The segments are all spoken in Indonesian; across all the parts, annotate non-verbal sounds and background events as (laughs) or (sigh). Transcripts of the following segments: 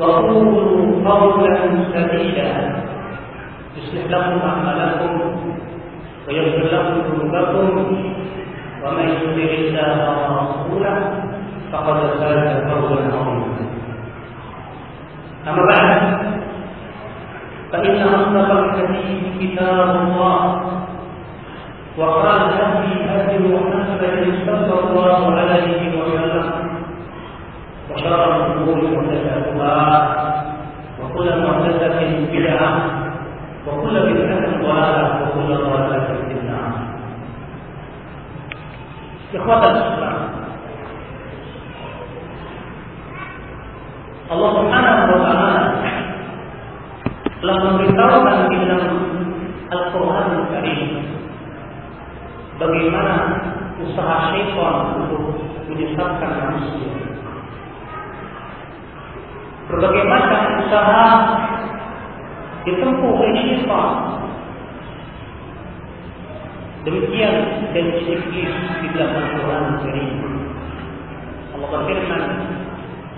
وقولوا قولا سديدا. يصلح لكم أعمالكم ويغفر لكم ذنوبكم ومن يطع الله ورسوله فقد فاز فوزا عظيما. أما بعد فإن أصدق الحديث كتاب الله وقال الهدي هدي محمد صلى الله عليه وسلم. وشر الامور محدثاتها وكل محدثه بدعه وكل بدعه ضلاله وكل ضلاله في النار اخوه الاسلام Allah Subhanahu wa taala telah memberitahukan di dalam Al-Qur'an Al-Karim bagaimana usaha syaitan untuk menyesatkan manusia. Berbagai macam usaha ditempuh oleh syaitan. Demikian dan iblis di dalam Al-Quran Karim. Allah berfirman,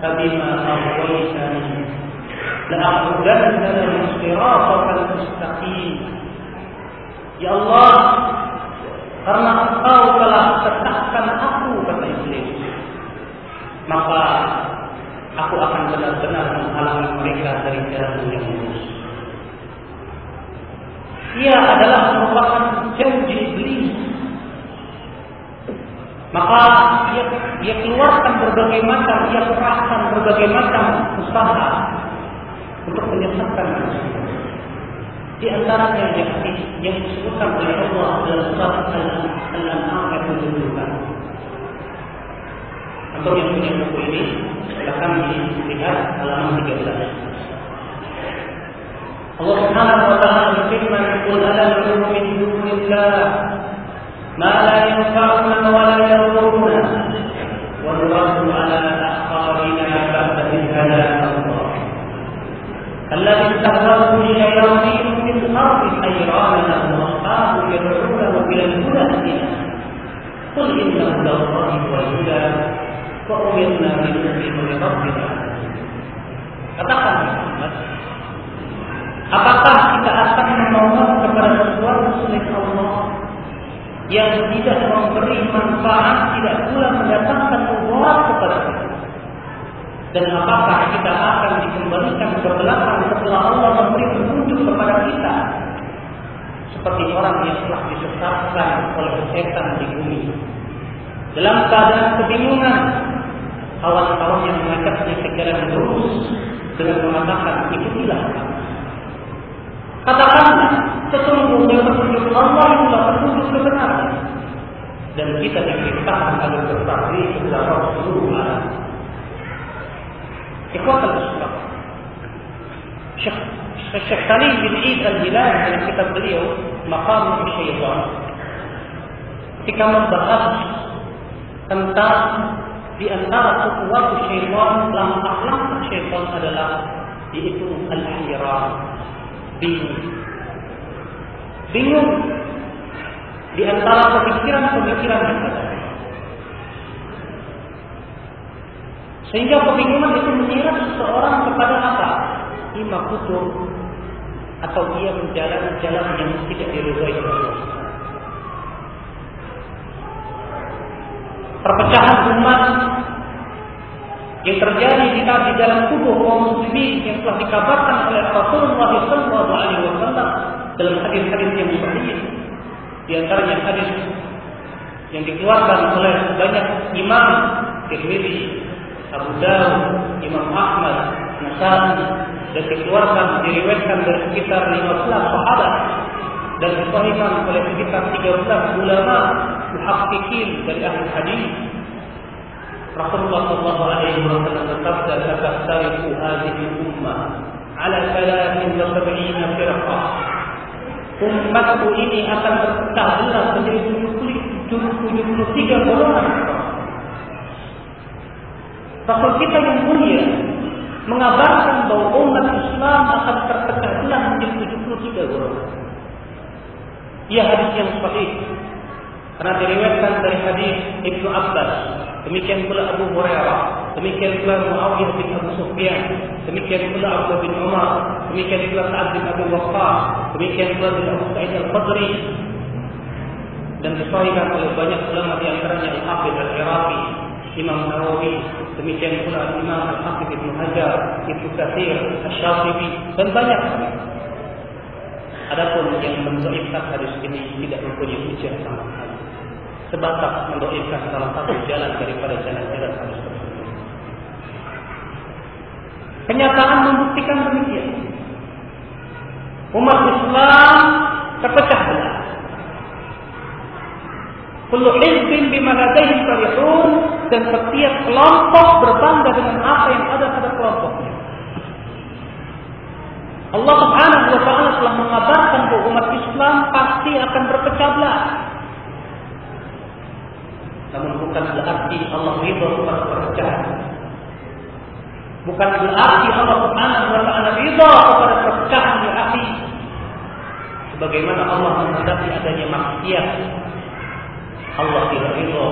"Fabima aghwaytani la'aq'udanna lahum siratal mustaqim." Ya Allah, karena engkau telah tetapkan aku kata iblis, maka aku akan benar-benar menghalangi mereka dari jalan yang lurus. Ia adalah merupakan janji iblis. Maka ia, ia keluarkan berbagai macam, ia kerahkan berbagai macam usaha untuk menyesatkan. Di antara yang, yang disebutkan oleh Allah dalam surat Al-An'am ayat Antum yang punya buku ini, silakan dilihat halaman 13. Allah Subhanahu wa taala berfirman, "Qul alam yad'u min dunillah ma la yanfa'una wa la yadurruna wa nuraddu 'ala aqrabina fa'tahilna Allah." الذي استغرقه إلى يومئذ في الأرض حيران له أصحاب يدعونه إلى الهدى قل إنه لله الهدى وأمرنا لنسلم لرب العالمين Katakan Muhammad, apakah kita akan memohon kepada sesuatu selain Allah yang tidak memberi manfaat, tidak pula mendatangkan mudarat kepada kita. Dan apakah kita akan dikembalikan ke belakang setelah Allah memberi petunjuk kepada kita? Seperti orang yang telah disesatkan oleh setan di bumi. Dalam keadaan kebingungan, kawan-kawan yang mengajaknya ke jalan lurus dengan mengatakan ikutilah kami. Katakanlah, sesungguhnya petunjuk Allah itulah petunjuk kebenaran. Dan kita diperintahkan agar berbakti kepada Rasulullah. Ikhwatal Islam. Syekh Syekh Salim bin Eid al-Hilal dalam kitab beliau Maqam Syaitan ketika membahas tentang di antara kekuatan syaitan langkah-langkah syaitan adalah yaitu al-hiram bingung. Bingung di antara pemikiran-pemikiran yang ada. Sehingga kebingungan itu menyeret seseorang kepada apa? Ima kutur atau dia menjalani jalan yang tidak diridhoi Allah. Perpecahan umat yang terjadi di, di dalam tubuh kaum muslimin yang telah dikabarkan oleh Rasulullah wasallam dalam hadis-hadis yang sahih. Di antaranya hadis yang dikeluarkan oleh banyak imam Tirmidzi, Abu Dawud, Imam Ahmad, Nasai dan dikeluarkan diriwayatkan dari sekitar 15 sahabat dan disahihkan oleh sekitar 13 ulama muhaqqiqin dari ahli hadis Rasulullah sallallahu alaihi wasallam bersabda "Taftariqu hadhihi ummah ala 73 firqah." Umatku ini akan terpecah belah menjadi 73 golongan. Rasul kita yang mulia mengabarkan bahwa umat Islam akan terpecah belah menjadi 73 golongan. Ia hadis yang sahih. Karena diriwayatkan dari hadis Ibnu Abbas, demikian pula Abu Hurairah, demikian pula Muawiyah bin Abu Sufyan, demikian pula Abu bin Umar, demikian pula Sa'ad bin Abu Waqqas, demikian pula Abu Sa'id Al-Khudri dan disahihkan oleh banyak ulama di antaranya Al-Hafidz Al-Iraqi, Imam Nawawi, demikian pula Imam Al-Hafidz Ibnu Hajar, Ibnu Katsir, Asy-Syafi'i dan banyak Adapun yang mendoifkan hadis ini tidak mempunyai hujah sama sekali. Sebatas mendoifkan salah satu jalan daripada jalan-jalan hadis tersebut. Kenyataan membuktikan demikian. Umat Islam terpecah belah. Kullu hizbin bima ladaihim farihun dan setiap kelompok berbangga dengan apa yang ada pada kelompoknya. Allah Subhanahu wa taala telah mengabarkan bahwa umat Islam pasti akan berpecah belah. Namun bukan berarti Allah ridho kepada perpecahan. Bukan berarti Allah Subhanahu wa taala ridho kepada perpecahan di hati. Sebagaimana Allah menghendaki adanya maksiat. Allah tidak ridho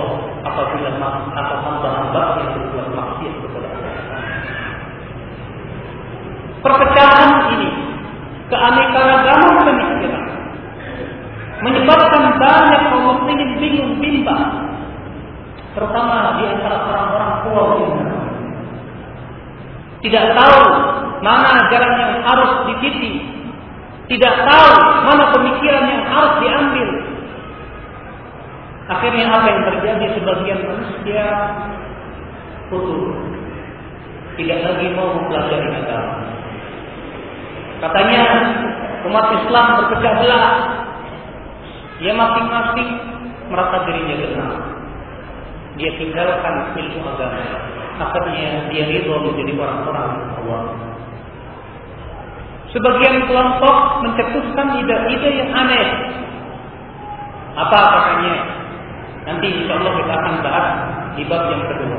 apabila atau hamba-hamba yang berbuat maksiat kepada Allah. Perpecahan ini, keanekaragaman pemikiran, menyebabkan banyak kaum muslimin bingung bimbang, terutama di antara orang-orang tua Tidak tahu mana jalan yang harus dititi, tidak tahu mana pemikiran yang harus diambil. Akhirnya apa yang terjadi sebagian manusia putus, tidak lagi mau mempelajari agama. Katanya umat Islam berpecah belah. Dia masing-masing merasa dirinya benar. Dia tinggalkan ilmu agama. Akhirnya dia ridho menjadi orang-orang Allah. Sebagian kelompok mencetuskan ide-ide yang aneh. Apa katanya? Nanti insya Allah kita akan bahas di bab yang kedua.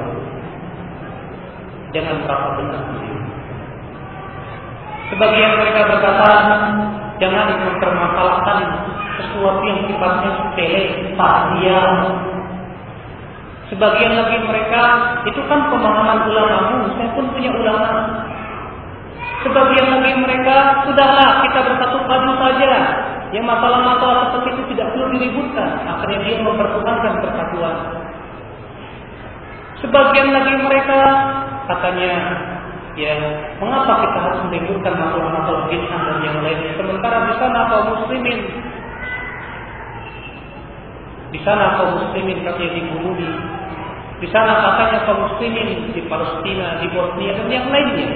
Jangan merasa benar. Sebagian mereka berkata, jangan mempermasalahkan sesuatu yang sifatnya sepele, parsial. Sebagian lagi mereka, itu kan pemahaman ulamamu, saya pun punya ulama. Sebagian lagi mereka, sudahlah kita bersatu padu saja. Yang masalah-masalah seperti itu tidak perlu diributkan. Akhirnya dia mempertahankan persatuan. Sebagian lagi mereka katanya Ya, mengapa kita harus menimbulkan masalah-masalah bid'ah dan yang lainnya? Sementara di sana kaum muslimin di sana kaum muslimin katanya dibunuhi. Di sana katanya kaum muslimin di Palestina, di Bosnia dan yang lainnya.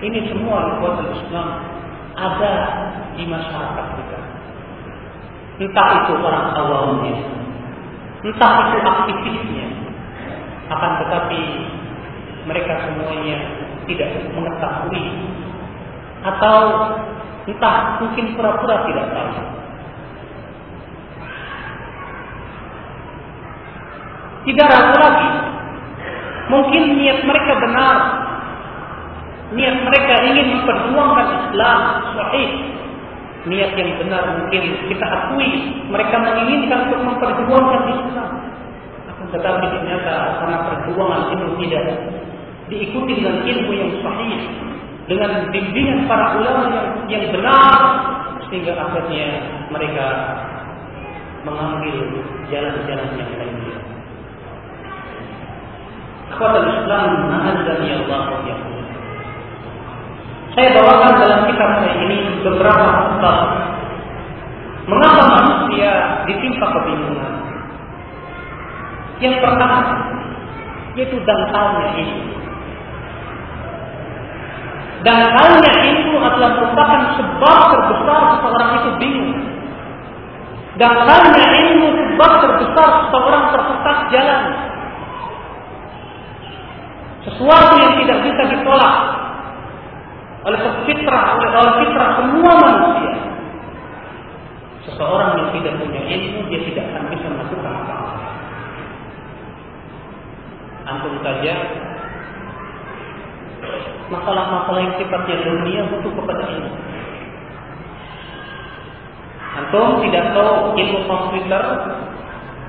Ini semua kekuatan Islam ada di masyarakat kita. Entah itu orang awamnya, entah itu aktivisnya, akan tetapi mereka semuanya tidak mengetahui atau entah mungkin pura-pura tidak tahu. Tidak ragu lagi. Mungkin niat mereka benar. Niat mereka ingin memperjuangkan Islam sahih. Niat yang benar mungkin kita akui. Mereka menginginkan untuk memperjuangkan Islam. Tetapi ternyata karena perjuangan itu tidak diikuti dengan ilmu yang sahih, dengan bimbingan para ulama yang, yang benar, sehingga akhirnya mereka mengambil jalan-jalan yang lainnya. Ikhwatul Islam ma'adzani Allah Saya bawakan dalam kitab saya ini beberapa sebab mengapa manusia ditimpa kebingungan. Yang pertama, yaitu dangkalnya ini. Dangkalnya ilmu adalah merupakan sebab terbesar seseorang itu bingung. Dangkalnya ilmu sebab terbesar seseorang tersesat jalan. Sesuatu yang tidak bisa ditolak oleh fitrah, oleh, oleh fitrah semua manusia. Seseorang yang tidak punya ilmu, dia tidak akan bisa melakukan apa-apa. Antum saja masalah-masalah yang sifatnya dunia butuh kepada ilmu. Antum tidak tahu ilmu komputer,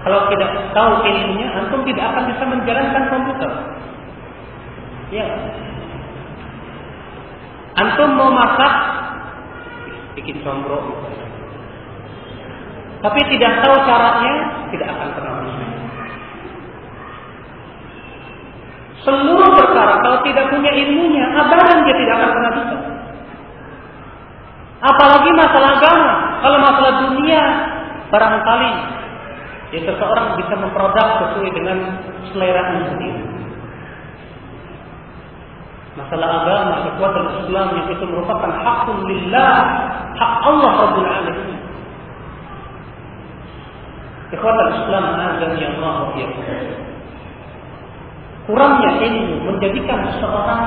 kalau tidak tahu ilmunya, antum tidak akan bisa menjalankan komputer. Ya. Antum mau masak, bikin combro. Tapi tidak tahu caranya, tidak akan pernah bisa. Seluruh perkara kalau tidak punya ilmunya, abadan dia tidak akan pernah bisa. Apalagi masalah agama. Kalau masalah dunia, barangkali ya seseorang bisa memproduk sesuai dengan selera sendiri. Masalah agama, kekuatan Islam yang itu merupakan hakun lillah, hak Allah Rabbul Alamin. Kekuatan Islam azam yang Allah ya. Kurangnya ilmu menjadikan seseorang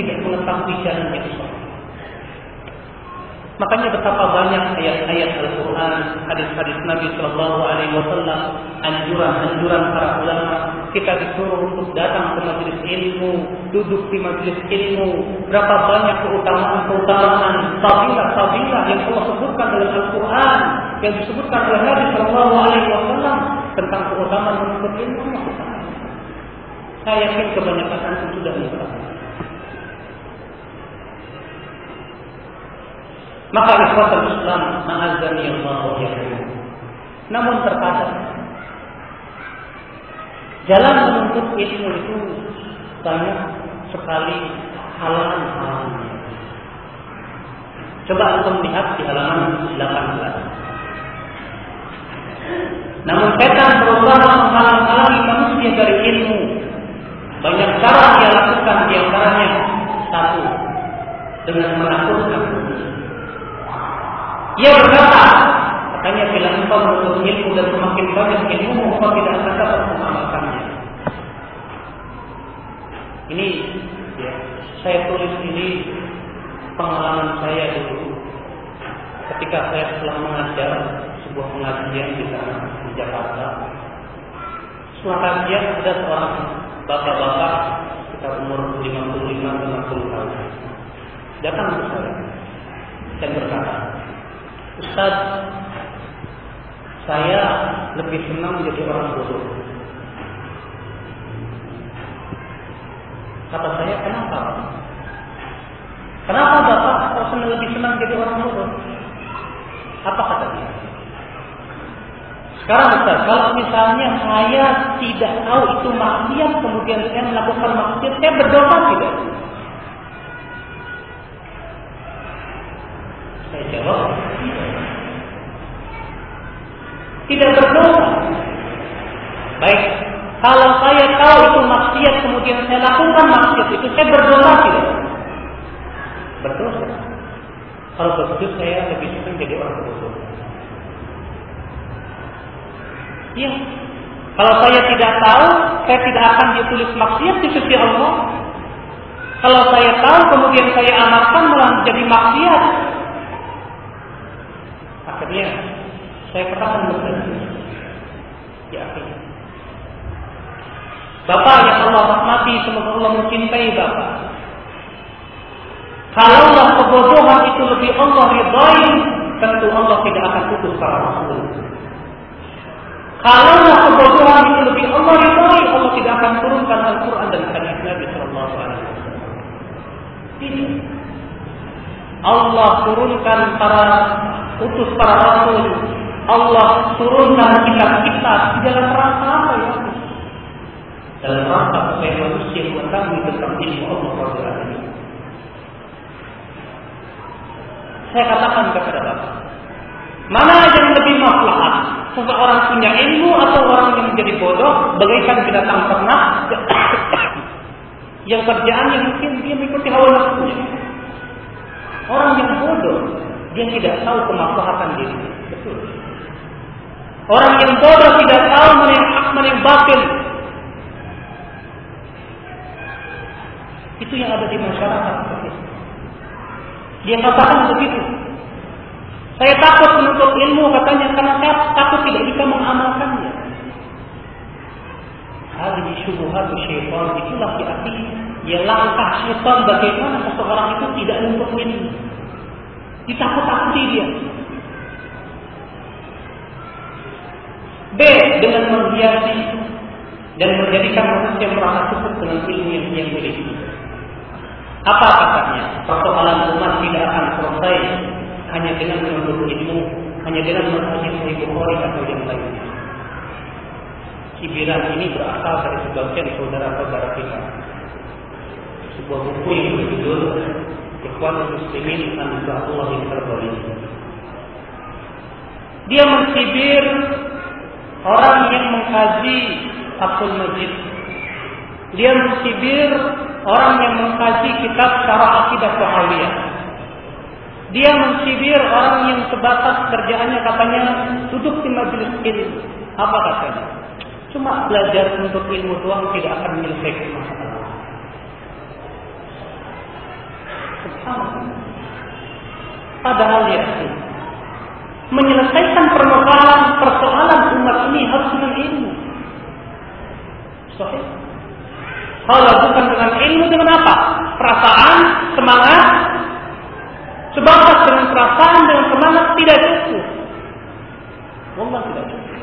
tidak mengetahui jalan yang. Makanya betapa banyak ayat-ayat Al-Quran, hadis-hadis Nabi Shallallahu Alaihi Wasallam, anjuran-anjuran para ulama. Kita disuruh untuk datang ke majelis ilmu, duduk di majelis ilmu. Berapa banyak keutamaan-keutamaan, sabilah-sabilah yang Allah sebutkan dalam Al-Quran, yang disebutkan oleh Nabi Shallallahu Alaihi Wasallam tentang keutamaan menuntut ilmu. Saya yakin kebanyakan itu sudah mengetahui. Maka ikhwatul Islam ma'azani Allah wa Namun terkadang jalan menuntut ilmu itu banyak sekali halangan-halangannya. Coba untuk melihat di halaman 18. Namun setan berusaha menghalang-halangi manusia dari ilmu. Banyak cara dia lakukan di antaranya satu dengan menakutkan dia berkata, katanya bila engkau menuntut ilmu dan semakin banyak ilmu, engkau tidak akan dapat mengamalkannya. Ini ya, saya tulis ini pengalaman saya dulu ketika saya telah mengajar sebuah pengajian di sana di Jakarta. Setelah kajian ada seorang bapak-bapak sekitar umur 55-60 tahun datang ke saya dan berkata, Ustaz, saya lebih senang menjadi orang bodoh. Kata saya, kenapa? Kenapa Bapak kok senang lebih senang jadi orang bodoh? Apa kata dia? Sekarang Ustaz, kalau misalnya saya tidak tahu itu maksiat, kemudian saya melakukan maksiat, saya berdosa tidak? Saya jawab, tidak berdosa. Baik, kalau saya tahu itu maksiat kemudian saya lakukan maksiat itu, saya berdosa tidak? Berdosa. Kalau begitu saya lebih senang jadi orang berdosa. Iya. Kalau saya tidak tahu, saya tidak akan ditulis maksiat di sisi Allah. Kalau saya tahu kemudian saya amalkan malah menjadi maksiat. Akhirnya saya katakan begitu. Ya, Bapak yang Allah rahmati, semoga Allah mencintai Bapak. Kalaulah kebodohan itu lebih Allah ridhai, tentu Allah tidak akan putus para rasul. Kalaulah kebodohan itu lebih Allah ridhai, Allah tidak akan turunkan Al-Quran dan hadis Nabi Sallallahu Alaihi Wasallam. Ini Allah turunkan para utus para rasul Allah turunkan kitab kita di dalam rangka apa ya? dalam rangka supaya manusia mengetahui tentang ilmu Allah Alamin. Saya katakan kepada Bapak, mana yang lebih maslahat? Seseorang punya ilmu atau orang yang menjadi bodoh, bagaikan binatang ternak (coughs) yang kerjaannya mungkin dia mengikuti hawa nafsunya. Orang yang bodoh, dia tidak tahu kemaslahatan diri. Betul. Orang yang bodoh tidak tahu mana yang hak, mana yang batil. Itu yang ada di masyarakat. Dia katakan begitu. Saya takut menuntut ilmu katanya karena saya takut tidak bisa mengamalkannya. Hadis syubhat syaitan itulah arti ya langkah syaitan bagaimana seseorang itu tidak menuntut ilmu. Ditakut-takuti dia. B dengan menghiasi dan menjadikan manusia merasa cukup dengan ilmu yang dia miliki. Apa katanya? Persoalan umat tidak akan selesai hanya dengan menuntut ilmu, hanya dengan mengkaji Sahih Bukhari atau yang lainnya. Cibiran ini berasal dari sebagian saudara-saudara kita. Sebuah buku yang berjudul Ikhwan Muslimin Anzahullah terbalik. Dia mencibir orang yang mengkaji Abdul Majid. Dia mencibir orang yang mengkaji kitab Syarah Akidah Wahawiyah. Dia mencibir orang yang sebatas kerjaannya katanya duduk di majelis ilmu. Apa katanya? Cuma belajar untuk ilmu doang tidak akan menyelesaikan masalah. Padahal ya menyelesaikan permasalahan persoalan umat ini harus dengan ilmu. Sahih. Kalau bukan dengan ilmu dengan apa? Perasaan, semangat. Sebatas dengan perasaan, dengan semangat tidak cukup. Allah tidak cukup.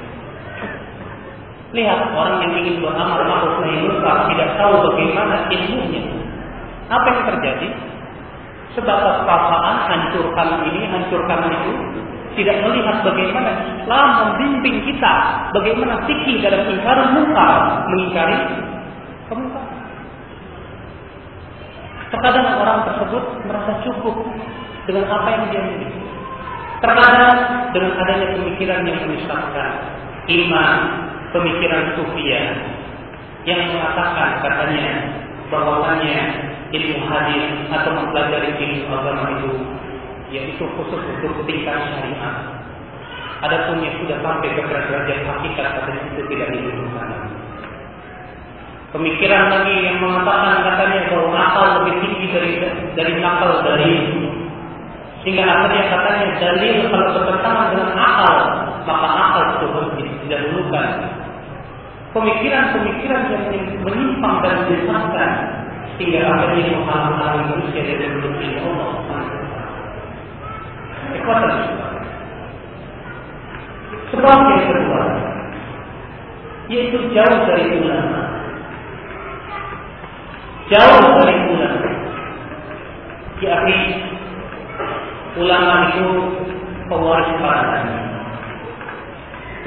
Lihat orang yang ingin beramal ma'ruf nahi tidak tahu bagaimana ilmunya. Apa yang terjadi? Sebatas perasaan hancurkan ini, hancurkan itu, tidak melihat bagaimana Islam membimbing kita, bagaimana fikih dalam ingkar munkar, mengingkari kemungkaran. Terkadang orang tersebut merasa cukup dengan apa yang dia miliki. Terkadang dengan adanya pemikiran yang menyesatkan, iman, pemikiran sufia yang mengatakan katanya bahwasanya ilmu hadis atau mempelajari ilmu agama itu yaitu khusus untuk tingkat syariat. Adapun yang sudah sampai ke derajat hakikat katanya itu tidak dibutuhkan. Pemikiran lagi yang mengatakan katanya bahwa akal lebih tinggi dari dari nakal dari sehingga akhirnya katanya dalil kalau bertentangan dengan akal maka akal itu harus didahulukan. Pemikiran-pemikiran yang menyimpang dan menyesatkan sehingga akhirnya menghalang-halangi manusia dari menuju Allah Ikhwatan Sebab yang kedua yaitu jauh dari ulama. Jauh dari ulama. Ya, ulama itu pewaris para nabi.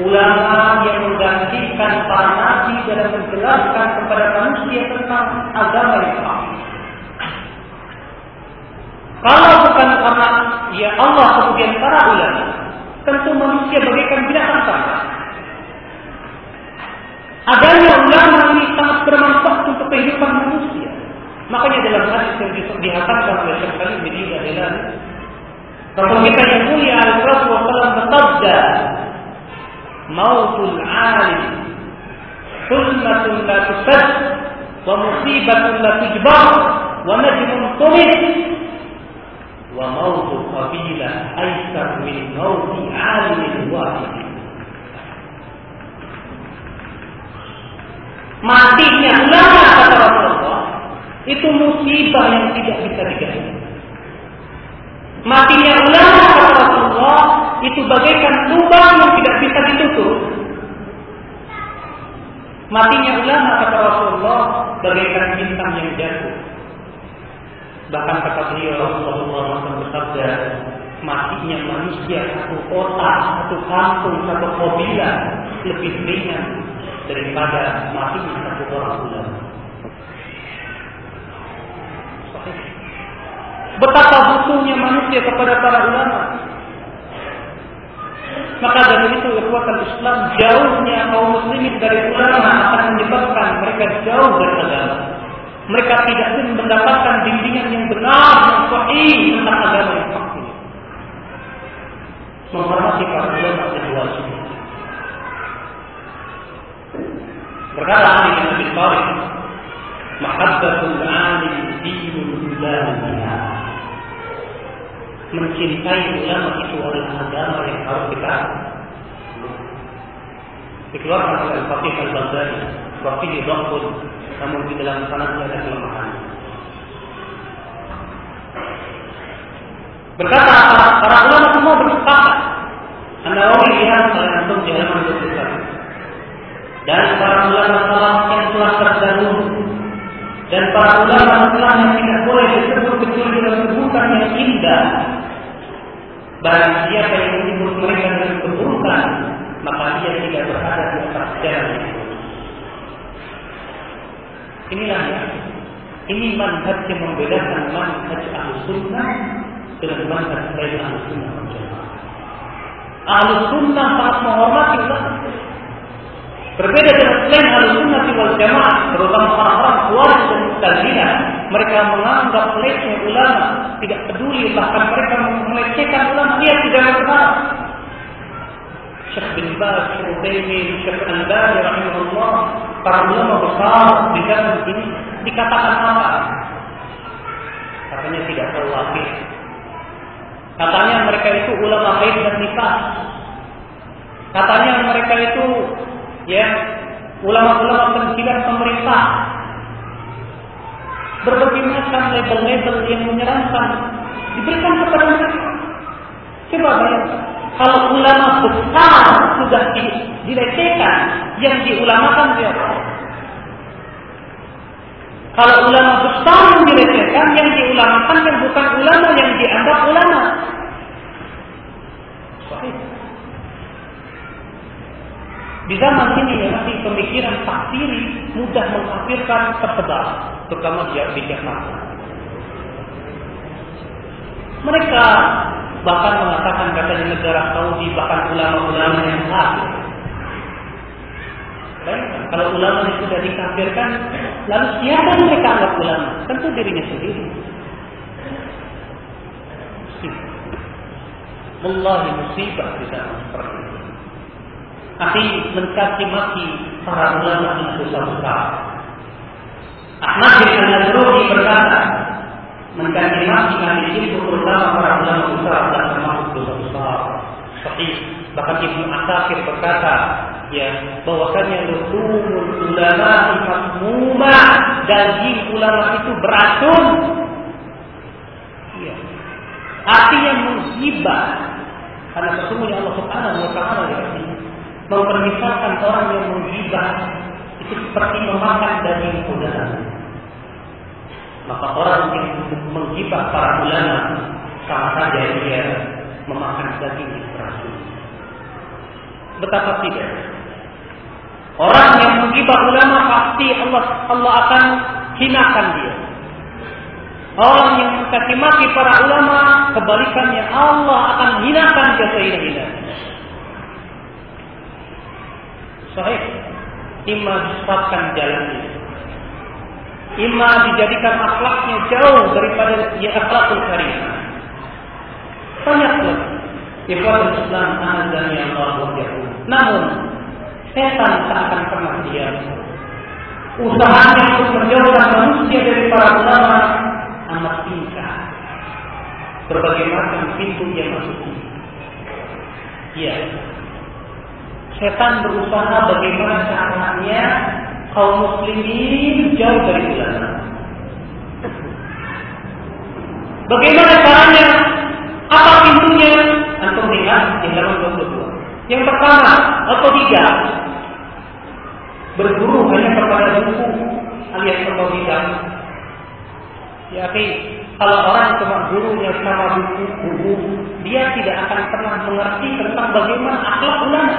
Ulama yang menggantikan para nabi dalam menjelaskan kepada manusia tentang agama sahih. Kalau bukan karena ya Allah kemudian para ulama, tentu manusia bagaikan binatang sama. Adanya ulama ini sangat bermanfaat untuk kehidupan manusia. Makanya dalam hadis yang dihatamkan oleh Syekh Salim bin Ida adalah Rasul kita yang mulia wasallam bersabda, "Mautul alim hulmatun la tusad wa musibatun la tujbar wa najmun tumit. Wa mautu qabilah aisar min mauti alimin wahid. Matinya ulama kata Rasulullah itu musibah yang tidak bisa diganti matinya ulama kata Rasulullah itu bagaikan lubang yang tidak bisa ditutup. Matinya ulama kata Rasulullah bagaikan bintang yang jatuh. Bahkan kata beliau Rasulullah SAW bersabda, matinya manusia satu kota, satu kampung, satu kabilah lebih ringan daripada matinya satu orang betapa butuhnya manusia kepada para ulama. Maka dari itu kekuatan Islam jauhnya kaum muslimin dari ulama akan menyebabkan mereka jauh dari agama. Mereka tidak mendapatkan bimbingan yang benar yang sahih tentang agama pasti. Menghormati para ulama itu wajib. Berkata Ali bin Abi Thalib, "Mahabbatul 'alim dinul la mencintai ulama itu adalah agama yang harus kita dikeluarkan oleh Al-Fatih Al-Baghdadi. Rafihi Dhaqbun namun di dalam sanadnya ada kelemahan. Berkata para, ulama semua bersepakat An-Nawawi lihat oleh antum di halaman 21 dan para ulama salaf yang telah terdahulu. Dan para ulama setelah yang tidak boleh disebut kecuali dengan sebutan yang indah Barang siapa yang menyebut mereka dengan keburukan, maka dia tidak berada di atas jalan itu. Inilah ya. Ini manhaj yang membedakan manhaj ahlu sunnah dengan manhaj lain ahlu sunnah Ahlu sunnah sangat menghormati. Berbeda dengan selain ahlu sunnah wal jamaah, terutama orang-orang kuat dan mustazina, mereka menganggap leceh ulama, tidak peduli, bahkan mereka melecehkan ulama, dia tidak bersalah. Syekh bin Baz, Syekh Utsaimin, Syekh Al-Albani rahimahullah, para ulama besar di zaman ini dikatakan apa? Katanya tidak tahu. Katanya mereka itu ulama haid dan nikah. Katanya mereka itu ya ulama-ulama penjilat pemerintah berbagai macam label-label yang menyeramkan diberikan kepada mereka. Coba bayangkan, kalau ulama besar sudah di, dilecehkan, yang diulamakan siapa? Kalau ulama besar yang dilecehkan, yang diulamakan yang bukan ulama yang dianggap ulama. Di zaman ini ya masih pemikiran takfiri mudah mengkafirkan tersebar, terutama di di Jakarta. Mereka bahkan mengatakan katanya negara Saudi bahkan ulama-ulama yang kafir. Kalau ulama itu sudah dikafirkan, lalu siapa yang mereka anggap ulama? Tentu dirinya sendiri. Wallahi musibah di zaman seperti ini tapi mencaci maki para ulama yang dosa besar. Ahmad bin Al-Nasrani berkata, mencaci maki ahli ilmu terutama para ulama besar dan termasuk dosa besar. Seperti bahkan Ibnu Asakir berkata, ya bahwasanya lutumul ulama masmuma daging ulama itu beracun. Ya. Artinya musibah karena sesungguhnya Allah Subhanahu wa taala ya mempermisalkan orang yang menghibah itu seperti memakan daging kuda. Maka orang yang menghibah para ulama sama saja dia memakan daging beracun. Betapa tidak? Orang yang menghibah ulama pasti Allah Allah akan hinakan dia. Orang yang mencaci maki para ulama kebalikannya Allah akan hinakan dia sehina-hinanya. Sahih. Ima disesatkan jalannya. Ima dijadikan akhlaknya jauh daripada ya akhlakul karimah. Banyak pun. Ikhwan Islam dan yang Allah Namun, setan tak akan pernah diam. Usahanya untuk menjauhkan manusia dari para ulama amat pincang. Berbagai macam pintu yang masuk. Iya, Setan berusaha bagaimana caranya kaum muslimin jauh dari ulama. Bagaimana caranya? Apa pintunya? Antum lihat di halaman 22. Yang pertama, atau tiga, berguru hanya kepada buku alias otodidak. Ya, tapi kalau orang cuma gurunya sama buku-buku, dia tidak akan pernah mengerti tentang bagaimana akhlak ulama.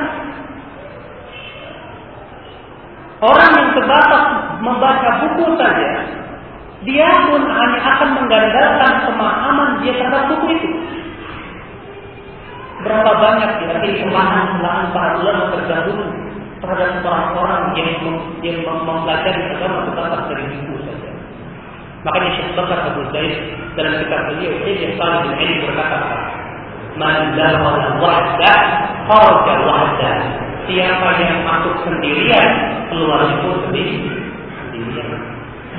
Orang yang sebatas membaca buku saja, dia pun hanya akan mengandalkan pemahaman dia terhadap hukum itu. Berapa banyak ya kesalahan-kesalahan para ulama terdahulu terhadap orang-orang yang yang mempelajari agama tetap dari buku saja. Makanya Syekh Bakar Abu Zaid dalam kitab beliau Ilmu Talib Ilmu berkata, "Man dawal wahda, kharaja wahda." Siapa yang masuk sendirian, keluar itu sendirian.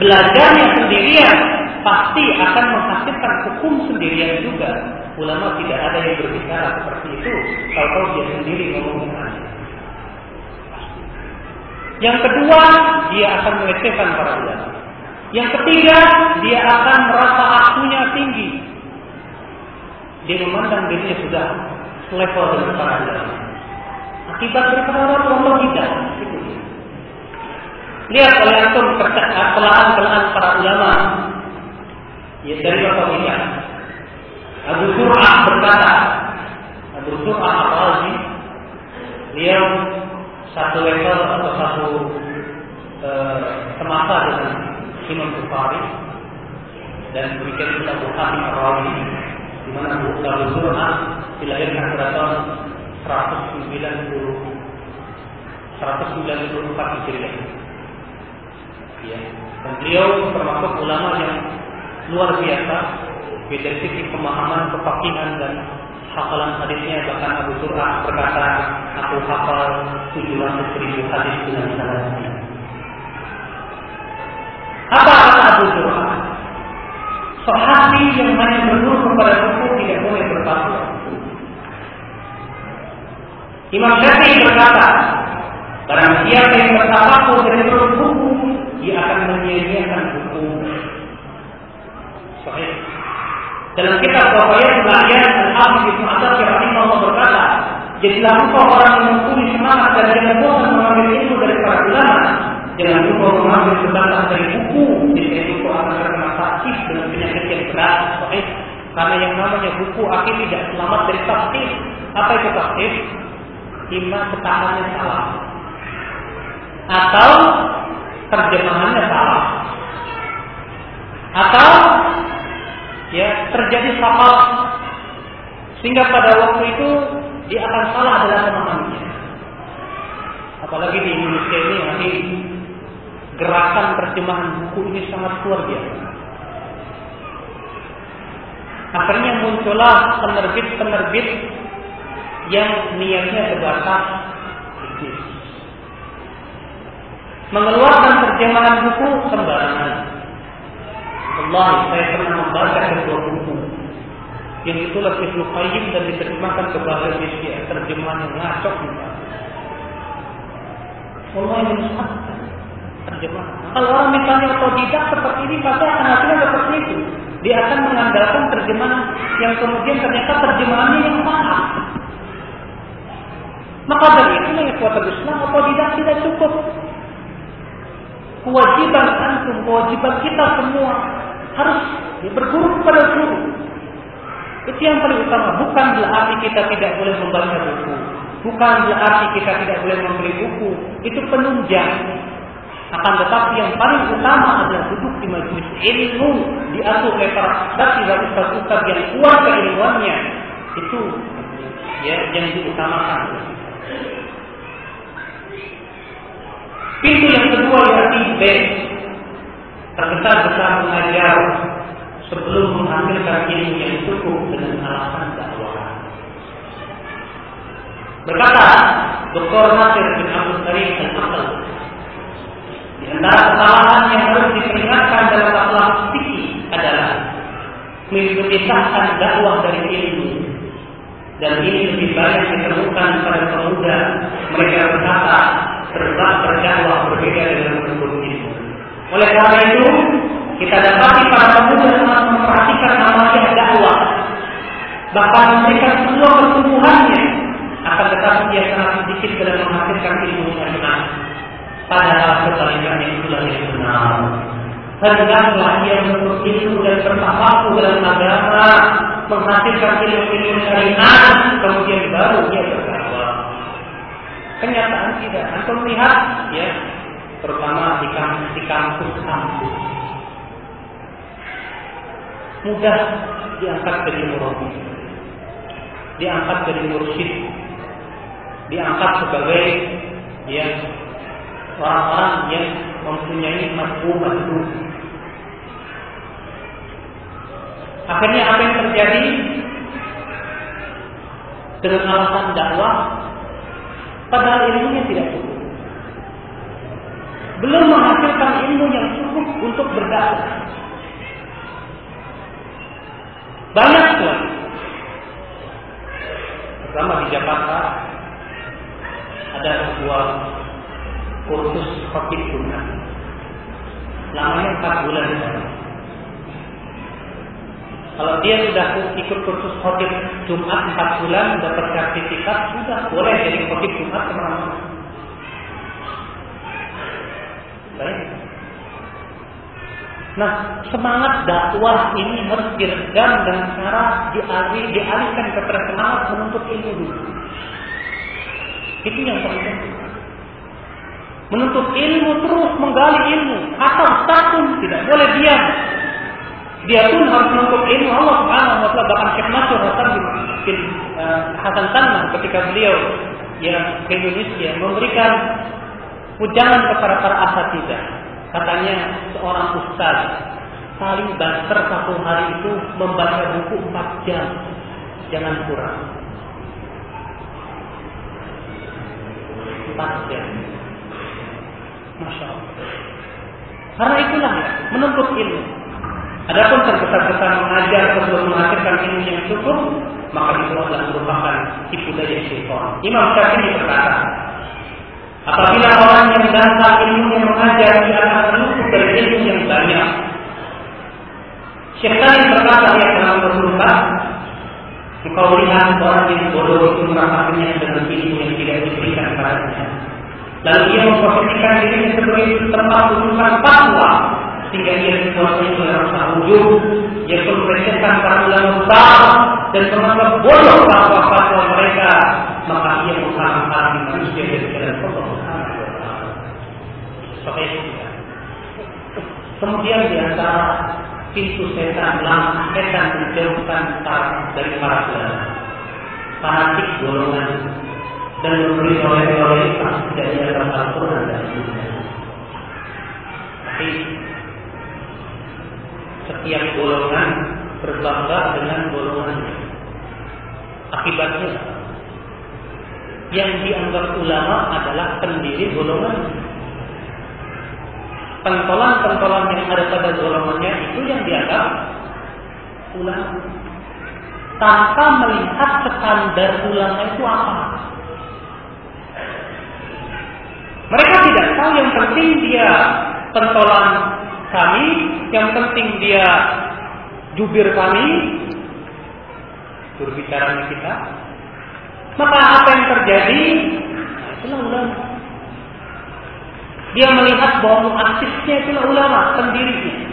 Belajarnya sendirian pasti akan menghasilkan hukum sendirian juga. Ulama tidak ada yang berbicara seperti itu kalau dia sendiri ngomong Yang kedua, dia akan melecehkan para ulama. Yang ketiga, dia akan merasa akunya tinggi. Dia memandang dirinya sudah level dengan para ulama. Daripada orang Allah tidak. Lihat oleh antum kesalahan-kesalahan para ulama. Ya dari apa kita? Abu Surah berkata, Abu Surah Al-Razi, beliau satu level atau satu e, semasa dengan Imam Bukhari dan demikian juga Abu Hatim Ar-Rawi di mana Abu Zur'ah dilahirkan pada tahun 190 194 Hijriah. Ya. Dan beliau termasuk ulama yang luar biasa dari sisi pemahaman, kefakihan dan hafalan hadisnya bahkan Abu Surah berkata aku hafal 700 ribu hadis dengan sanadnya. Apa kata Abu Surah? Sahabi yang hanya bernur kepada buku tidak boleh berfatwa. Imam Syafi'i berkata, barang siapa yang bertafakur dari buku, dia akan menyia-nyiakan buku. Sahih. Dalam kitab Wafayat Ba'yan Al-Hafiz Ibn Atas Allah berkata, Jadilah engkau orang yang mempunyai semangat dan jangan bosan mengambil ilmu dari para ulama. Jangan lupa mengambil sebatas dari buku. Jadi engkau akan terkena sakit dengan penyakit yang berat. Sahih. Karena yang namanya buku akhir tidak selamat dari tafsir. Apa itu tafsir? Ima ketahannya salah. Atau terjemahannya salah. Atau ya terjadi salah sehingga pada waktu itu dia akan salah dalam memahaminya. Apalagi di Indonesia ini nanti gerakan terjemahan buku ini sangat luar biasa. Akhirnya muncullah penerbit-penerbit yang niatnya terbatas mengeluarkan terjemahan buku sembarangan. Allah, saya pernah membaca sebuah buku yang ditulis Ibnu Qayyim dan diterjemahkan ke bahasa Indonesia terjemahan yang ngaco Allah yang terjemahan. Kalau orang misalnya otodidak seperti ini, pasti akan hasilnya seperti itu. Dia akan mengandalkan terjemahan yang kemudian ternyata terjemahannya yang salah. Maka dari itu yang kuat Islam otodidak tidak cukup. Kewajiban antum, kewajiban kita semua harus berguru kepada guru. Itu yang paling utama. Bukan berarti kita tidak boleh membaca buku. Bukan berarti kita tidak boleh membeli buku. Itu penunjang. Akan tetapi yang paling utama adalah duduk di majelis ilmu diatur oleh para ustaz dan ustaz-ustaz yang kuat keilmuannya. Itu ya yang diutamakan. Pintu yang kedua berarti B terbesar-besar mengajar sebelum menghasilkan ilmu yang cukup dengan alasan dakwah. Berkata Dr. Nasir bin Abdul Karim Al-Asal di antara kesalahan yang harus diperingatkan dalam masalah fikih adalah memisahkan dakwah dari ilmu dan ini lebih banyak ditemukan pada pemuda mereka berkata terbang berdakwah berbeda dengan menuntut ilmu oleh karena itu, kita dapati para pemuda sangat memperhatikan namanya dakwah. Bahkan memberikan semua pertumbuhannya. Akan tetapi dia sangat sedikit dalam menghasilkan ilmu syariah. Padahal kebalikannya itulah yang benar. Hendaklah menuntut ilmu dan bertafaku dalam agama, menghasilkan ilmu-ilmu syariah, kemudian baru dia berdakwah. Kenyataan tidak. Antum melihat, ya, terutama di kampus di kampus kampus mudah diangkat jadi murabi, diangkat jadi mursyid, diangkat sebagai ya orang-orang yang mempunyai mafhum itu. Akhirnya apa yang terjadi dengan alasan dakwah padahal ilmunya tidak cukup. Belum menghasilkan ilmu yang cukup untuk berdakwah. Banyak sekali. Pertama di Jakarta ada sebuah kursus khotib sunnah. Lamanya empat bulan di sana. Kalau dia sudah ikut kursus khotib Jumat empat bulan, dapat sertifikat, sudah boleh jadi khotib Jumat ke mana-mana. Baik. Nah, semangat dakwah ini harus diredam dengan cara dialih, dialihkan kepada semangat menuntut ilmu dulu. Itu yang penting. Menuntut ilmu terus menggali ilmu. Atau pun tidak boleh diam. Dia pun harus menuntut ilmu Allah Subhanahu wa taala bahkan Syekh Mansur Hasan bin uh, Hasan Salman ketika beliau yang ke Indonesia memberikan ujangan kepada para asatidah. Katanya seorang ustaz paling banter satu hari itu membaca buku 4 jam. Jangan kurang. 4 jam. Masya Allah. Karena itulah ya, menuntut ilmu. Adapun tergesa-gesa mengajar sebelum menghasilkan ilmu yang cukup, maka itu adalah merupakan tipu daya syaitan. Imam Syafi'i berkata, apabila orang yang datang ilmu yang mengajar dia akan menuntut dari ilmu yang banyak. Syaitan berkata dia dalam bersumpah, engkau lihat orang yang bodoh itu merasakannya dengan ilmu yang tidak diberikan kepadanya. Lalu ia memposisikan dirinya sebagai tempat urusan fatwa sehingga ia dikuasai oleh rasa. Ia pun melecehkan para ulama besar dan menganggap bodoh fatwa-fatwa mereka. Maka ia menghalang-halangi manusia dari jalan Allah wa taala. Kemudian di antara pintu setan, langkah setan menjauhkan dari para ulama. Fanatik golongan dan memberi oleh-oleh tidak di dalam Al-Quran dan Sunnah. Tapi setiap golongan berbangga dengan golongan. Akibatnya yang dianggap ulama adalah pendiri golongan. Pentolan-pentolan yang ada pada golongannya itu yang dianggap ulama. Tanpa melihat standar ulama itu apa. Mereka tidak tahu yang penting dia pentolan kami, yang penting dia jubir kami, berbicara kita. Maka apa yang terjadi? Nah, itulah ulama. Dia melihat bahwa muasisnya itulah ulama sendirinya.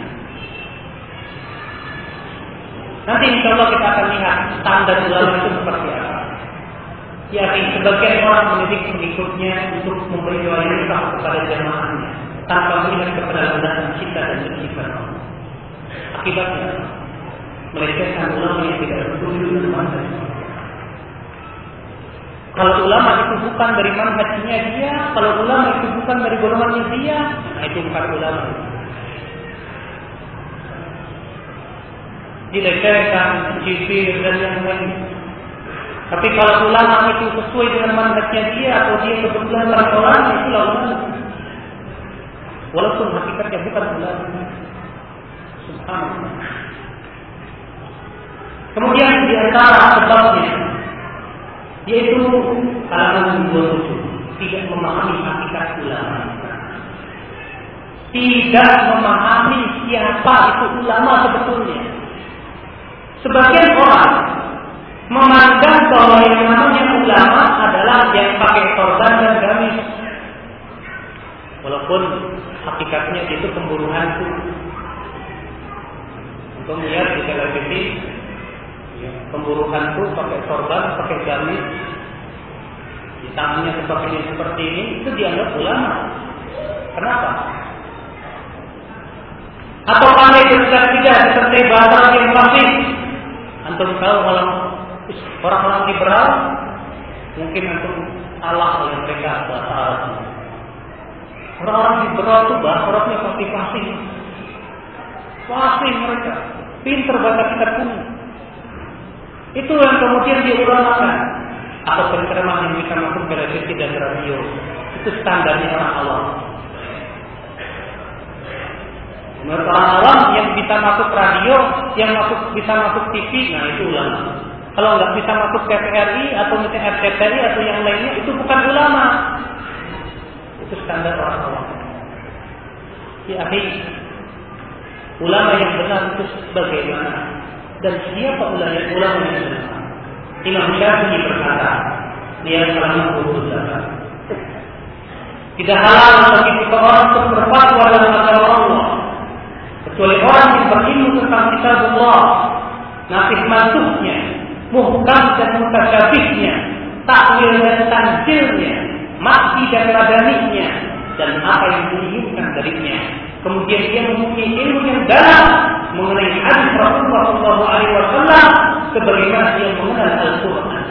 Nanti insya Allah kita akan lihat standar ulama itu seperti apa. Ya, sebagian orang mendidik pengikutnya untuk memberi loyalitas kepada jamaahnya tanpa melihat kepada landasan cinta dan benci Akibatnya, melecehkan ulama yang tidak setuju dengan manhaj. Kalau ulama itu bukan dari manhajnya dia, kalau ulama itu bukan dari golongannya dia, nah itu bukan ulama. Dilecehkan, cibir dan yang lain. Tapi kalau ulama itu sesuai dengan manhajnya dia atau dia kebetulan orang itu ulama. Walaupun hakikatnya bukan. Subhanallah. Kemudian di antara sebabnya yaitu kalangan itu tidak memahami hakikat ulama. Tidak memahami siapa itu ulama sebetulnya. Sebagian orang memandang bahwa yang namanya ulama adalah yang pakai korban dan gamis. Walaupun hakikatnya itu pemburu hantu. Untuk melihat di televisi pemburu hantu pakai sorban, pakai gamis, di tangannya seperti seperti ini, itu dianggap ulama. Kenapa? Atau pakai dipakai tidak disertai bahasa yang fasih. Antum tahu kalau orang-orang liberal mungkin antum salah oleh mereka bahasa. Orang-orang liberal itu Arabnya pasti fasih. Fasih mereka. Pinter baca kitab kuning. Itu yang kemudian diulamakan. Atau penceramah yang bisa masuk ke televisi dan radio. Itu standarnya orang awam. Menurut orang awam yang bisa masuk radio, yang masuk bisa masuk TV, nah itu ulama. Kalau nggak bisa masuk TVRI atau misalnya RCTI atau yang lainnya, itu bukan ulama. Standar orang awam. Ya, ulama yang benar itu bagaimana? Dan siapa ulama ulama yang benar? Imam Syafi'i berkata, dia telah mengumpulkan tidak halal bagi seseorang untuk berfatwa dalam agama Allah kecuali orang yang berilmu tentang kitab Allah, nasib mansuhnya, muhkam dan mutasyabihnya, takwil dan tanzilnya, makti dan radaninya, dan apa yang diinginkan darinya. Kemudian dia mempunyai ilmu yang dalam mengenai hadis Rasulullah SAW sebagaimana dia mengenal Al-Quran.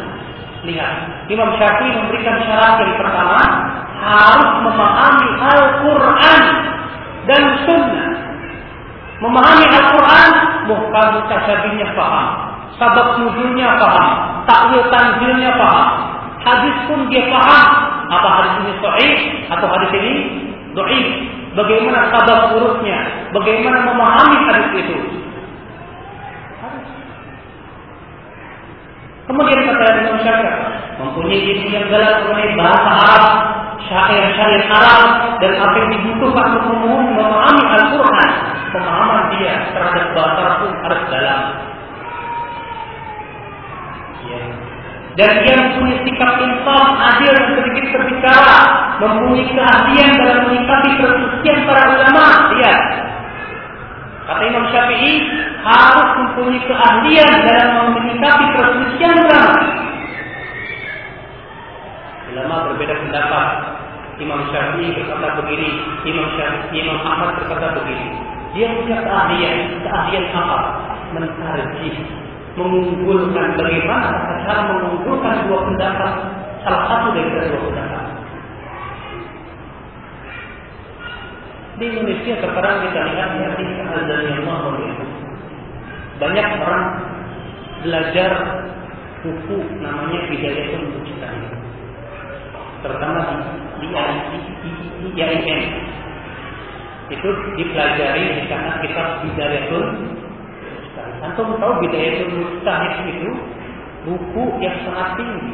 Lihat, Imam Syafi'i memberikan syarat yang pertama harus memahami Al-Quran dan Sunnah. Memahami Al-Quran, muhkam mutasyabihnya paham. Sabab nuzulnya paham. Takwil tanzilnya paham. Hadis pun dia paham. Apa hadis ini sahih atau hadis ini doib. Bagaimana sabab urutnya. Bagaimana memahami hadis itu. Kemudian kata Imam Syafi'i mempunyai ilmu yang dalam mengenai bahasa Arab, syair-syair Arab dan apa yang dibutuhkan untuk memahami Al-Quran pemahaman dia terhadap bahasa pun harus dalam. Ya. Dan dia mempunyai sikap insaf, adil dan sedikit berbicara, mempunyai keahlian dalam menyikapi perselisihan para ulama. Ya. Kata Imam Syafi'i harus mempunyai keahlian dalam menyikapi perselisihan ulama. Ulama berbeda pendapat. Imam Syafi'i berkata begini, Imam Syafi'i, Imam Ahmad berkata begini. Dia punya keahlian, keahlian apa? Mentarjih, mengunggulkan bagaimana cara mengunggulkan dua pendapat, salah satu dari dua pendapat. Di Indonesia sekarang kita lihat ya, di yang Banyak orang belajar buku namanya Bidayatul Mujtahid. Terutama di, IAIN itu dipelajari di sana kitab Bidayatul Mustahid. Antum tahu Bidayatul Mustahid itu buku yang sangat tinggi.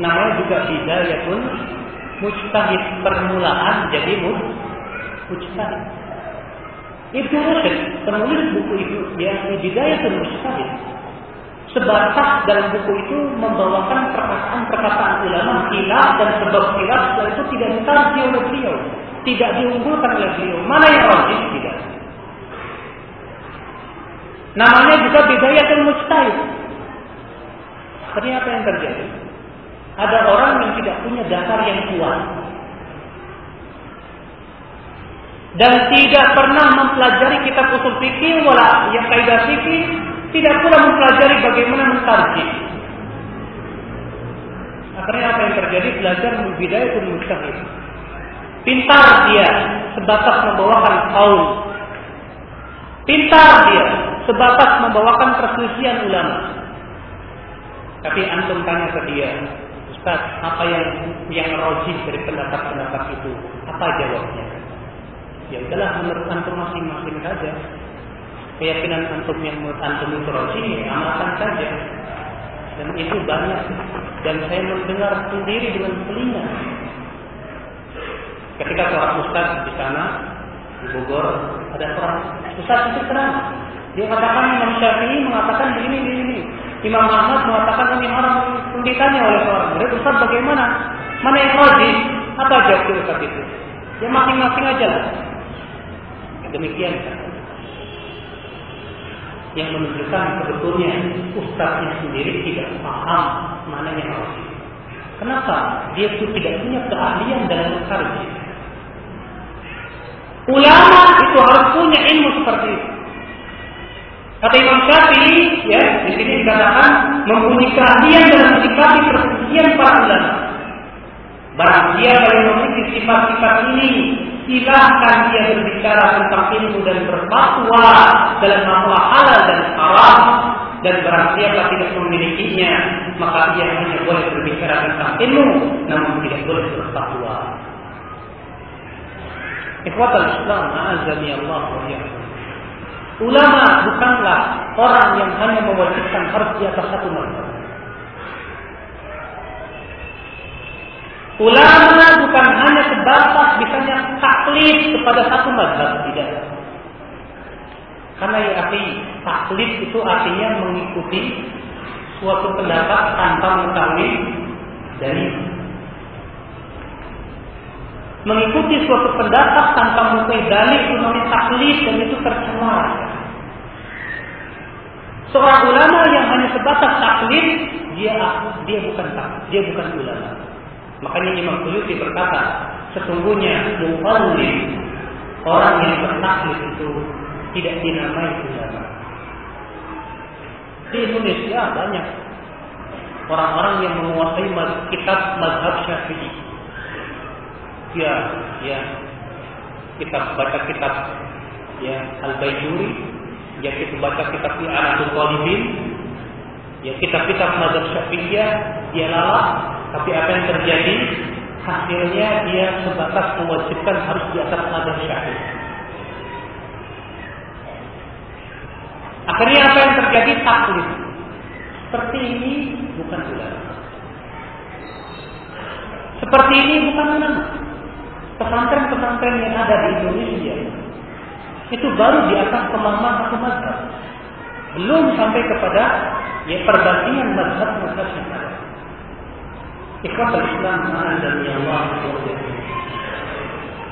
Namanya juga Bidayatul Mustahid permulaan jadi mujtahid. Ibnu Rushd penulis buku itu yang Bidayatul Mustahid sebatas dalam buku itu membawakan perkataan-perkataan ulama khilaf dan sebab khilaf setelah itu tidak ditarik oleh beliau tidak diunggulkan oleh beliau. Mana yang rajih? Tidak. Namanya juga bidayatul mujtahid. Ternyata yang terjadi? Ada orang yang tidak punya dasar yang kuat. Dan tidak pernah mempelajari kitab usul fikih wala yang kaidah fikih, tidak pula mempelajari bagaimana mentarjih. Akhirnya apa yang terjadi? Belajar bidayatul mujtahid. Pintar dia sebatas membawakan kaum. Pintar dia sebatas membawakan perselisihan ulama. Tapi antum tanya ke dia, Ustaz, apa yang yang rojih dari pendapat-pendapat itu? Apa jawabnya? Ya udahlah menurut antum masing-masing saja. Keyakinan antum yang menurut antum itu rojih, ya amalkan saja. Dan itu banyak. Dan saya mendengar sendiri dengan telinga Ketika seorang ustaz di sana di Bogor ada seorang ustaz itu terang. Dia katakan Imam Syafi'i mengatakan begini begini. Imam Ahmad mengatakan ini orang ditanya oleh seorang murid, Ustaz bagaimana? Mana yang wajib? Apa jawab Ustaz itu? Ya masing-masing aja lah. Demikian yang menunjukkan sebetulnya ustaznya sendiri tidak paham mana yang wajib. Kenapa? Dia itu tidak punya keahlian dalam mencari. Ulama itu harus punya ilmu seperti itu. Kata Imam Syafi'i, ya, di sini dikatakan mempunyai keahlian dalam sifat perselisihan para ulama. Barang siapa yang memiliki sifat-sifat ini, silahkan dia berbicara tentang ilmu dan berfatwa dalam masalah halal dan haram. Dan barang siapa tidak memilikinya, maka ia hanya boleh berbicara tentang ilmu, namun tidak boleh berfatwa. Ikhwatal Islam, azami Allah wa Ulama bukanlah orang yang hanya mewajibkan harus di atas satu mazhab. Ulama bukan hanya sebatas misalnya taklid kepada satu mazhab, tidak. Karena ya arti taklid itu artinya mengikuti suatu pendapat tanpa mengetahui dari mengikuti suatu pendapat tanpa mengetahui dalil itu namanya taklid dan itu tercela. Seorang ulama yang hanya sebatas taklid, dia dia bukan dia bukan ulama. Makanya Imam Suyuti berkata, sesungguhnya mukallid orang yang bertaklid itu tidak dinamai ulama. Di Indonesia banyak orang-orang yang menguasai kitab mazhab Syafi'i ya ya. Kita baca kitab ya Al Baijuri ya kita baca kitab I'anatul Talibin ya kitab-kitab mazhab Syafi'iyah dia lalak tapi apa yang terjadi? Hasilnya dia sebatas mewajibkan harus di atas mazhab Syafi'i. Akhirnya apa yang terjadi? Taklid seperti ini bukan ulama seperti ini bukan ulama pesantren-pesantren yang ada di Indonesia itu baru di atas pemahaman satu mazhab. Belum sampai kepada ya perbandingan mazhab-mazhab yang ada. Ikhlas Islam dan Allah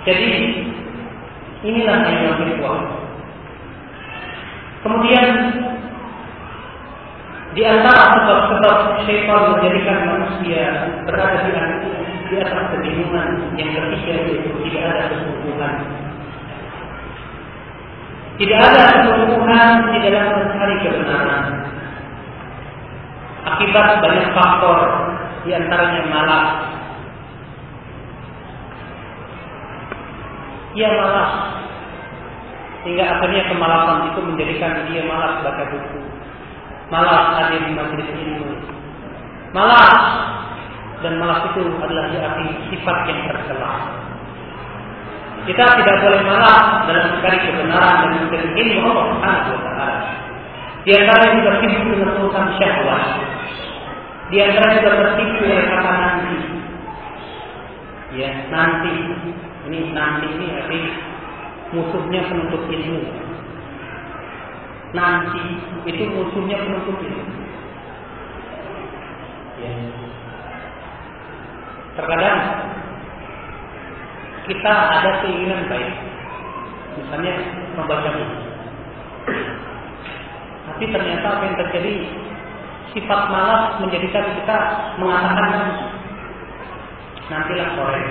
Jadi inilah yang ritual. Kemudian di antara sebab-sebab syaitan menjadikan manusia berada di di atas kebingungan yang ketiga yaitu tidak ada kesungguhan. Tidak ada kesungguhan di dalam mencari kebenaran. Akibat banyak faktor, di antaranya malas. Ia malas, sehingga akhirnya kemalasan itu menjadikan dia malas baca buku, malas hadir di majelis ilmu, malas dan malas itu adalah diarti sifat yang tercela. Kita tidak boleh malas dalam mencari kebenaran dan mencari ilmu Allah Subhanahu wa taala. Di antara juga sibuk dengan urusan syahwat. Di antara juga tertipu oleh kata nanti. Ya, nanti. Ini nanti ini arti musuhnya penuntut ilmu. Nanti itu musuhnya penuntut ilmu. Ya, Terkadang kita ada keinginan baik, misalnya membaca buku. Tapi ternyata apa yang terjadi sifat malas menjadikan kita mengatakan nantilah sore,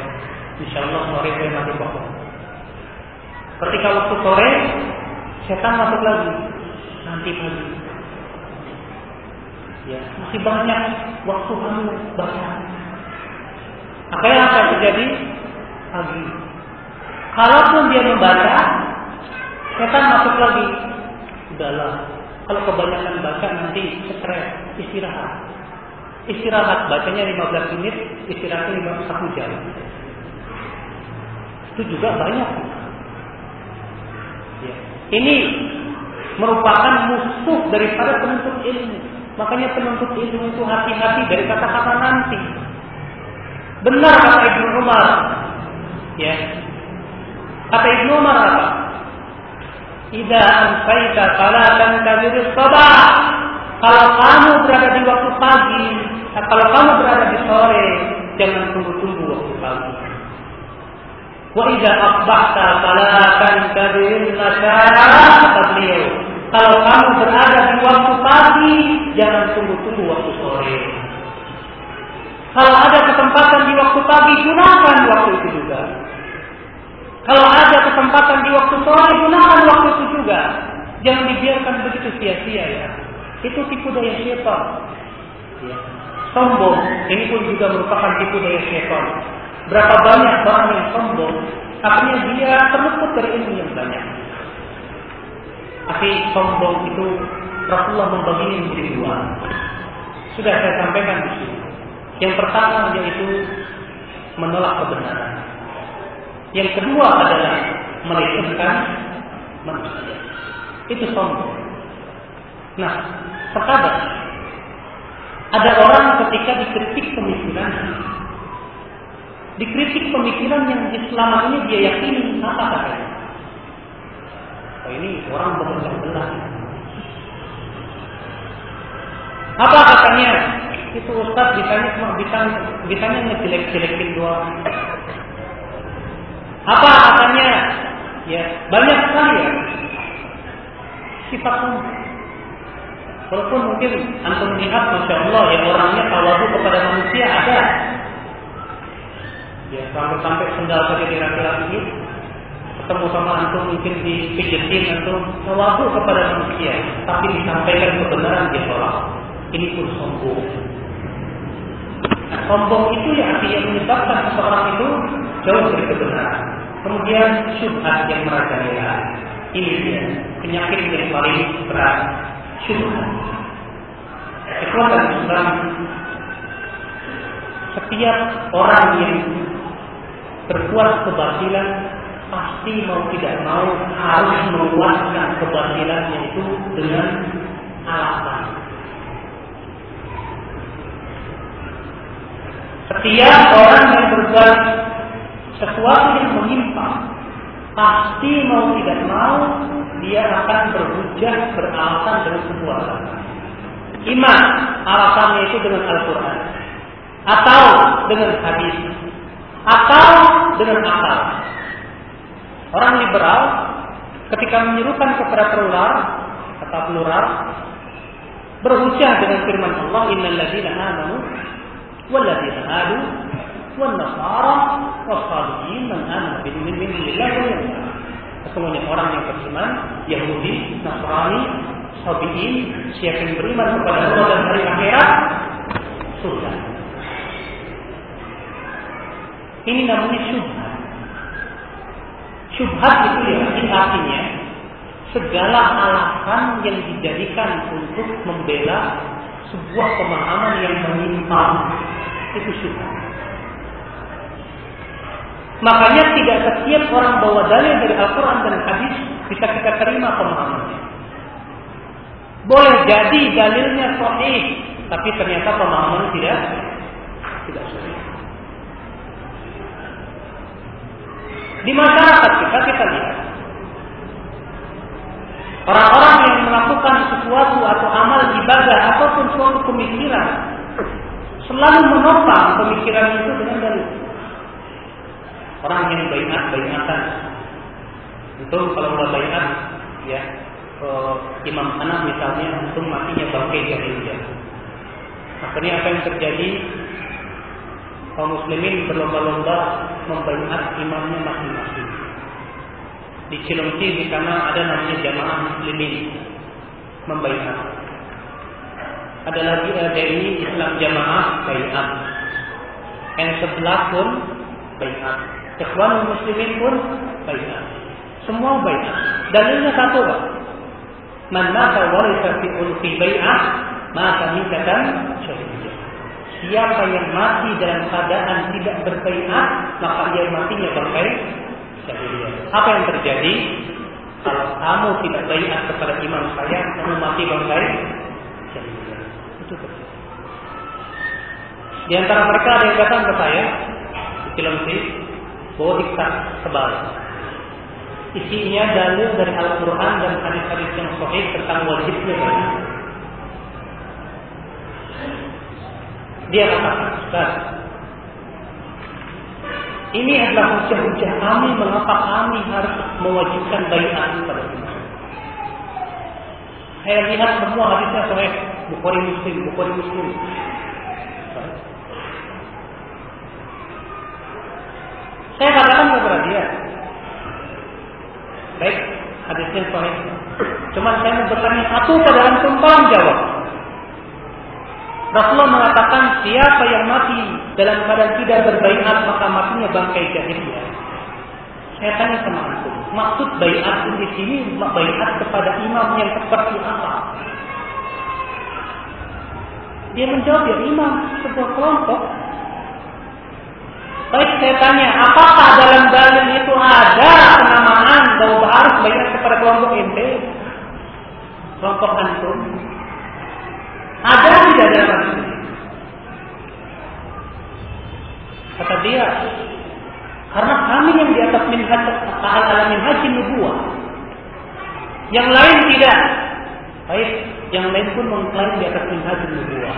insya Allah sore saya mati pokok. Ketika waktu sore, setan masuk lagi, nanti pagi. Ya, masih banyak waktu kamu baca Akhirnya apa yang terjadi? Pagi. Kalaupun dia membaca, setan masuk lagi. Udahlah. Kalau kebanyakan baca nanti stres, istirahat. Istirahat, bacanya 15 menit, istirahatnya 1 jam. Itu juga banyak. Ya. Ini merupakan musuh daripada penuntut ilmu. Makanya penuntut ilmu itu hati-hati dari kata-kata nanti. Benar kata Ibnu Umar. Ya. Kata Ibnu Umar apa? Ida amsaita fala tantadir sabah. Kalau kamu berada di waktu pagi, kalau kamu berada di sore, jangan tunggu-tunggu waktu pagi. Wa idza asbahta fala tantadir nasara kata beliau. Kalau kamu berada di waktu pagi, jangan tunggu-tunggu waktu sore. Kalau ada kesempatan di waktu pagi, gunakan waktu itu juga. Kalau ada kesempatan di waktu sore, Jangan dibiarkan begitu sia-sia ya. Itu tipu daya syaitan. Ya. Sombong, ini pun juga merupakan tipu daya syaitan. Berapa banyak orang yang sombong, akhirnya dia terluput dari ilmu yang banyak. Tapi sombong itu Rasulullah membaginya menjadi dua. Sudah saya sampaikan di sini. Yang pertama yaitu menolak kebenaran. Yang kedua adalah melecehkan manusia. Itu sombong. Nah, terkadang ada orang ketika dikritik pemikiran, dikritik pemikiran yang selama ini dia yakini apa katanya? Oh ini orang berbeda belah. Apa katanya? Itu Ustaz ditanya cuma bisa bisanya ngejelek-jelekin doang. Apa katanya? Ya, banyak sekali ya. Sifat. Walaupun mungkin antum lihat Masya Allah ya orangnya tawadu kepada manusia ada. Ya sampai-sampai sendal saja kira-kira ini ketemu sama antum mungkin dipijetin antum tawadu kepada manusia, tapi disampaikan kebenaran dia tolak. Ini pun sombong. Sombong itu ya artinya menyebabkan seseorang itu jauh dari kebenaran. Kemudian syubhat yang merajalela. Ini dia penyakit yang paling berat. Syubhat. Kekuatan Islam setiap orang yang berbuat kebatilan pasti mau tidak mau harus menguatkan kebatilannya itu dengan alasan. Setiap orang yang berbuat sesuatu yang menyimpang, pasti mau tidak mau dia akan berhujah beralasan dengan sebuah alasan. Iman alasannya itu dengan Al-Quran atau dengan hadis atau dengan akal. Orang liberal ketika menyerukan kepada plural kata plural berhujah dengan firman Allah innal ladzina amanu salihin man amana bil min min billahi wal yawmil Sesungguhnya orang yang beriman, Yahudi, Nasrani, Sabiin, siapa yang beriman kepada Allah dan hari akhirat, surga. Ini namanya syubhat. Syubhat itu ya, ini artinya segala alasan yang dijadikan untuk membela sebuah pemahaman yang menyimpang itu syubhat. Makanya tidak setiap orang bawa dalil dari Al-Quran dan Hadis bisa kita terima pemahamannya. Boleh jadi dalilnya sahih, tapi ternyata pemahaman tidak tidak sahih. Di masyarakat kita kita lihat orang-orang yang melakukan sesuatu atau amal ibadah ataupun suatu pemikiran selalu menopang pemikiran itu dengan dalil. Orang yang bayat bayatan itu kalau mau bayat ya ke Imam Anak misalnya itu matinya bangkai jahiliyah. Akhirnya apa yang terjadi? kaum muslimin berlomba-lomba membaiat imamnya masing-masing. Di Cilengsi di sana ada namanya jamaah muslimin membaiat. Ada lagi ini Islam jamaah. Yang sebelah pun baiat. Ikhwan muslimin pun baiat. Semua baiat. Dalilnya satu pak. Man mata warisa fi ulfi bai'ah mata mikatan syahidiyah. Siapa yang mati dalam keadaan tidak berbaiat, maka dia matinya jahiliyah. Apa yang terjadi? Kalau kamu tidak baiat kepada imam saya, kamu mati berbaik Di antara mereka ada yang datang ke saya film sih, bawa diktat tebal. Isinya dalil dari Al-Quran dan hadis-hadis yang sahih tentang wajibnya. Dia katakan, ini adalah hujah-hujah kami mengapa kami harus mewajibkan baiat kepada imam. Saya lihat semua hadisnya sahih, Bukhari Muslim, Bukhari Muslim. Saya katakan kepada dia, baik, Hadisnya sahih. Cuma saya mau bertanya satu pada antum tolong jawab. Rasulullah mengatakan siapa yang mati dalam keadaan tidak berbaikat maka matinya bangkai jahiliyah. Saya tanya sama antum, maksud baiat di sini baiat kepada imam yang seperti apa? Dia menjawab ya imam sebuah kelompok. Baik saya tanya, apakah dalam dalil itu ada penamaan bahwa harus bayar kepada kelompok ente? Kelompok antum? Ada tidak dalam Kata dia, karena kami yang di atas minhaj ala minhaj nubuah. Yang lain tidak. Baik, yang lain pun mengklaim di atas minhaj nubuah.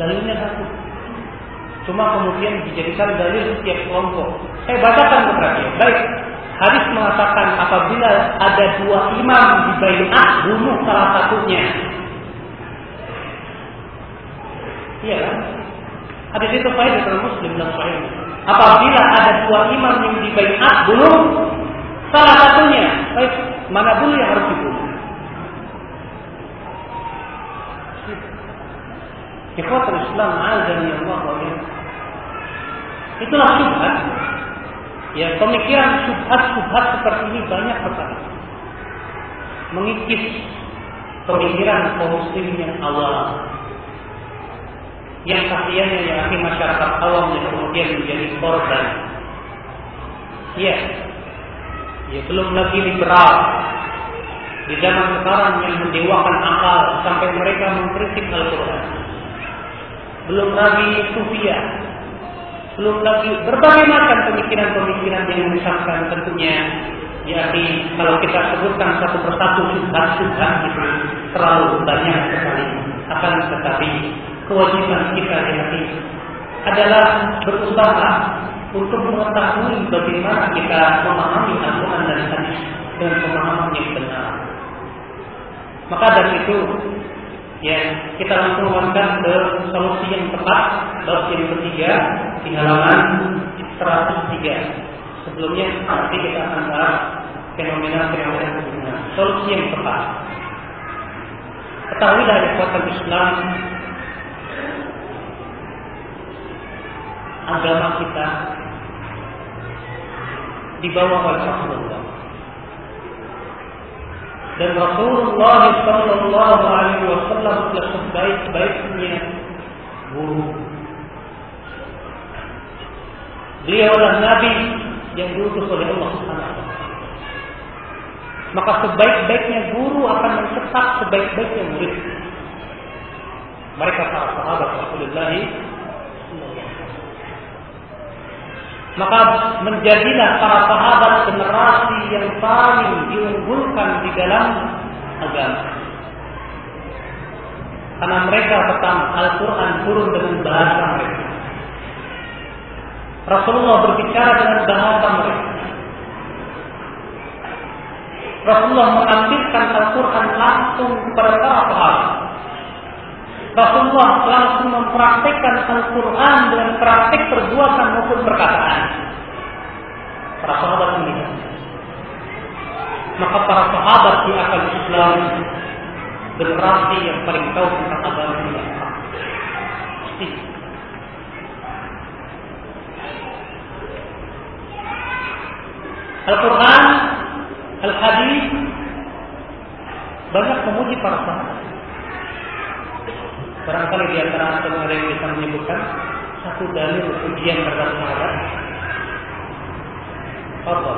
Dalilnya satu. Cuma kemudian dijadikan dalil setiap kelompok. Saya bacakan kepada Baik, hadis mengatakan apabila ada dua imam di baiat bunuh salah satunya. Iya kan? Hadis itu sahih dalam Muslim dan sahih. Apabila ada dua imam yang di baiat bunuh salah satunya, baik mana dulu yang harus dibunuh? Ikhwatul Islam azan ya Allah Itulah syubhat. Ya, pemikiran syubhat-syubhat seperti ini banyak sekali. Mengikis pemikiran kaum muslim yang awal. Yang kasihannya yang akhir masyarakat awam yang kemudian menjadi korban. Ya, ya belum lagi liberal. Di zaman sekarang yang mendewakan akal sampai mereka mengkritik Al-Quran. Belum lagi sufia belum lagi berbagai macam pemikiran-pemikiran yang menyesatkan tentunya. Ya, kalau kita sebutkan satu persatu subhat-subhat itu terlalu banyak sekali. Akan tetapi kewajiban kita di hati adalah berusaha untuk mengetahui bagaimana kita memahami Al-Quran dan hadis dengan pemahaman yang benar. Maka dari itu ya kita langsung masukkan ke solusi yang tepat bab yang ketiga di halaman 103 sebelumnya nanti kita akan bahas fenomena-fenomena hubungan solusi yang tepat. Ketahuilah ya kuatan Islam agama kita dibawa oleh Rasulullah dan Rasulullah Sallallahu Alaihi Wasallam telah sebaik-baiknya guru. Beliau adalah Nabi yang diutus oleh Allah Maka sebaik-baiknya guru akan mencetak sebaik-baiknya murid. Mereka para sahabat Rasulullah Maka menjadilah para sahabat generasi yang paling diunggulkan di dalam agama. Karena mereka pertama Al-Quran turun dengan bahasa mereka. Rasulullah berbicara dengan bahasa mereka. Rasulullah mengambilkan Al-Quran langsung kepada para sahabat. Rasulullah langsung mempraktikkan Al-Quran dengan praktik perbuatan maupun perkataan. Para sahabat ini. Maka para sahabat di akal Islam generasi yang paling tahu tentang agama ini. Pasti. Al-Quran, Al-Hadis banyak memuji para sahabat. Barangkali di antara antum ada yang bisa menyebutkan satu dalil ujian terhadap sahabat. Apa?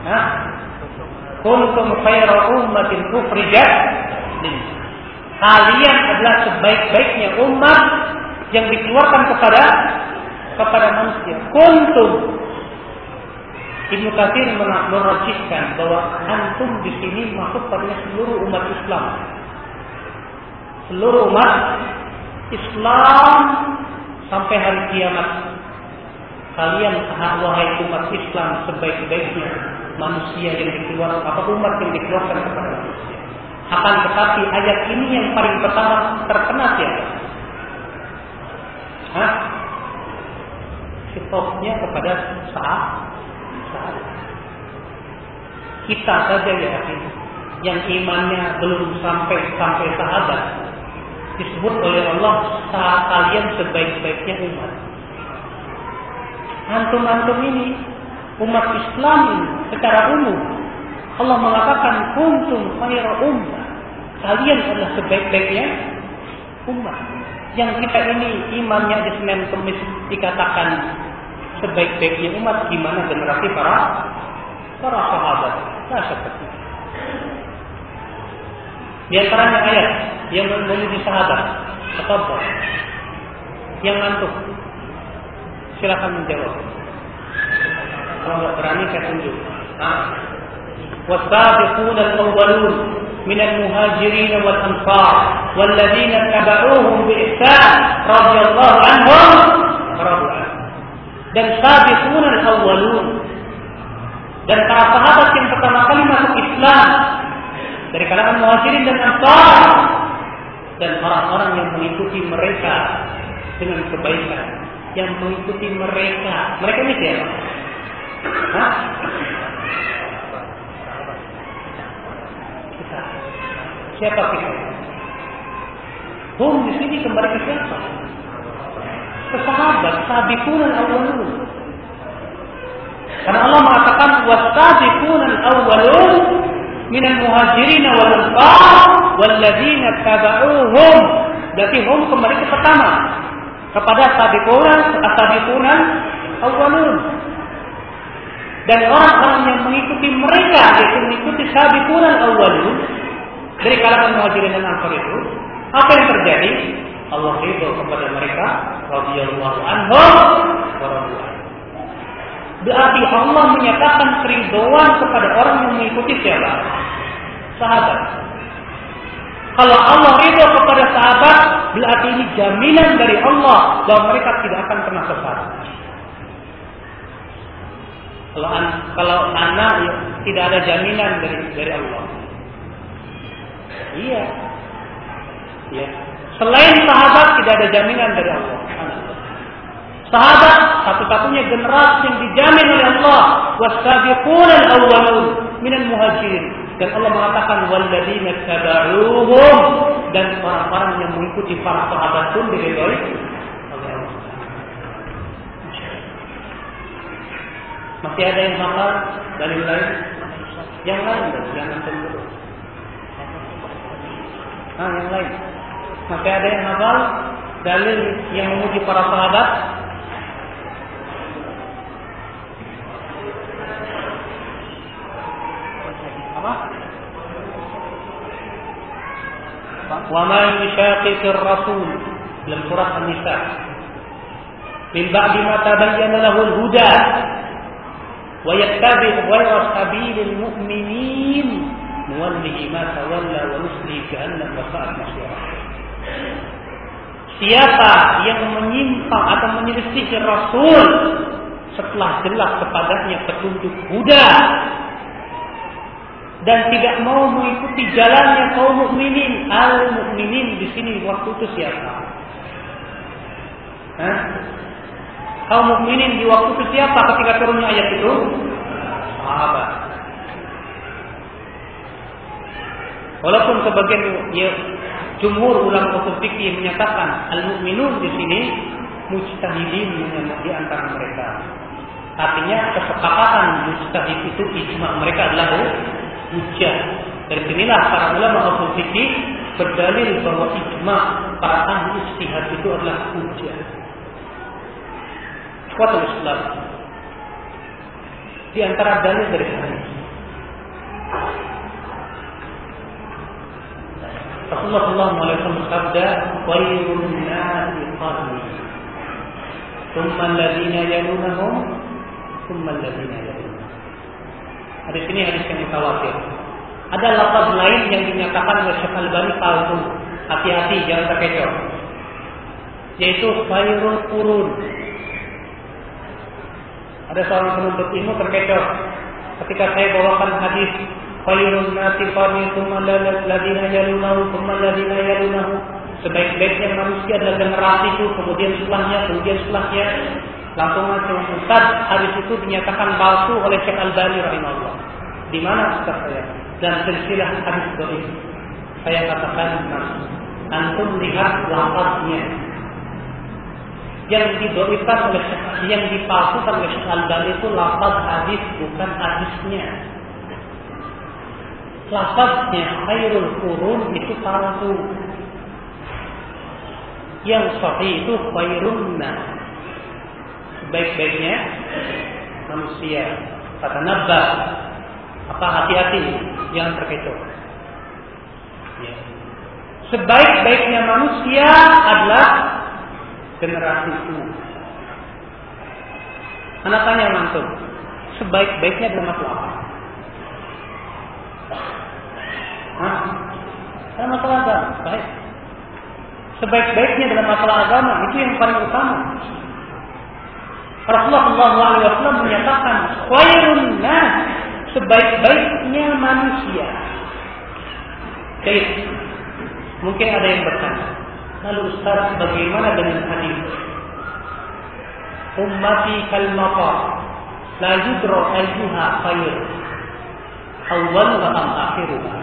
Hah? Kuntum khaira ummatin ukhrijat Kalian adalah sebaik-baiknya umat yang dikeluarkan kepada kepada manusia. Kuntum Ibnu Katsir merajihkan bahwa antum di sini masuk pada seluruh umat Islam. Seluruh umat Islam sampai hari kiamat. Kalian wahai umat Islam sebaik-baiknya manusia yang dikeluarkan apa umat yang dikeluarkan kepada manusia. Akan tetapi ayat ini yang paling pertama terkena siapa? Hah? Sifatnya kepada sahabat kita saja ya yang imannya belum sampai sampai sahabat disebut oleh Allah saat kalian sebaik-baiknya umat. Antum-antum ini umat Islam secara umum Allah mengatakan kuntum khairu ummah. Kalian adalah sebaik-baiknya umat. Yang kita ini imannya di Senin Kemis dikatakan sebaik-baiknya umat gimana generasi para para sahabat. Nah, seperti Di antaranya ayat yang memuji sahabat. Apa Yang ngantuk. Silakan menjawab. Kalau nggak berani saya tunjuk. Nah. والسابقون الأولون من المهاجرين والأنصار والذين اتبعوهم بإحسان رضي الله عنهم ورضوا عنه dan sabiqun al-awwalun dan para sahabat yang pertama kali masuk Islam dari kalangan muhajirin dan ansar dan orang-orang yang mengikuti mereka dengan kebaikan yang mengikuti mereka mereka ini siapa? Kita. Siapa kita? Hum di sini kembali ke siapa? Sahabat, sabiqun al-awwalun. Karena Allah mengatakan wasabiqun al-awwalun min al-muhajirin wal ansar walladzina tabauhum. Berarti hum kembali ke pertama kepada sabiqun as-sabiqun al-awwalun. Dan orang-orang yang mengikuti mereka yaitu mengikuti sabiqun al-awwalun dari kalangan muhajirin dan ansar itu, apa yang terjadi? Allah ridho kepada mereka radhiyallahu anhum Berarti Allah menyatakan keridhaan kepada orang yang mengikuti siapa? Sahabat. Kalau Allah ridho kepada sahabat, berarti ini jaminan dari Allah bahwa mereka tidak akan pernah sesat. Kalau an, kalau anak ya, tidak ada jaminan dari dari Allah. Iya. Ya. Selain sahabat tidak ada jaminan dari Allah. Sahabat satu-satunya generasi yang dijamin oleh Allah. Wasabiqun al-awwalun minal muhajirin. Dan Allah mengatakan walladzina tabauhum dan orang-orang yang mengikuti para sahabat pun diridhoi. Masih ada yang hafal dalil lain? Yang lain jangan cemburu. Ah, yang lain. Masih ada yang hafal dalil yang memuji para sahabat? Apa? Man yushaqiqir rasul dalam surat An-Nisa min ba'di ma tabayyana lahu al-huda wa yattabi' ghayra sabilil mu'minin nuwallihi ma tawalla wa nuslihi jahannam wa sa'at masira Siapa yang menyimpang atau menyelisih Rasul setelah jelas kepadanya petunjuk Buddha dan tidak mau mengikuti jalannya kaum mukminin, al mukminin di sini waktu itu siapa? Hah? Kaum mukminin di waktu itu siapa ketika turunnya ayat itu? Sahabat. Walaupun sebagian ya, jumhur ulama usul fikih menyatakan al-mukminun di sini mujtahidin di antara mereka. Artinya kesepakatan mujtahid itu ijma mereka adalah hujjah. Dari sinilah para ulama usul fikih berdalil bahwa ijma para ahli ijtihad itu adalah hujjah. Kuatul Islam di antara dalil dari hadis. Rasulullah SAW bersabda, "Khairun nasi qarni, thumma alladziina yalunahum, thumma alladziina yalunahum." Hadis ini hadis yang mutawatir. Ada lafaz lain yang dinyatakan oleh Syekh Al-Bani palsu. Hati-hati jangan terkecoh. Yaitu khairul qurun. Ada seorang penuntut ilmu terkecoh ketika saya bawakan hadis thumma alladziina yalunahu thumma alladziina yalunahu sebaik-baiknya manusia adalah generasiku kemudian setelahnya kemudian setelahnya Langsung aja Ustaz, hadis itu dinyatakan palsu oleh Syekh Al-Bani rahimahullah. Di mana Ustaz saya? Dan silsilah hadis dhaif. Saya katakan mas, antum lihat lafaznya. Yang didoifkan oleh yang dipalsukan oleh Syekh Al-Bani itu lafaz hadis bukan hadisnya. Lafaznya khairul qurun itu palsu. Yang sahih itu khairun nas sebaik-baiknya manusia. Kata Nabba, apa hati-hati yang terkecoh. Ya. Sebaik-baiknya manusia adalah generasi itu. Anak tanya langsung, sebaik-baiknya dalam apa? Dalam masalah agama, baik. Sebaik-baiknya dalam masalah agama itu yang paling utama. Rasulullah SAW menyatakan khairun nas sebaik-baiknya manusia. Jadi mungkin ada yang bertanya, lalu Ustaz bagaimana dengan hadis? Ummati kal mata la yudra ayyuha khair awal wa am akhiruha.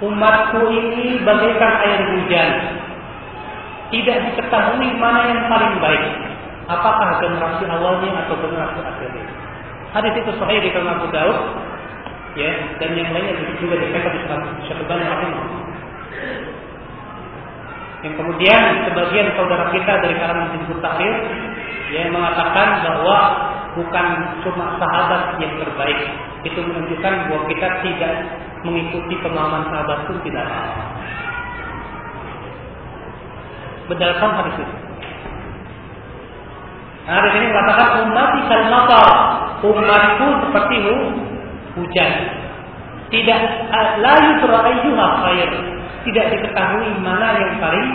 Umatku ini bagaikan air hujan. Tidak diketahui mana yang paling baik apakah generasi awalnya atau generasi akhirnya. Hadis itu sahih di dalam Abu Daud, ya, dan yang lainnya juga dikatakan di Syaikhul Rahimah. Yang kemudian sebagian saudara kita dari kalangan Hizbut Tahrir ya mengatakan bahwa bukan cuma sahabat yang terbaik. Itu menunjukkan bahwa kita tidak mengikuti pemahaman sahabat pun tidak apa. Berdasarkan hadis itu. Nah, di sini mengatakan umat kal matar. Umatku seperti hujan. Tidak la yusra ayyuha khair. Tidak diketahui mana yang paling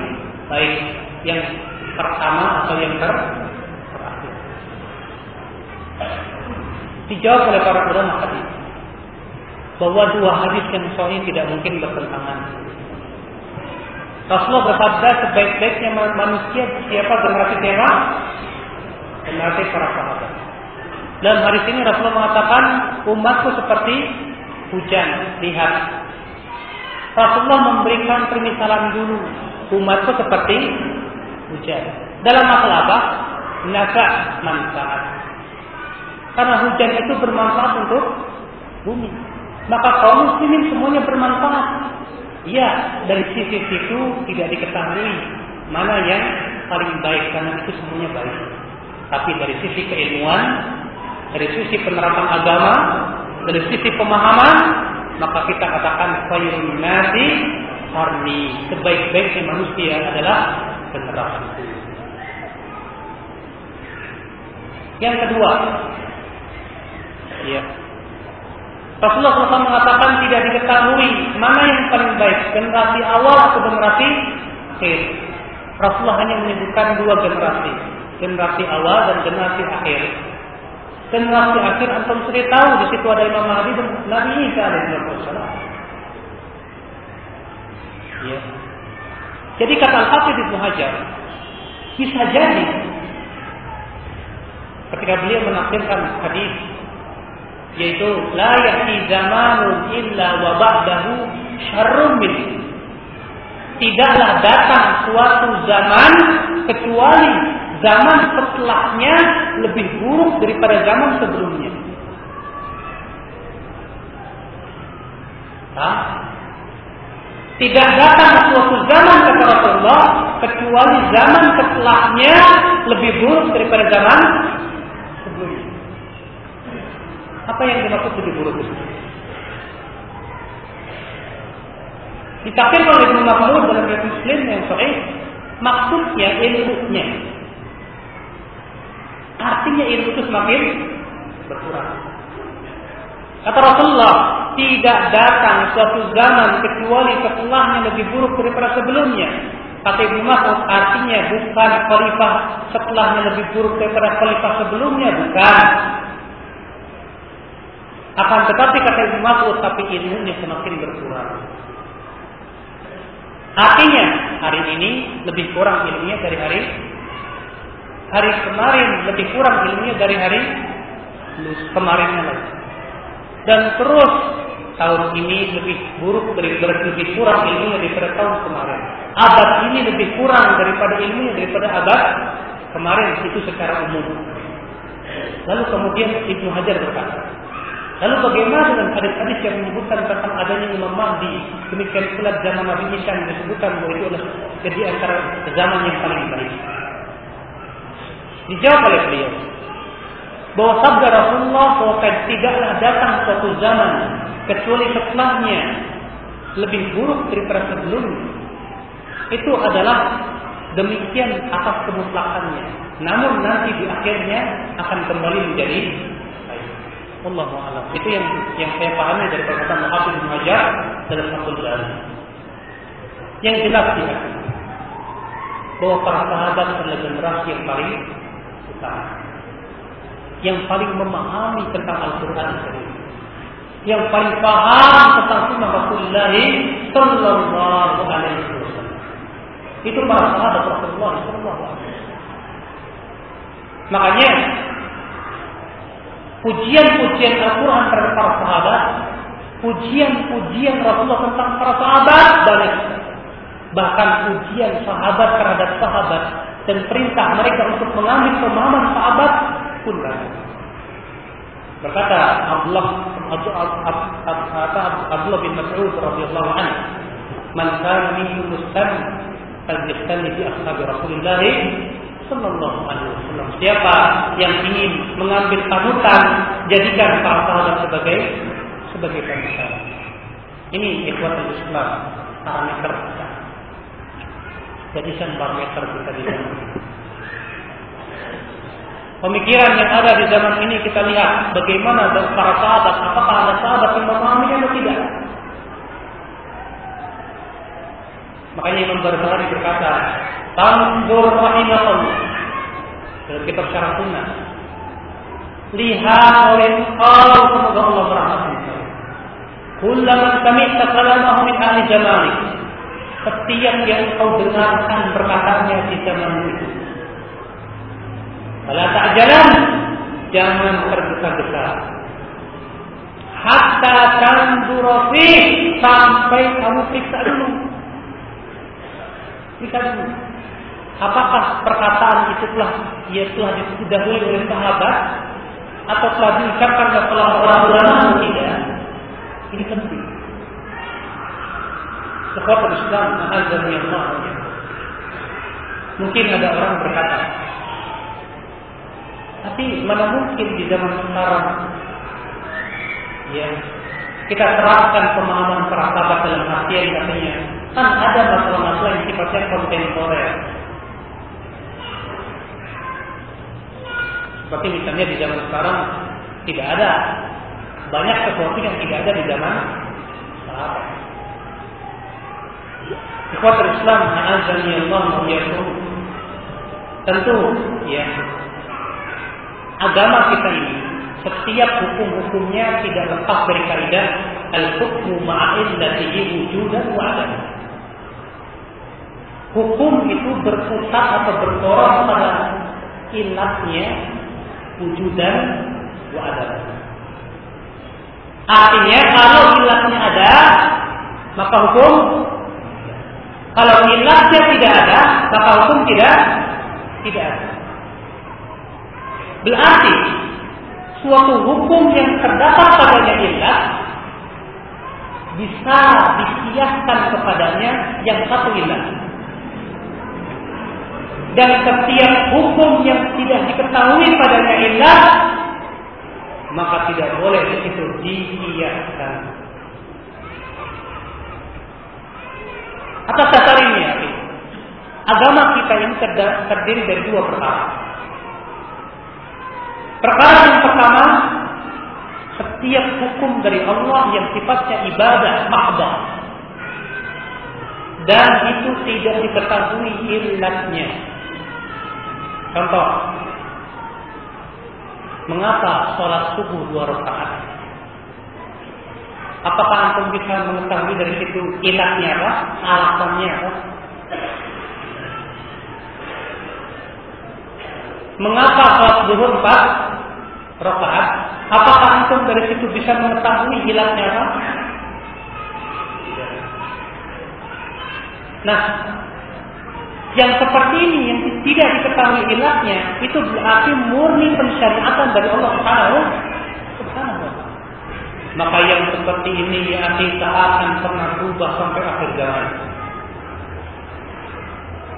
baik, yang pertama atau yang ter terakhir. Dijawab oleh para ulama tadi bahwa dua hadis yang sahih tidak mungkin bertentangan. Rasulullah bersabda sebaik-baiknya manusia siapa generasi tema generasi para sahabat. Dalam hadis ini Rasulullah mengatakan umatku seperti hujan. Lihat. Rasulullah memberikan permisalan dulu. Umatku seperti hujan. Dalam masalah apa? Nafa manfaat. Karena hujan itu bermanfaat untuk bumi. Maka kaum muslimin semuanya bermanfaat. Ya, dari sisi itu tidak diketahui mana yang paling baik karena itu semuanya baik. Tapi dari sisi keilmuan, dari sisi penerapan agama, dari sisi pemahaman, maka kita katakan khairun nasi harni. Sebaik-baiknya manusia adalah generasiku. Yang kedua, ya, Rasulullah SAW mengatakan tidak diketahui mana yang paling baik, generasi awal atau generasi akhir. Rasulullah hanya menyebutkan dua generasi, generasi awal dan generasi akhir. Generasi akhir antum sudah tahu di situ ada Imam Mahdi dan Nabi Isa alaihissalam. Ya. Jadi kata Al-Hafidh Ibnu Hajar, bisa jadi ketika beliau menafsirkan hadis yaitu la yati zamanun illa wa ba'dahu syarrun tidaklah datang suatu zaman kecuali zaman setelahnya lebih buruk daripada zaman sebelumnya. Hah? Tidak datang suatu zaman kata Rasulullah kecuali zaman setelahnya lebih buruk daripada zaman. Apa yang dimaksud buruk itu? Ditafsirkan oleh Ibnu Mas'ud dalam riwayat Muslim yang sahih, maksudnya ilmunya Artinya ilmu itu semakin berkurang. Kata Rasulullah, tidak datang suatu zaman kecuali setelahnya lebih buruk daripada sebelumnya. Kata Ibnu Mas'ud, artinya bukan khalifah setelahnya lebih buruk daripada khalifah sebelumnya, bukan. Akan tetapi kata Ibnu Mas'ud, tapi ilmunya semakin berkurang. Artinya hari ini lebih kurang ilmunya dari hari hari kemarin lebih kurang ilmunya dari hari kemarinnya lagi. Dan terus tahun ini lebih buruk dari lebih kurang ilmunya daripada tahun kemarin. Abad ini lebih kurang daripada ilmunya daripada abad kemarin itu secara umum. Lalu kemudian Ibnu Hajar berkata, Lalu bagaimana dengan hadis-hadis yang menyebutkan tentang adanya Imam Mahdi? Demikian pula zaman Nabi Isa yang disebutkan bahwa itu adalah jadi antara zaman yang paling baik. Dijawab oleh beliau bahwa sabda Rasulullah bahwa tidaklah datang suatu zaman kecuali setelahnya lebih buruk daripada sebelumnya. Itu adalah demikian atas kemutlakannya. Namun nanti di akhirnya akan kembali menjadi. Allah a'lam. Itu yang yang saya pahami dari perkataan Muhammad bin Hajar dalam Fathul Bari. Yang jelas ya, bahwa para sahabat adalah generasi yang paling utama. Yang paling memahami tentang Al-Quran yang paling paham tentang sunnah Rasulullah Sallallahu Alaihi Wasallam. Itu para sahabat Rasulullah Sallallahu Alaihi Wasallam. Makanya pujian-pujian Al-Quran terhadap para sahabat, pujian-pujian Rasulullah tentang para sahabat banyak. Bahkan pujian sahabat terhadap sahabat dan perintah mereka untuk mengambil pemahaman sahabat pun. Berkata Abdullah Abdullah bin Mas'ud radhiyallahu anhu, "Man kana minkum mustam falyastami bi ashabi Rasulillah sallallahu alaihi wasallam." Siapa yang ingin mengambil panutan, jadikan para sahabat sebagai sebagai panutan. Ini ikhwatul Islam, parameter kita. Jadikan parameter kita di dalam pemikiran yang ada di zaman ini kita lihat bagaimana para sahabat, apakah ada sahabat yang memahami atau tidak. Makanya Imam Barbahari berkata, Tanzur rahimahullah dalam kitab syarah sunnah. Lihat oleh engkau semoga Allah merahmati Kullaman sami'ta kalamahu min ahli zamani. Setiap yang engkau dengarkan perkataannya di zaman itu kalau tak jalan, jangan tergesa-gesa. Hatta tandurafi sampai kamu periksa dulu. Dulu. Apakah perkataan itu telah ia telah didahului oleh sahabat atau telah diucapkan oleh orang ulama tidak? Ini penting. Sekolah Islam, azza Allah. Mungkin ada orang berkata, tapi mana mungkin di zaman sekarang ya kita terapkan pemahaman para sahabat dalam artian katanya kan ada masalah-masalah yang sifatnya kontemporer. Seperti misalnya di zaman sekarang tidak ada banyak sesuatu yang tidak ada di zaman sahabat. Ikhwatul Islam, azani Allah Tentu ya agama kita ini setiap hukum-hukumnya tidak lepas dari kaidah al-hukmu ma'illatihi wujudan wa adam. Hukum itu berputar atau bertorong pada ilatnya wujudan wa adam. Artinya kalau ilatnya ada, maka hukum kalau ilatnya tidak ada, maka hukum tidak tidak ada. Berarti suatu hukum yang terdapat padanya ilah bisa disiaskan kepadanya yang satu ilah. Dan setiap hukum yang tidak diketahui padanya ilah maka tidak boleh itu disiaskan. Atas dasar ini, agama kita ini terdiri dari dua perkara. Perkara yang pertama, setiap hukum dari Allah yang sifatnya ibadah mahdah dan itu tidak diketahui illatnya. Contoh, mengapa sholat subuh dua rakaat? Apakah antum bisa mengetahui dari situ ilatnya apa? Alasannya apa? Mengapa sholat zuhur empat rakaat? Apakah antum dari situ bisa mengetahui hilangnya apa? Nah, yang seperti ini yang tidak diketahui hilangnya itu berarti murni pensyariatan dari Allah Subhanahu Maka yang seperti ini ya tak akan pernah berubah sampai akhir zaman.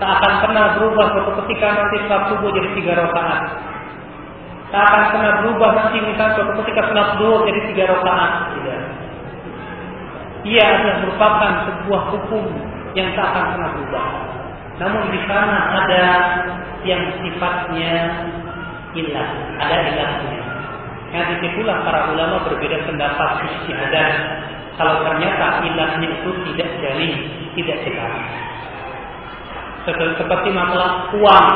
Tak akan pernah berubah suatu ketika nanti salat subuh jadi tiga rakaat. Tak akan pernah berubah nanti misalnya suatu ketika salat subuh jadi tiga rakaat. Tidak. Ia adalah merupakan sebuah hukum yang tak akan pernah berubah. Namun di sana ada yang sifatnya ilah, ada ilahnya. Yang di situlah para ulama berbeda pendapat istiadat. Kalau ternyata ilahnya itu tidak jali, tidak jelas. Seperti masalah uang.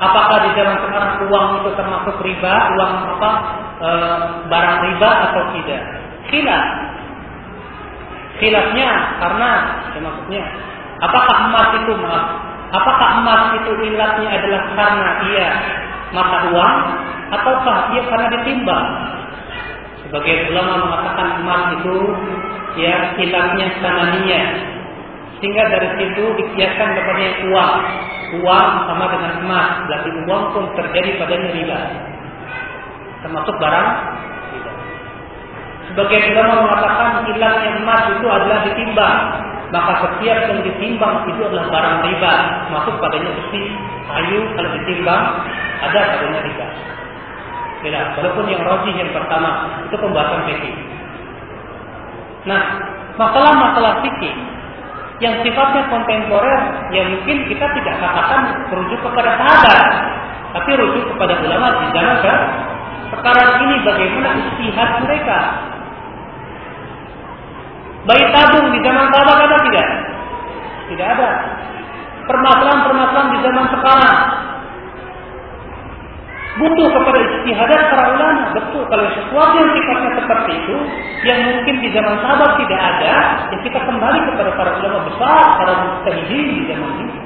Apakah di zaman sekarang uang itu termasuk riba, uang apa e, barang riba atau tidak? Khilaf. Khilafnya karena ya maksudnya apakah emas itu maaf? Apakah emas itu ilatnya adalah karena ia mata uang ataukah ia karena ditimbang? Sebagai ulama mengatakan emas itu ya ilatnya sananinya sehingga dari situ dikiaskan kepada uang. Uang sama dengan emas. Berarti uang pun terjadi padanya riba. Termasuk barang Sebagai ulama mengatakan hilangnya emas itu adalah ditimbang. Maka setiap yang ditimbang itu adalah barang riba. Masuk padanya besi, kayu kalau ditimbang ada padanya riba. Tidak. Walaupun yang rojih yang pertama itu pembahasan fikih. Nah, masalah-masalah fikih yang sifatnya kontemporer yang mungkin kita tidak katakan merujuk kepada sahabat tapi rujuk kepada ulama di zaman sekarang ini bagaimana istihad mereka bayi tabung di zaman sahabat ada tidak tidak ada permasalahan-permasalahan di zaman sekarang butuh kepada istihadat para ulama. Betul, kalau sesuatu yang sifatnya seperti itu, yang mungkin di zaman sahabat tidak ada, ya kita kembali kepada para ulama besar, para mustahidin di zaman ini.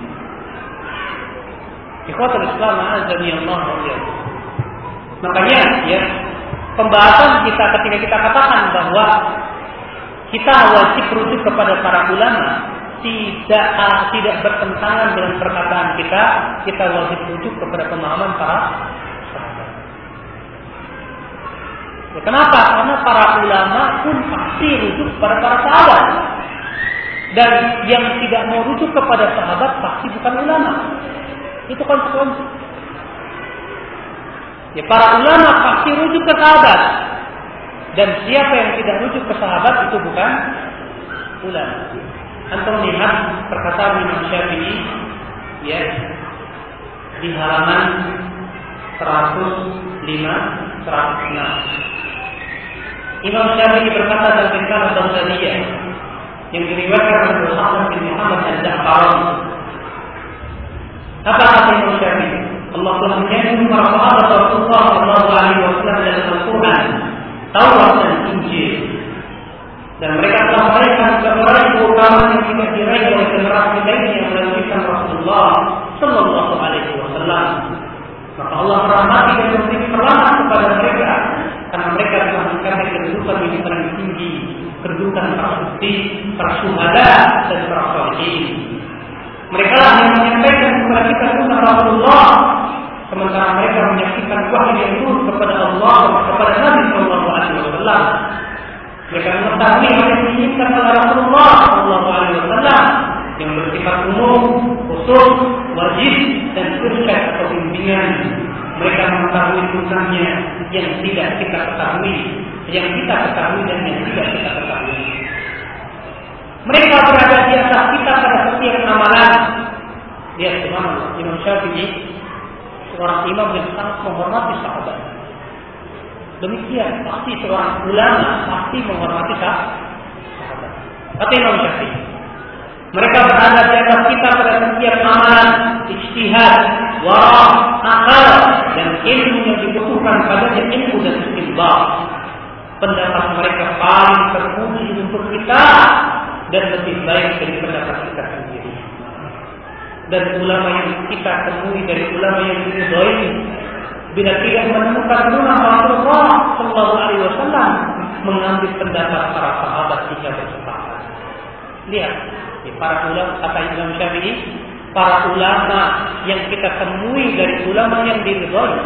Ikhwatul Islam azani Allah ya. Makanya ya pembahasan kita ketika kita katakan bahwa kita wajib rujuk kepada para ulama tidak tidak bertentangan dengan perkataan kita, kita wajib rujuk kepada pemahaman para Ya, kenapa? Karena para ulama pun pasti rujuk kepada para sahabat. Dan yang tidak mau rujuk kepada sahabat pasti bukan ulama. Itu konsekuensi. Ya, para ulama pasti rujuk ke sahabat. Dan siapa yang tidak rujuk ke sahabat itu bukan ulama. Antum lihat perkataan Imam Syafi'i ya di halaman 105 106 Imam Syafi'i berkata dalam risalah Baghdadiyah yang diriwayatkan oleh Hasan bin Muhammad al-Ja'fari. Apa kata Imam Syafi'i? Allah telah menyanyi para sahabat Rasulullah Shallallahu Alaihi Wasallam dalam Al-Quran, Taurat dan Injil. Dan mereka telah meraihkan kebenaran keutamaan yang tidak diraih oleh generasi lainnya yang melanjutkan Rasulullah Shallallahu Alaihi Wasallam. Maka Allah merahmati dan memberi perlahan kepada mereka karena mereka telah mencapai kedudukan yang paling tinggi, kedudukan para suci, para syuhada dan para sholihin. Mereka lah yang menyampaikan kepada kita sunnah Rasulullah sementara mereka menyaksikan wahyu yang turun kepada Allah kepada Nabi Shallallahu Alaihi Wasallam. Mereka mengetahui apa yang diinginkan oleh Rasulullah Shallallahu Alaihi Wasallam yang bersifat umum, khusus, wajib dan irsyad atau bimbingan mereka mengetahui sunnahnya yang tidak kita ketahui, yang kita ketahui dan yang tidak kita ketahui. Mereka berada di atas kita pada setiap amalan. Lihat teman Imam Syafi'i seorang imam yang sangat menghormati sahabat. Demikian pasti seorang ulama pasti menghormati sahabat. Kata Imam Syafi'i, mereka berada di atas kita pada setiap amalan, ijtihad, warah, akal, dan ilmu yang dibutuhkan padanya ilmu dan istinbat. Pendapat mereka paling terpuji untuk kita dan lebih baik dari pendapat kita sendiri. Dan ulama yang kita temui dari ulama yang diridhoi bila tidak menemukan sunnah Rasulullah Shallallahu Alaihi Wasallam mengambil pendapat para sahabat jika bersepakat. Lihat, ya, para ulama kata Imam Syafi'i, para ulama yang kita temui dari ulama yang diridhoi.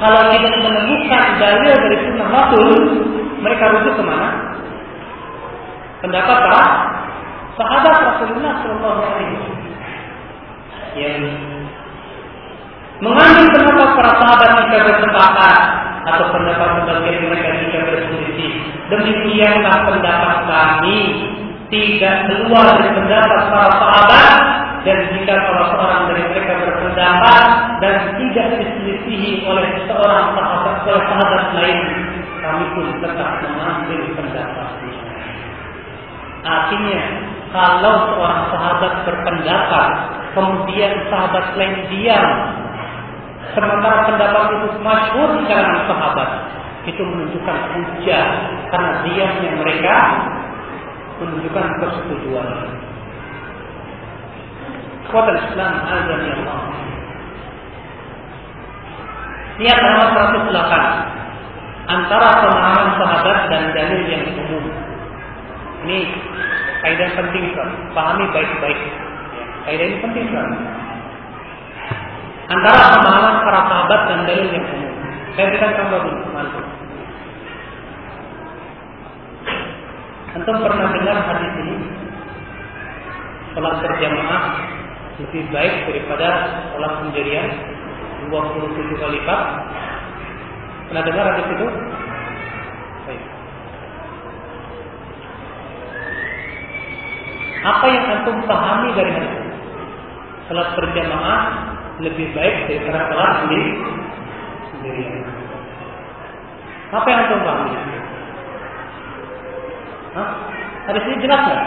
Kalau tidak menemukan dalil dari sunnah Rasul, mereka rujuk ke mana? Pendapat para sahabat Rasulullah Shallallahu Alaihi Wasallam. Yang mengambil pendapat para sahabat jika bersepakat atau pendapat sebagian mereka jika berselisih. Demikianlah pendapat kami. Tidak keluar dari pendapat para sahabat dan jika salah seorang dari mereka berpendapat dan tidak diselisihi oleh seorang sahabat oleh sahabat lain kami pun tetap mengambil pendapat Artinya kalau seorang sahabat berpendapat kemudian sahabat lain diam sementara pendapat itu masyhur di kalangan sahabat itu menunjukkan hujah karena diamnya mereka menunjukkan persetujuan. Kuatan Islam azan ya Allah Lihat halaman 108 antara pemahaman sahabat dan dalil yang umum. Ini kaidah penting sekali. Pahami baik-baik. Kaidah ini penting sekali. Antara pemahaman para sahabat dan dalil yang umum. Saya berikan contoh dulu, mantu. Antum pernah dengar hadis ini? Salat berjamaah lebih baik daripada salat sendirian 27 kali lipat. Pernah dengar hadis itu? Baik. Apa yang antum pahami dari hadis ini? Salat berjamaah lebih baik daripada salat sendiri. Apa yang antum pahami? Hah? Hadis ini jelas nggak?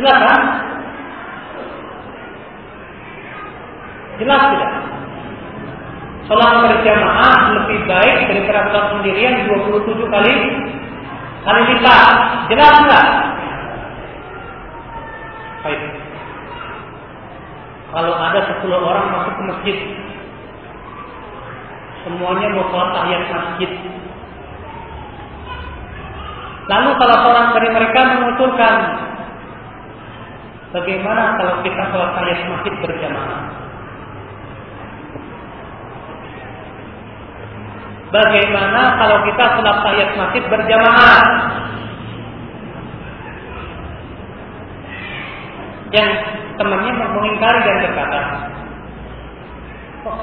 Jelas kan? Jelas tidak? Sholat berjamaah lebih baik daripada sholat sendirian 27 kali kali lipat. Jelas nggak? Baik. Kalau ada 10 orang masuk ke masjid, semuanya mau sholat tahiyat masjid. Lalu kalau seorang dari mereka mengusulkan, bagaimana kalau kita sholat tahiyat masjid berjamaah? Bagaimana kalau kita sholat tahiyat masjid berjamaah? Yang temannya mengingkari dan berkata, "Kok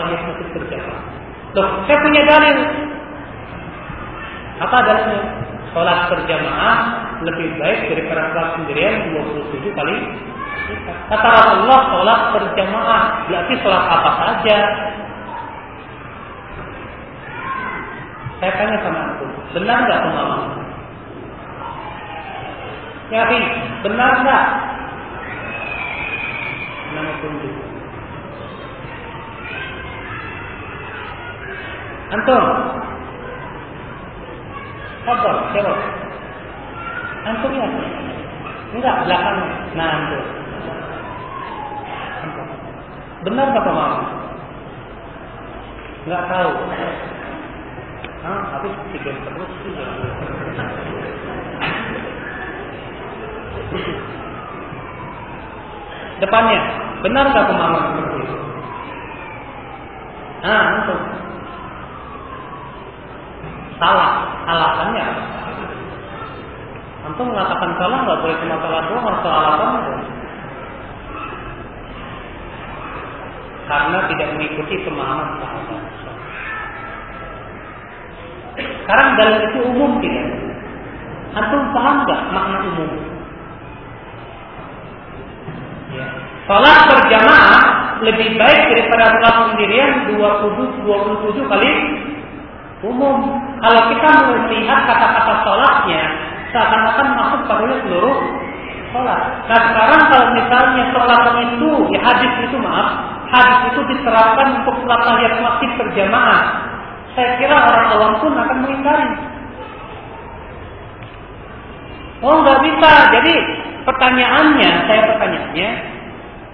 masjid berjamaah?" Loh, saya punya dalil. Apa dalilnya? Sholat berjamaah lebih baik daripada sholat sendirian 27 kali. Kata Rasulullah, sholat berjamaah berarti sholat apa saja Saya tanya sama aku, benar nggak pemahaman? Ya, Fi, benar nggak? Nama tunjuk. Antum, apa? Jawab. Antum ya? Enggak, belakang. Nah, antum. Antum. Benar nggak pemahaman? Enggak tahu. Ah, habis tiga terus tiga. Depannya, benar nggak pemahaman seperti itu? Ah, itu salah. Alasannya Antum mengatakan salah nggak boleh cuma salah doang, harus alasannya. Karena tidak mengikuti pemahaman sahabat. Sekarang dalam itu umum tidak? Antum paham nggak makna umum? Ya. Salat berjamaah lebih baik daripada salat sendirian 20 27 kali umum. Kalau kita melihat kata-kata salatnya seakan-akan masuk pada seluruh salat. Nah sekarang kalau misalnya salat itu, ya hadis itu maaf, hadis itu diterapkan untuk salat tahiyat masjid berjamaah saya kira orang awam pun akan mengingkari. Oh nggak bisa. Jadi pertanyaannya, saya pertanyaannya,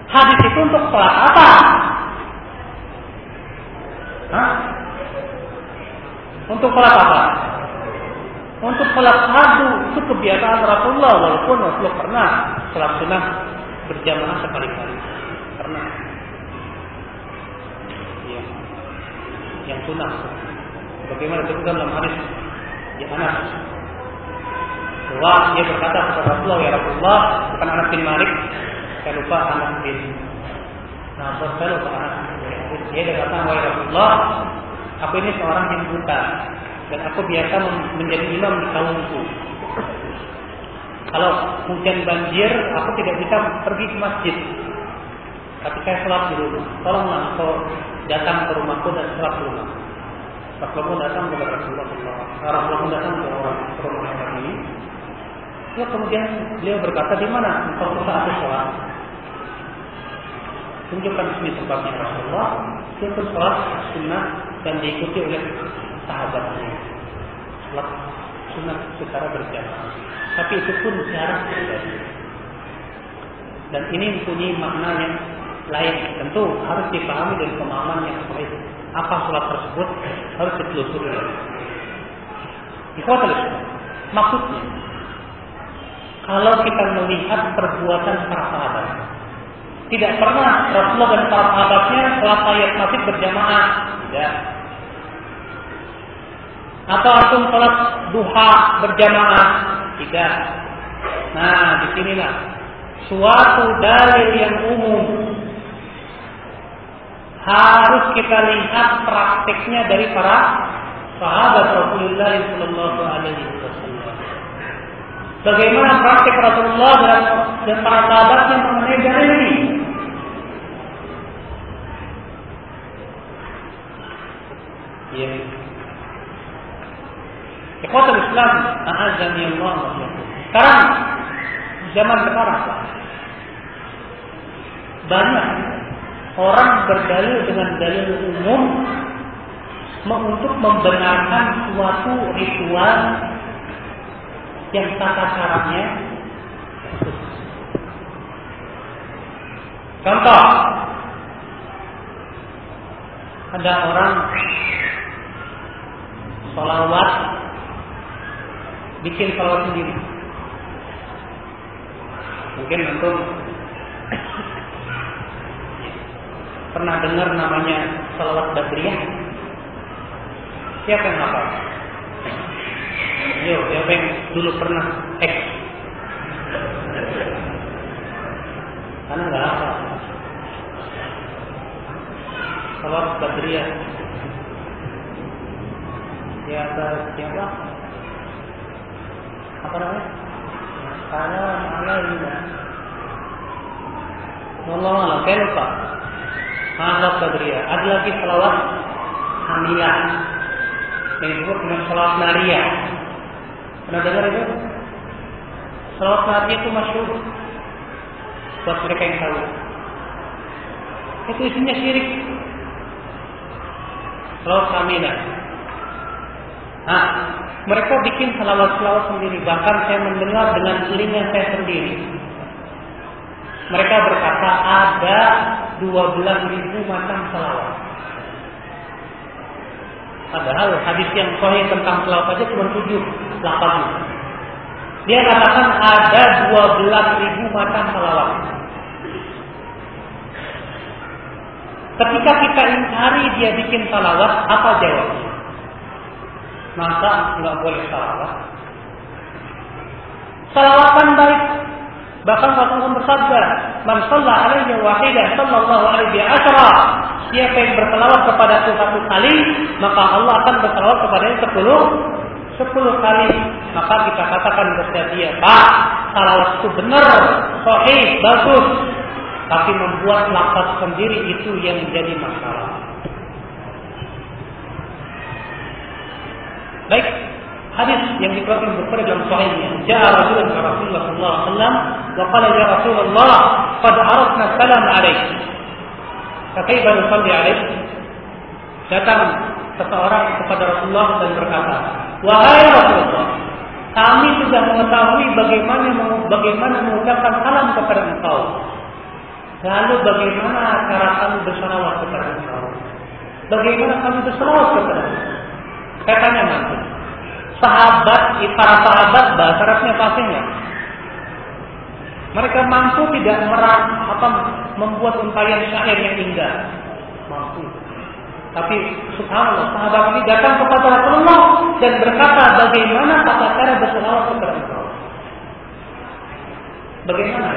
Hadis itu untuk sholat apa? Hah? Untuk sholat apa? Untuk sholat fardu itu kebiasaan Rasulullah walaupun Rasulullah pernah sholat sunnah berjamaah sekali-kali. Pernah. Ya. Yang sunnah. Bagaimana itu dalam hadis ya Anas bahwa dia berkata kepada Rasulullah ya Rasulullah bukan Anas bin Malik. Saya lupa Anas bin nah saya lupa Anas dia berkata wahai Rasulullah aku ini seorang yang buta dan aku biasa menjadi imam di kaumku. Kalau hujan banjir aku tidak bisa pergi ke masjid. Tapi saya sholat di tolonglah engkau datang ke rumahku dan sholat di rumah. Rasulullah datang kepada Rasulullah Rasulullah datang ke orang ke rumah ini Ya kemudian beliau berkata di mana engkau saat sholat? Tunjukkan sini tempatnya Rasulullah. Dia pun sholat sunnah dan diikuti oleh sahabatnya. Sholat sunnah secara berjamaah. Tapi itu pun jarang terjadi. Dan ini mempunyai makna yang lain. Tentu harus dipahami dari pemahaman yang baik. Apa sholat tersebut harus ditelusuri. Ikhwatul Maksudnya, kalau kita melihat perbuatan para sahabat. Tidak pernah Rasulullah dan para sahabatnya sholat ayat masjid berjamaah. Tidak. Atau langsung sholat duha berjamaah. Tidak. Nah, di sinilah suatu dalil yang umum harus kita lihat prakteknya dari para sahabat Rasulullah Sallallahu Alaihi Wasallam. Bagaimana praktik Rasulullah dan, dan para yang mengenai dalil ini? Ya. Ikhwatul Islam, a'azani Allah Sekarang, zaman sekarang, banyak orang berdalil dengan dalil umum untuk membenarkan suatu ritual yang tata caranya Contoh, ada orang solawat bikin solawat sendiri. Mungkin untuk pernah dengar namanya solawat badriyah? Siapa yang hafal? Ayo, siapa yang dulu pernah X? Karena nggak apa. Salat Badriyah. Di atas siapa? Apa namanya? Karena alaina. Allah Allah, saya lupa. Salat Badriyah. Ada lagi salawat Hamilah. Yang disebut dengan salawat Maria. Pernah dengar itu? Salawat Nabi itu masyhur buat mereka yang tahu. Itu isinya syirik. Salawat kamilah. Nah, mereka bikin salawat-salawat sendiri. Bahkan saya mendengar dengan telinga saya sendiri. Mereka berkata ada 12 ribu macam salawat. Padahal hadis yang sahih tentang selawat saja cuma tujuh, delapan. Dia katakan ada dua belas ribu macam selawat. Ketika kita ingkari dia bikin salawat, apa jawabnya? Masa nggak boleh salawat? Salawatan baik. Bahkan Rasulullah bersabda, "Man shalla alaihi wahidah sallallahu alaihi asra." Siapa yang berselawat kepada aku satu kali, maka Allah akan berselawat kepadanya sepuluh sepuluh kali. Maka kita katakan kepada dia, Pak, salawat itu benar, sahih, bagus. Tapi membuat lafaz sendiri itu yang menjadi masalah. Baik, hadis yang dikeluarkan Bukhari dalam sahihnya. Ja'a Rasulullah Rasulullah sallallahu alaihi wasallam wa qala ya Rasulullah, qad arafna salam alaik. Fakaifa nusalli alaih? Datang seseorang kepada Rasulullah dan berkata, "Wahai Rasulullah, kami sudah mengetahui bagaimana bagaimana mengucapkan salam kepada engkau. Lalu bagaimana cara kamu bersalawat kepada Allah? Bagaimana kamu bersalawat kepada Allah? Saya tanya nanti. Sahabat, para sahabat bahasa Arabnya pasti? Mereka mampu tidak merang, apa, membuat untayan syair yang indah. Mampu. Tapi subhanallah, sahabat ini datang kepada Rasulullah dan berkata bagaimana tata cara bersalawat kepada Allah. Bagaimana?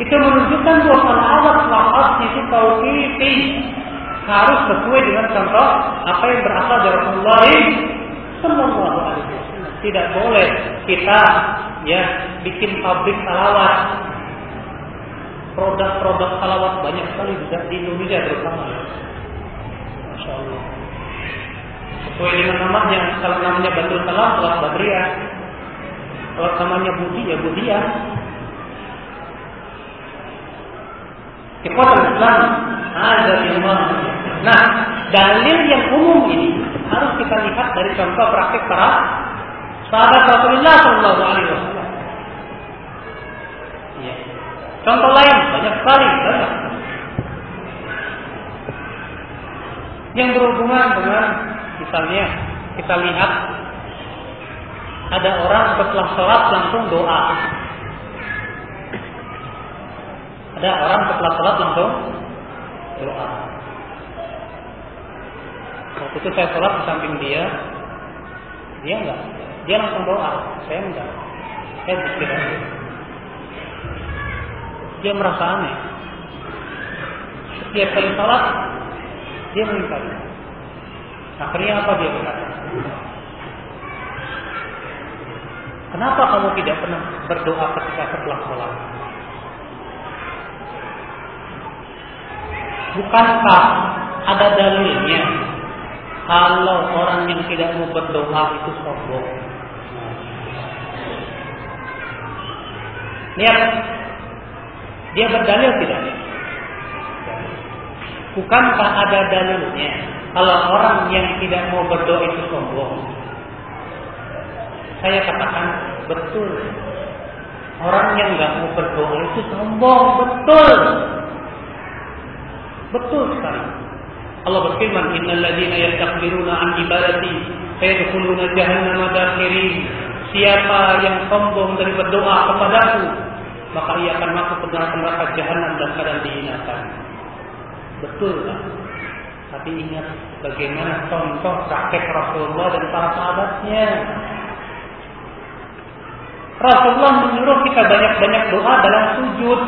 Itu menunjukkan bahwa salawat lafaz itu tauqifi harus sesuai dengan contoh apa yang berasal dari Rasulullah Sallallahu Alaihi Wasallam. Tidak boleh kita ya bikin pabrik salawat. Produk-produk salawat banyak sekali juga di Indonesia terutama. Masya Allah. Sesuai dengan namanya, kalau namanya Batul Salam, Salat Badriyah. Kalau namanya Budi, ya Budiah. Ikhwatul Islam, ada ilmu. Nah, dalil yang umum ini harus kita lihat dari contoh praktik para sahabat Rasulullah Shallallahu Alaihi Wasallam. Ya. Contoh lain banyak sekali, banyak. Yang berhubungan dengan misalnya kita lihat ada orang setelah sholat langsung doa. Ada orang setelah sholat langsung doa. Waktu itu saya sholat di samping dia, dia enggak, dia langsung doa, saya enggak. Saya pikir Dia merasa aneh. Setiap kali sholat, dia minta. Akhirnya apa dia berkata? Kenapa kamu tidak pernah berdoa ketika setelah sholat? Bukankah ada dalilnya kalau orang yang tidak mau berdoa itu sombong? Lihat, dia berdalil tidak? Bukankah ada dalilnya kalau orang yang tidak mau berdoa itu sombong? Saya katakan betul. Orang yang nggak mau berdoa itu sombong, betul. Betul sekali. Allah berfirman, "Innal ladzina yastakbiruna an ibadati sayadkhuluna jahannama dakhirin." Siapa yang sombong dari berdoa kepadaku, maka ia akan masuk ke dalam neraka jahanam dan keadaan dihinakan. Betul kan? Tapi ingat bagaimana contoh praktek Rasulullah dan para sahabatnya. Rasulullah menyuruh kita banyak-banyak doa dalam sujud.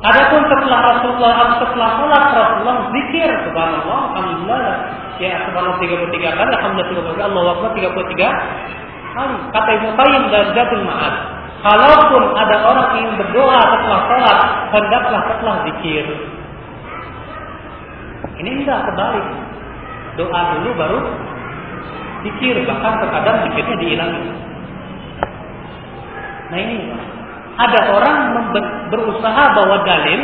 Adapun setelah Rasulullah setelah sholat Rasulullah zikir subhanallah alhamdulillah. Ya subhanallah 33 kali alhamdulillah 33 kali Allah Akbar 33 kali. Kata Ibnu Qayyim dan Zadul Ma'ad kalaupun ada orang yang berdoa setelah sholat hendaklah setelah zikir. Ini tidak kebalik. Doa dulu baru zikir bahkan terkadang zikirnya dihilangi. Nah ini ada orang berusaha bawa dalil,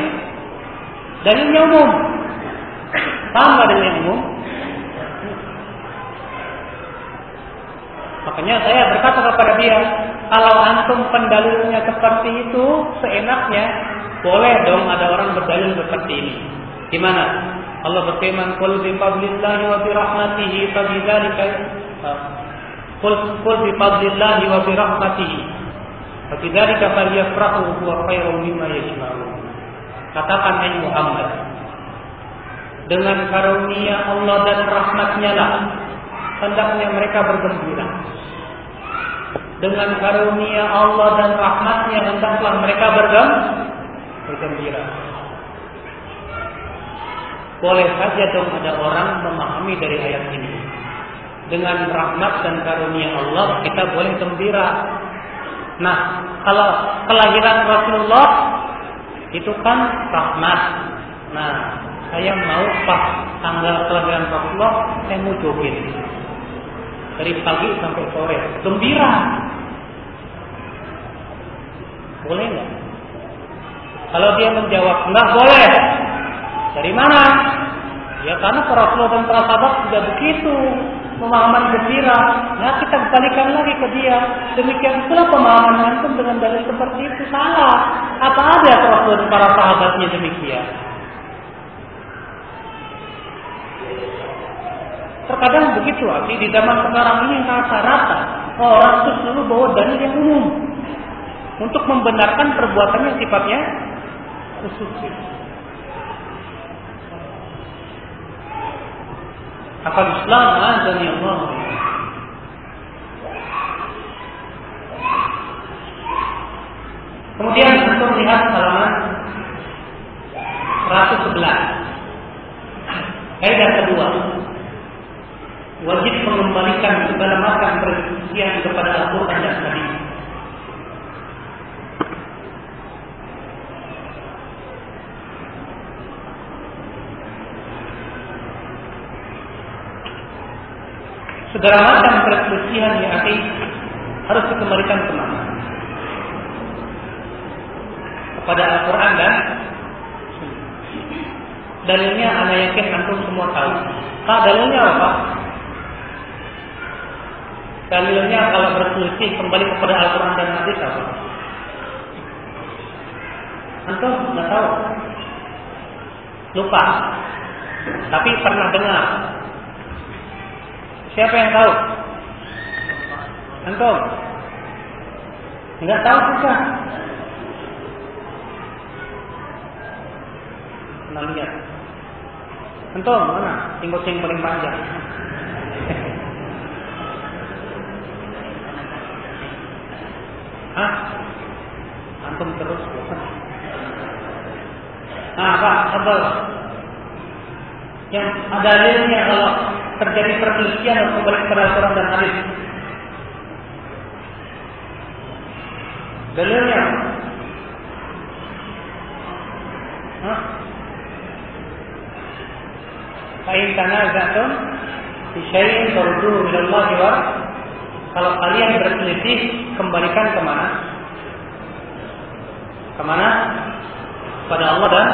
dalilnya umum. Sama yang umum. Makanya saya berkata kepada dia, kalau antum pendalilnya seperti itu, seenaknya, boleh dong ada orang berdalil seperti ini. Gimana? Allah berfirman, "Qul bi fadlillahi wa bi rahmatihi fa bidzalika Qul qul bi fadlillahi wa bi rahmatihi Fabidzalika falyafrahu huwa khairun mimma yajma'un. Katakan hai Muhammad, dengan karunia Allah dan rahmatnya lah hendaknya mereka bergembira. Dengan karunia Allah dan rahmatnya hendaklah mereka bergembira. Boleh saja dong ada orang memahami dari ayat ini. Dengan rahmat dan karunia Allah kita boleh gembira Nah, kalau kelahiran Rasulullah itu kan rahmat. Nah, saya mau pas tanggal kelahiran Rasulullah, saya mau joget dari pagi sampai sore, gembira. Boleh nggak? Kalau dia menjawab nggak boleh, dari mana? Ya karena para Rasulullah dan para sahabat sudah begitu. Pemahaman gembira. Nah kita balikan lagi ke dia. Demikian pula pemahaman antum dengan dalil seperti itu salah. Apa ada Rasul para sahabatnya demikian? Terkadang begitu, Abi. Di zaman sekarang ini rata-rata orang itu selalu bawa dalil yang umum untuk membenarkan perbuatannya sifatnya khusus. Akal Islam azani Allah. Kemudian untuk lihat halaman 111. Kaidah kedua. Wajib mengembalikan segala macam perselisihan kepada Al-Quran dan Hadis. Segala macam perselisihan yang akhir harus dikembalikan ke mana? Kepada Al-Quran dan dalilnya anak yakin antum semua tahu. Kak dalilnya apa? Dalilnya kalau berselisih kembali kepada Al-Quran dan hadis apa? Antum nggak tahu? Lupa. Tapi pernah dengar Siapa yang tahu? Antum? Enggak tahu juga. Nah lihat. Antum mana? Tinggal yang paling panjang. Hah? Antum terus. Nah, Pak, sabar. Yang ada dalilnya kalau terjadi perselisihan atau Al-Quran dan hadis. Dalilnya? Fa'in tanazatun fi syai'in farduhu ila Allah wa kalau kalian berselisih kembalikan ke mana? Ke mana? Pada Allah dan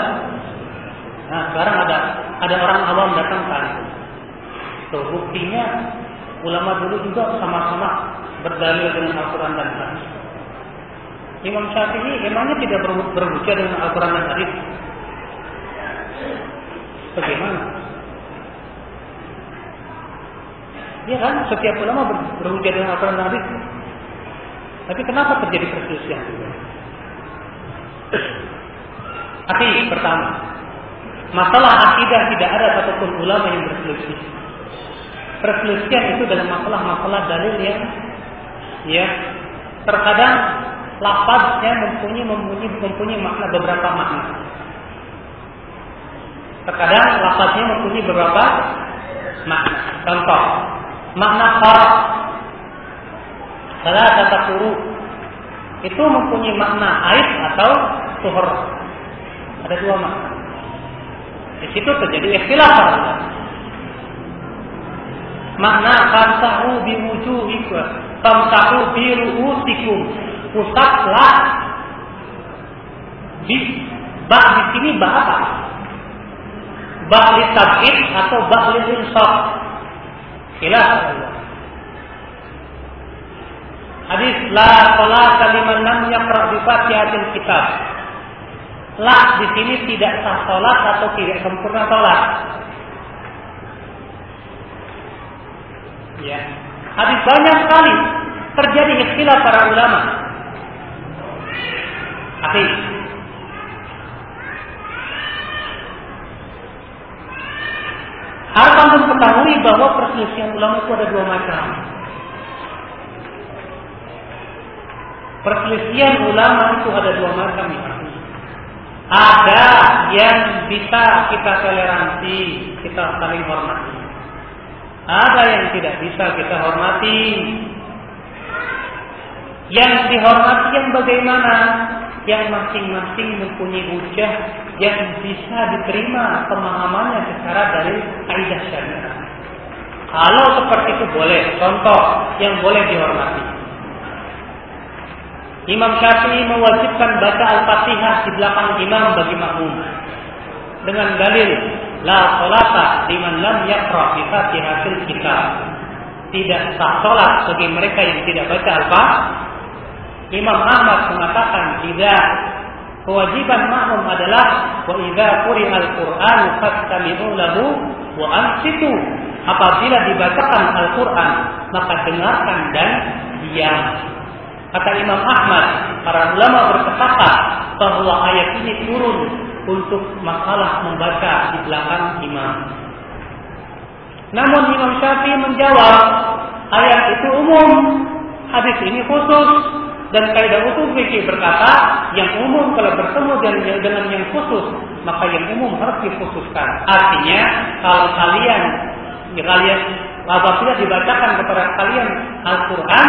Nah sekarang ada ada orang awam datang ke Tuh, buktinya ulama dulu juga sama-sama berdalil dengan Al-Quran dan Hadis. Imam Syafi'i emangnya tidak berhujjah dengan Al-Quran dan Hadis? Bagaimana? Ya kan, setiap ulama berhujjah dengan Al-Quran dan Hadis. Tapi kenapa terjadi perselisihan? Akhir pertama, masalah akidah tidak ada satupun ulama yang berselisih perselisihan itu dalam masalah-masalah dalil yang ya terkadang lafaznya mempunyai mempunyai mempunyai makna beberapa makna. Terkadang lafaznya mempunyai beberapa makna. Contoh, makna farq salah kata kuru itu mempunyai makna aib atau suhur. Ada dua makna. Di situ terjadi istilah Makna famsahu bi wujuhikum, famsahu bi ru'usikum. Usaplah. Di ba di sini ba apa? Ba li tabid atau ba li insaf? Khilaf Hadis la salata liman lam yaqra bi Fatihatil kitab. La di sini tidak sah salat atau tidak sempurna salat. Ya. Hadis banyak sekali terjadi istilah para ulama. Akhir. Harus antum ketahui bahwa perselisihan ulama itu ada dua macam. Perselisihan ulama itu ada dua macam ya. Ada yang bisa kita toleransi, kita saling hormati. Ada yang tidak bisa kita hormati. Yang dihormati yang bagaimana? Yang masing-masing mempunyai hujah yang bisa diterima pemahamannya secara dari kaidah syariat. Kalau seperti itu boleh. Contoh yang boleh dihormati. Imam Syafi'i mewajibkan baca Al-Fatihah di belakang imam bagi makmum. Dengan dalil La salata liman lam yaqra bi Fatihatil kitab. tidak sah sholat bagi mereka yang tidak baca Al-Fatihah. Imam Ahmad mengatakan tidak kewajiban makmum adalah wa idza quri'a al-Qur'an fastami'u lahu wa ansitu. Apabila dibacakan Al-Qur'an, maka dengarkan dan diam. Kata Imam Ahmad, para ulama bersepakat bahwa ayat ini turun untuk masalah membaca di belakang imam. Namun Imam Syafi'i menjawab, ayat itu umum, hadis ini khusus, dan kaidah usul fikih berkata, yang umum kalau bertemu dengan, dengan yang khusus, maka yang umum harus dikhususkan. Artinya, kalau kalian, ya kalian apabila dibacakan kepada kalian Al-Quran,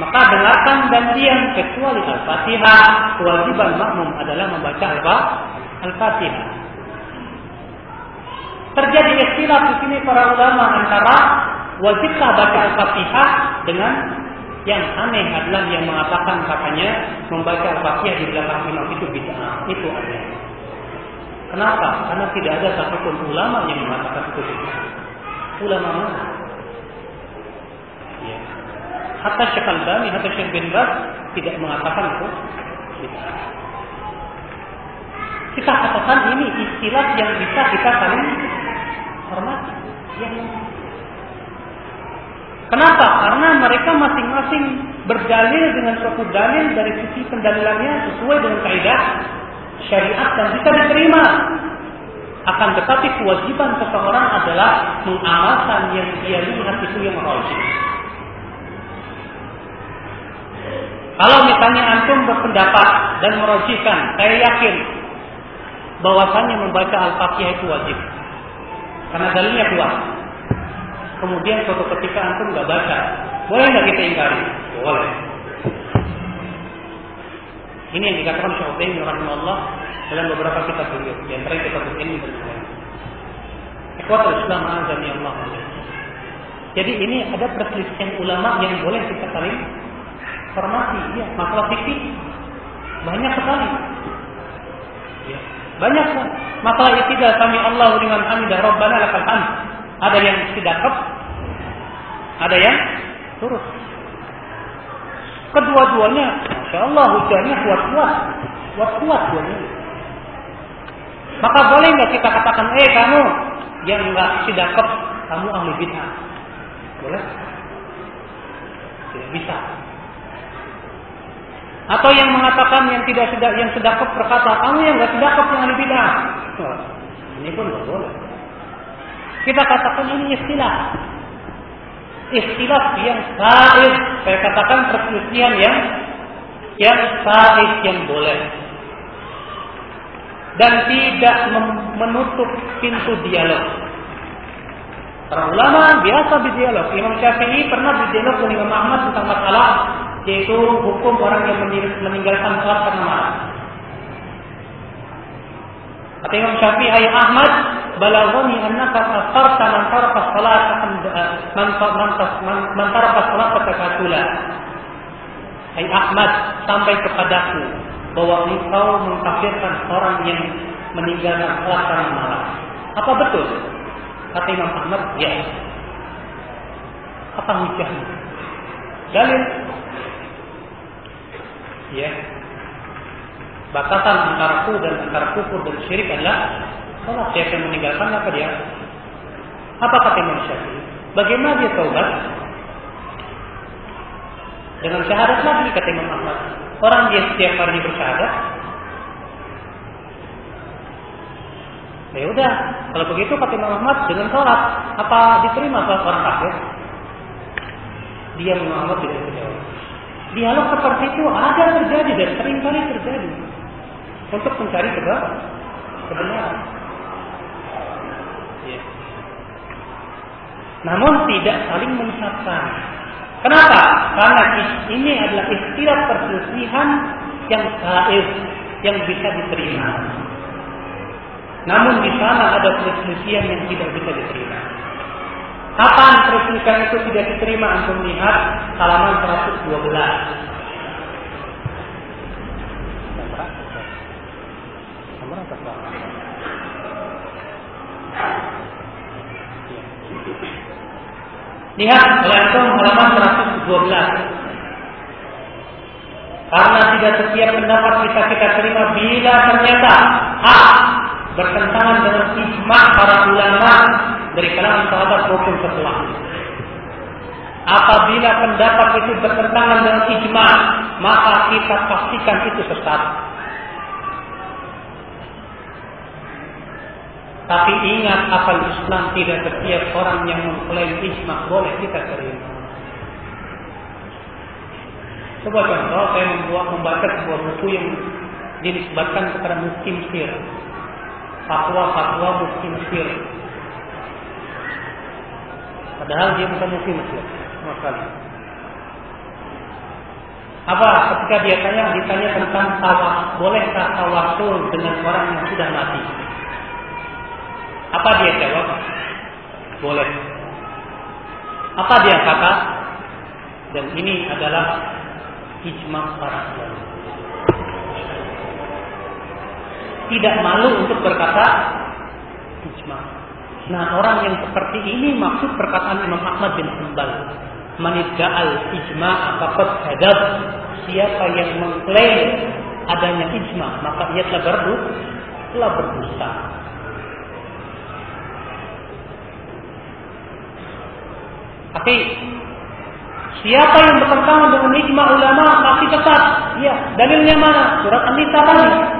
maka dengarkan dan diam kecuali Al-Fatihah. Kewajiban makmum adalah membaca Al-Fatihah. Terjadi istilah di sini para ulama antara wajibkah baca Al-Fatihah dengan yang aneh adalah yang mengatakan katanya membaca Al-Fatihah di belakang imam itu bid'ah. Itu aneh. Kenapa? Karena tidak ada satupun ulama yang mengatakan itu bid'ah. Ulama mana? Hatta Syekh Al-Bani, hatta Syekh bin Baz tidak mengatakan itu bid'ah. Kita katakan ini istilah yang bisa kita saling hormati. Yang Kenapa? Karena mereka masing-masing berdalil dengan suatu dalil dari sisi pendalilannya sesuai dengan kaidah syariat dan bisa diterima. Akan tetapi kewajiban seseorang adalah mengamalkan yang dia lihat itu yang rajin. Kalau misalnya antum berpendapat dan merojikan, saya yakin bahwasannya membaca Al-Fatihah itu wajib. Karena dalilnya kuat kemudian suatu ketika antum nggak baca, boleh nggak kita ingkari? Boleh. Ini yang dikatakan Utsaimin rahimahullah dalam beberapa kitab beliau, di antara kitab ini dan lain. Ikhwatul Islam azan Allah. Jadi ini ada perselisihan ulama yang boleh kita saling hormati. Ya, masalah fikih banyak sekali. Ya, banyak masalah tidak kami Allah dengan hamidah Rabbana lakal hamd. Ada yang tidak kep, ada yang turut. Kedua-duanya, Masya Allah, hujannya kuat-kuat. Kuat-kuat duanya. Maka boleh nggak kita katakan, eh kamu yang nggak sidakep, kamu ahli bid'ah. Boleh? Tidak bisa. Atau yang mengatakan yang tidak sudah yang sedekap berkata, kamu yang nggak sedekap yang ahli bid'ah. Ini pun nggak boleh. Kita katakan ini istilah. Istilah yang said. Saya katakan perselisihan yang yang said yang boleh. Dan tidak menutup pintu dialog. Para ulama biasa berdialog. Imam Syafi'i pernah berdialog dengan Imam Ahmad tentang masalah yaitu hukum orang yang meninggalkan sholat karena marah. Kata Imam Syafi'i, "Hai Ahmad, balaghani annaka asarta man taraka salat man man man taraka salat takasula." Hai Ahmad, sampai kepadaku bahwa engkau mengkafirkan orang yang meninggalkan salat karena malam. Apa betul? Kata Imam Ahmad, ya. Apa hujahnya? Dalil. Ya, batasan antara ku dan antara kufur dan syirik adalah sholat. Siapa yang meninggalkan apa dia? Apa kata Imam Syafi'i? Bagaimana dia taubat? Dengan syahadat lagi kata Imam Ahmad. Orang dia setiap hari bersyahadat. Ya udah, kalau begitu kata Imam Ahmad dengan sholat apa diterima sholat orang kafir? Dia Muhammad tidak menjawab. Dialog seperti itu ada terjadi dan sering kali terjadi untuk mencari kebenaran. Ya. Namun tidak saling menyesatkan. Kenapa? Karena ini adalah istilah perselisihan yang saif, yang bisa diterima. Namun di sana ada perselisihan yang tidak bisa diterima. Kapan perselisihan itu tidak diterima? Antum lihat halaman 112. Lihat oleh antum halaman 112. Karena tidak setiap pendapat kita kita terima bila ternyata A bertentangan dengan ijma para ulama dari kalangan sahabat maupun setelah. Apabila pendapat itu bertentangan dengan ijma, maka kita pastikan itu sesat. Tapi ingat apa Islam tidak setiap orang yang mengklaim ijma boleh kita terima. Coba contoh saya membuat membaca sebuah buku yang dinisbatkan kepada mufti Mesir. Fatwa-fatwa mufti Mesir. Padahal dia bukan mufti Mesir sama sekali. Apa ketika dia tanya ditanya tentang tawas, bolehkah tawasul dengan orang yang sudah mati? Apa dia jawab? Boleh. Apa dia kata? Dan ini adalah ijma para ulama. Tidak malu untuk berkata ijma. Nah, orang yang seperti ini maksud perkataan Imam Ahmad bin Hanbal. Manidja'al ijma faqad hadab. Siapa yang mengklaim adanya ijma, maka ia telah berdosa. Telah berdosa. Tapi siapa yang bertentangan dengan ijma ulama pasti sesat. Iya, dalilnya mana? Surat An-Nisa tadi.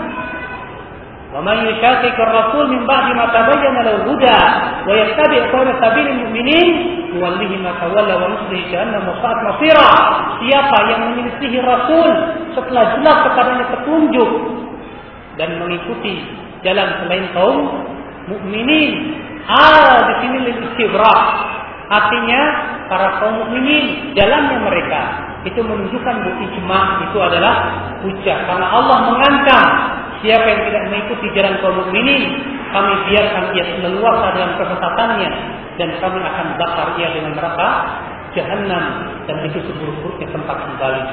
Min ba'di ma tabayyana lahu huda wa yattabi' ghayra sabilil mu'minin nuwallihi ma tawalla wa nuslihi jahannam wa sa'at masira. Siapa yang menyelisihi Rasul setelah jelas kepadanya petunjuk dan mengikuti jalan selain kaum mukminin. Ah, di sini lil istibrak Artinya para kaum mukminin jalannya mereka itu menunjukkan bukti ijma itu adalah hujah karena Allah mengancam siapa yang tidak mengikuti jalan kaum mukminin kami biarkan ia leluasa dalam kesesatannya dan kami akan bakar ia dengan neraka jahanam dan itu seburuk-buruknya tempat kembali.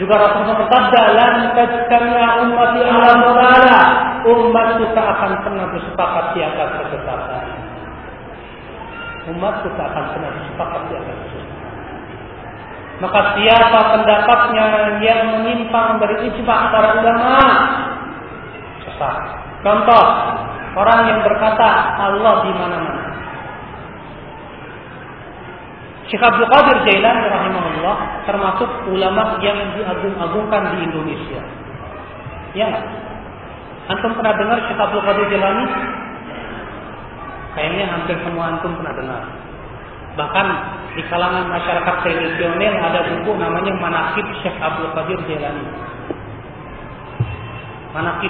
Juga Rasulullah bersabda, "Lan tajtami'a ummati 'ala dhalalah." Umatku tak akan pernah bersepakat di atas kesesatan umatku tak akan pernah sepakat di atas Maka siapa pendapatnya yang menyimpang dari ijma para ulama sesat. Contoh, orang yang berkata Allah di mana-mana. Syekh Abdul Qadir Jailani rahimahullah termasuk ulama yang diagung-agungkan di Indonesia. Ya, antum pernah dengar Syekh Abdul Qadir Jailani? Kayaknya hampir semua antum pernah dengar. Bahkan di kalangan masyarakat tradisional ada buku namanya Manakib Syekh Abdul Qadir Jailani. Manakib.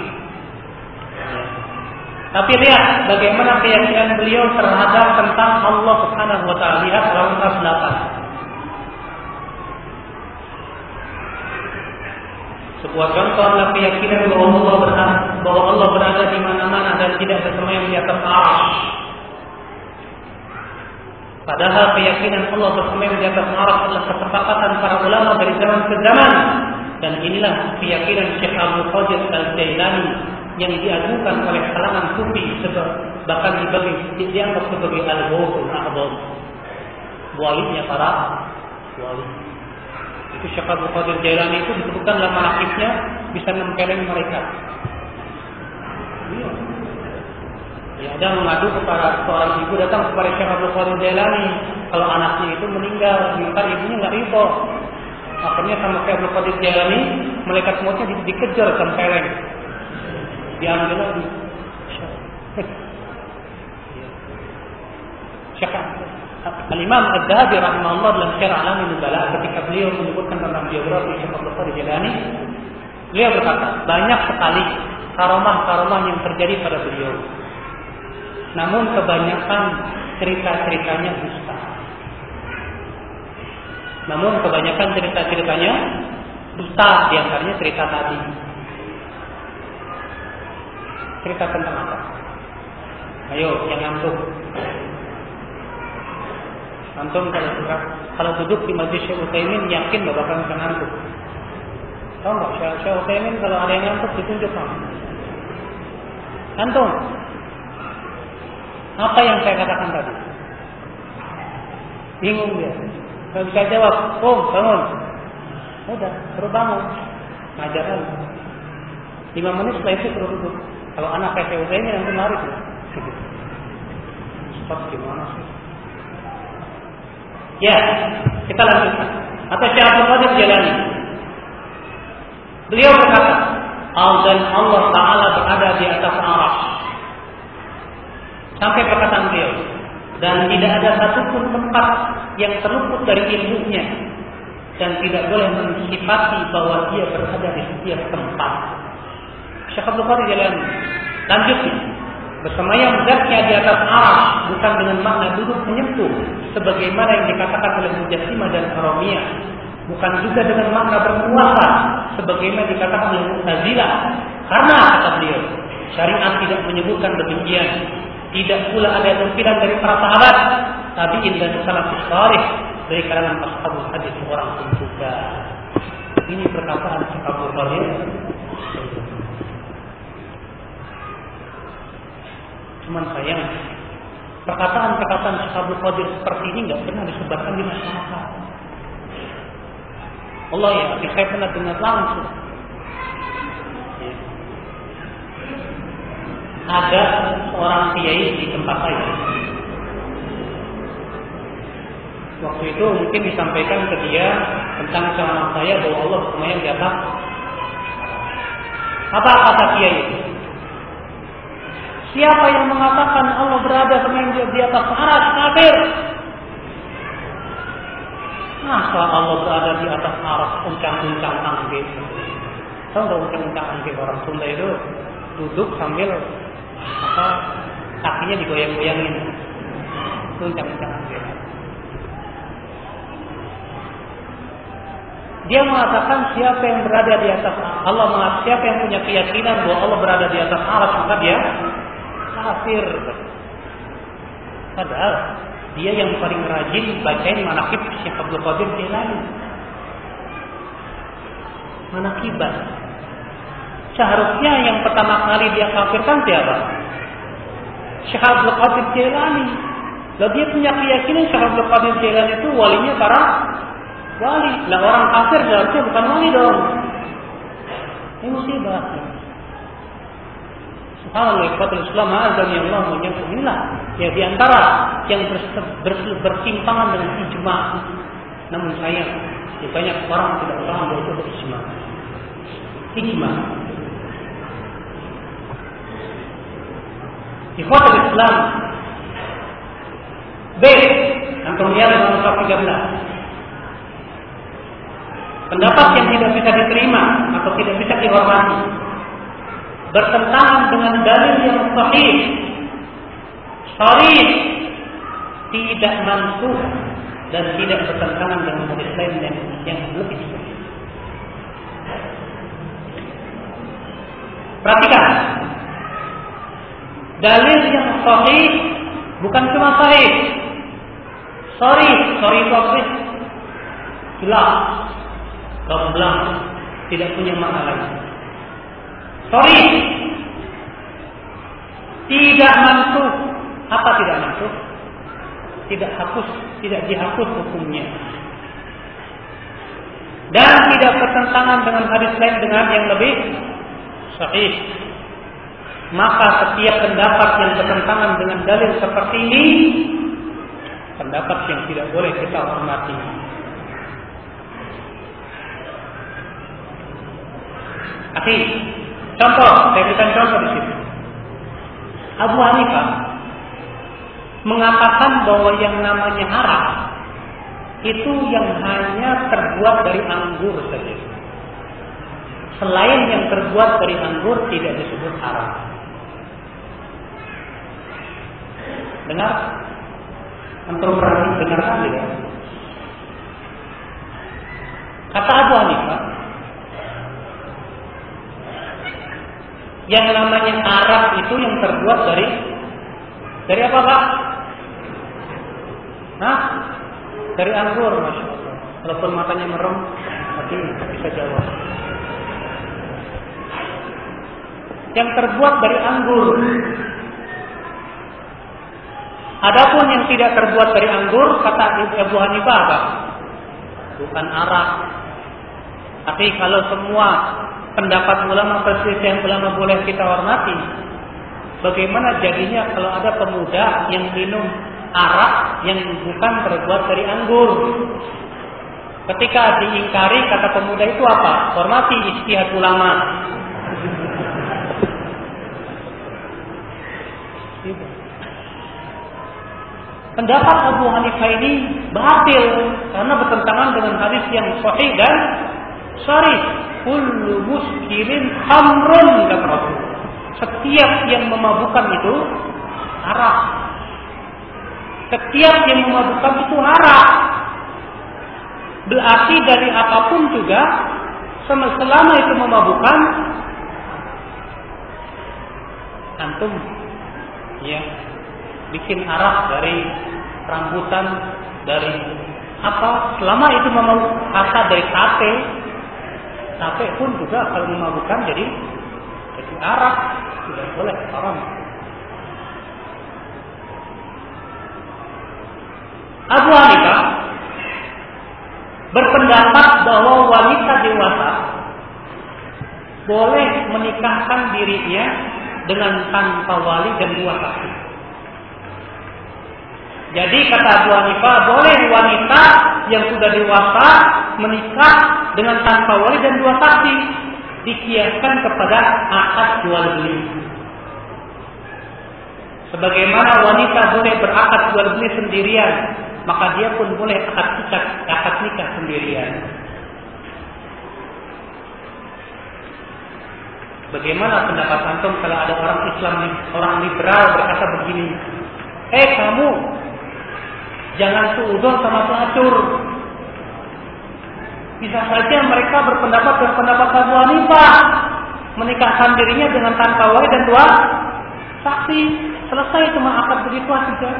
Tapi lihat bagaimana keyakinan beliau terhadap tentang Allah Subhanahu wa taala. Lihat halaman 8. Sebuah contoh adalah keyakinan bahwa Allah berada, bahwa Allah berada di mana-mana dan tidak bersemayam di atas. Padahal keyakinan Allah bersemayam di atas arah adalah kesepakatan para ulama dari zaman ke zaman. Dan inilah keyakinan Syekh Abdul Qadir Al-Jailani yang diajukan oleh kalangan sufi bahkan dibagi dianggap sebagai al-ghawthul a'zam. Walinya para wali. Itu Syekh Abdul Qadir Jailani itu disebutkan dalam bisa nempelin mereka. Iya. Ya, ada mengadu kepada seorang ibu datang kepada Syekh Abdul Qadir Jailani kalau anaknya itu meninggal, maka ibunya nggak ridho. Akhirnya sama Syekh Abdul Qadir Jailani, malaikat mautnya di, dikejar cempeleng. Diambil lagi. (laughs) Syekh Al-Imam Az-Zahabi rahimahullah dalam Syarah Alamin Nubala ketika beliau menyebutkan tentang biografi Syekh Abdul Qadir Jailani, beliau berkata, banyak sekali karomah-karomah yang terjadi pada beliau namun kebanyakan cerita-ceritanya dusta. Namun kebanyakan cerita-ceritanya dusta di antaranya cerita tadi. Cerita tentang apa? Ayo, yang ngantuk. Antum kalau kalau duduk di majlis Syekh Utsaimin yakin bahwa bakal bisa ngantuk. Tahu nggak Syekh Utsaimin kalau ada yang ngantuk ditunjuk kamu. Antum, apa yang saya katakan tadi? Bingung dia. Gak bisa jawab. Oh, bangun. Udah, terus bangun. Ngajar lagi. Lima menit setelah itu terus duduk. Kalau anak saya ini nanti lari. Ustaz gimana sih? Ya, kita lanjutkan. Atau Syekh Abdul Jalani. Beliau berkata, dan Allah Ta'ala berada di atas arah. Sampai perkataan beliau. Dan tidak ada satupun tempat yang terluput dari ilmunya. Dan tidak boleh mensifati bahwa dia berada di setiap tempat. Syekh Abdul Qadir Jalani. Lanjutnya. Bersemayam zatnya di atas arah bukan dengan makna duduk menyentuh sebagaimana yang dikatakan oleh Mujassimah dan Karomiyah bukan juga dengan makna berkuasa sebagaimana dikatakan oleh Mu'tazilah karena kata beliau syariat tidak menyebutkan demikian tidak pula ada tampilan dari para sahabat tabi'in dan salafus salih dari kalangan ashabul hadis orang pun juga ini perkataan Abu Hurairah Cuman sayang, perkataan-perkataan Syekh Qadir seperti ini nggak pernah disebarkan di masyarakat. Allah ya, saya pernah dengar langsung. Ada seorang kiai di tempat saya. Waktu itu mungkin disampaikan ke dia tentang ceramah saya bahwa Allah semuanya di atas. Apa kata kiai? Siapa yang mengatakan Allah berada semuanya di atas aras kafir? Masa Allah berada di atas aras uncang-uncang angge? Tahu nggak uncang-uncang angge orang Sunda itu duduk sambil apa kakinya digoyang-goyangin. Uncang-uncang angge. Dia mengatakan siapa yang berada di atas Allah mengatakan siapa yang punya keyakinan bahwa Allah berada di atas aras maka dia kafir. Padahal dia yang paling rajin bacain manakib Syekh Abdul Qadir Jailani. Manakibat. Seharusnya yang pertama kali dia kafirkan siapa? Syekh Qadir Jailani. Lalu dia punya keyakinan Syekh Abdul Qadir Jailani itu walinya para wali. Lah orang kafir seharusnya bukan wali dong. Ini musibah. Subhanallah ikhwatul Islam azani Allah wa Ya di antara yang bersimpangan dengan ijma. Namun sayang, ya banyak orang tidak paham bahwa itu ijma. Ijma. Ikhwatul Islam B. Antum lihat dalam surah 13. Pendapat yang tidak bisa diterima atau tidak bisa dihormati bertentangan dengan dalil yang sahih, sahih, tidak mansuh dan tidak bertentangan dengan hadis lain yang, yang lebih sahih. Perhatikan, dalil yang sahih bukan cuma sahih, sorry, sorry itu apa? Jelas, gamblang, tidak punya makna lain. Sorry. Tidak mansuh. Apa tidak mansuh? Tidak hapus, tidak dihapus hukumnya. Dan tidak bertentangan dengan hadis lain dengan yang lebih sahih. Maka setiap pendapat yang bertentangan dengan dalil seperti ini pendapat yang tidak boleh kita hormati. Akhir Contoh, saya berikan contoh di sini. Abu Hanifah mengatakan bahwa yang namanya haram itu yang hanya terbuat dari anggur saja. Selain yang terbuat dari anggur tidak disebut haram. Dengar? Antum pernah dengarkan tidak? Kata Abu Hanifah, Yang namanya arak itu yang terbuat dari dari apa pak? Hah? Dari anggur, masya Allah. Walaupun matanya merem, tapi bisa jawab. Yang terbuat dari anggur. Adapun yang tidak terbuat dari anggur, kata Abu Hanifah apa? Bukan arak. Tapi kalau semua pendapat ulama perselisihan ulama boleh kita hormati, bagaimana jadinya kalau ada pemuda yang minum arak yang bukan terbuat dari anggur? Ketika diingkari kata pemuda itu apa? Hormati istihad ulama. Pendapat Abu Hanifah ini batil karena bertentangan dengan hadis yang sahih dan sahih. Kullu muskirin hamrun kata Rasul. Setiap yang memabukkan itu arak. Setiap yang memabukkan itu arak. Berarti dari apa pun juga selama itu memabukkan antum ya bikin arak dari rambutan dari apa selama itu memang asal dari sate sate pun juga kalau memabukkan jadi jadi arak tidak boleh haram Abu Hanifah berpendapat bahwa wanita dewasa boleh menikahkan dirinya dengan tanpa wali dan dua saksi. Jadi kata Abu Hanifah, boleh wanita yang sudah dewasa menikah dengan tanpa wali dan dua saksi dikiaskan kepada akad jual beli. Sebagaimana wanita boleh berakad jual beli sendirian, maka dia pun boleh akad nikah, akad nikah sendirian. Bagaimana pendapat antum kalau ada orang Islam, orang liberal berkata begini, Eh kamu Jangan suudon sama pelacur. Bisa saja mereka berpendapat dengan pendapat Abu. Menikahkan dirinya dengan tanpa wali dan dua saksi. Selesai cuma akad begitu saja.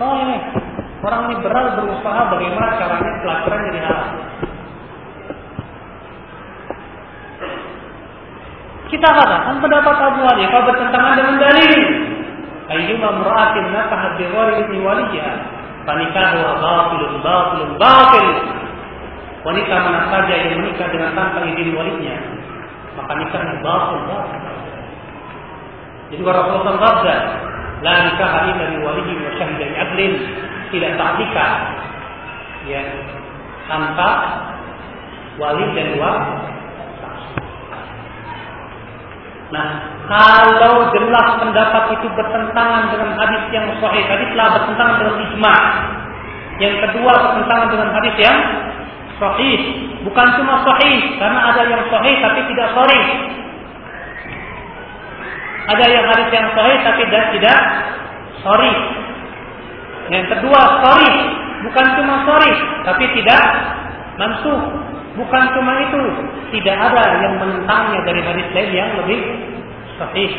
Oh ini orang liberal berusaha bagaimana caranya pelacuran jadi halal. Kita katakan pendapat Abu Hanifah bertentangan dengan dalil ayyuma imra'atin nakahat bi ghairi idni waliha fanikahuha batilun batilun batil. Wanita mana saja yang menikah dengan tanpa izin walinya maka nikahnya batil batil. Jadi Rasulullah bersabda la nikah illa bi waliyin wa syahidai adlin. Tidak tak nikah ya tanpa wali dan dua Nah, kalau jelas pendapat itu bertentangan dengan hadis yang sahih, hadis telah bertentangan dengan ijma. Yang kedua bertentangan dengan hadis yang sahih, bukan cuma sahih, karena ada yang sahih tapi tidak sahih. Ada yang hadis yang sahih tapi tidak tidak sahih. Yang kedua sahih, bukan cuma sahih tapi tidak mansuh. Bukan cuma itu, tidak ada yang menentangnya dari hadis lain yang lebih sahih.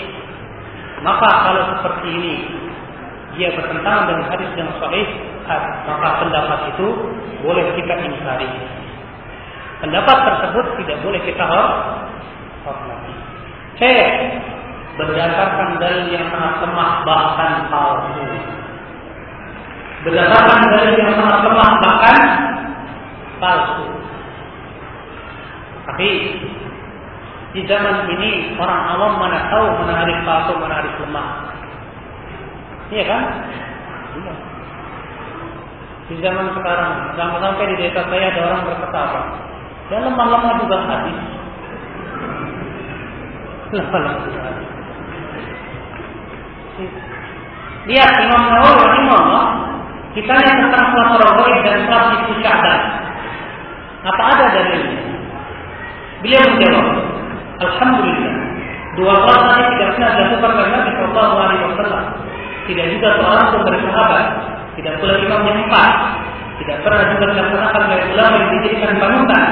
Maka kalau seperti ini dia bertentangan dengan hadis yang sahih, maka pendapat itu boleh kita ingkari. Pendapat tersebut tidak boleh kita hormati. C. Berdasarkan dalil yang sangat lemah bahkan palsu. Berdasarkan dalil yang sangat lemah bahkan palsu. Tapi di zaman ini orang awam mana tahu mana hadis palsu, mana hadis lemah. Iya kan? Iya. Di zaman sekarang, sampai-sampai di desa saya ada orang berkata? Ya lemah-lemah juga hadis. Lemah-lemah juga hadis. Lihat Imam Nawawi rahimahullah kita lihat tentang sholat tarawih dan sholat istiqadah. Apa ada dalilnya? Beliau menjawab, Alhamdulillah, dua orang tadi tidak pernah dilakukan oleh Nabi Shallallahu Alaihi Wasallam. Tidak juga seorang pun dari sahabat, tidak pula imam yang empat, tidak pernah juga dilaksanakan oleh ulama yang dijadikan panutan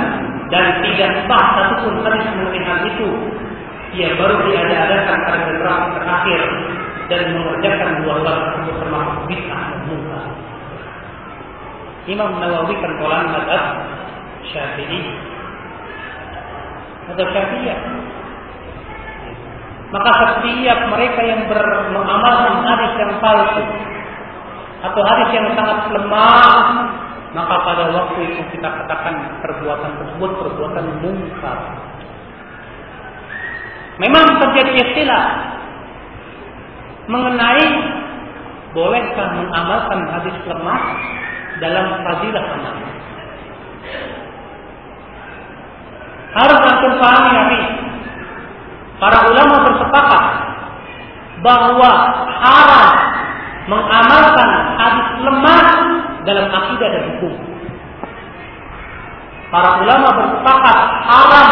dan tidak sah satupun hadis mengenai hal itu. Ia baru diada-adakan pada generasi terakhir dan mengerjakan dua hal tersebut termasuk bid'ah dan munkar. Imam Nawawi kan kolam Syafi'i Mazhab Syafi'iyah. Maka setiap mereka yang mengamalkan hadis yang palsu atau hadis yang sangat lemah, maka pada waktu itu kita katakan perbuatan tersebut perbuatan mungkar. Memang terjadi istilah mengenai bolehkah mengamalkan hadis lemah dalam fadilah amal. Harus antum pahami hari para ulama bersepakat bahwa haram mengamalkan hadis lemah dalam akidah dan hukum. Para ulama bersepakat haram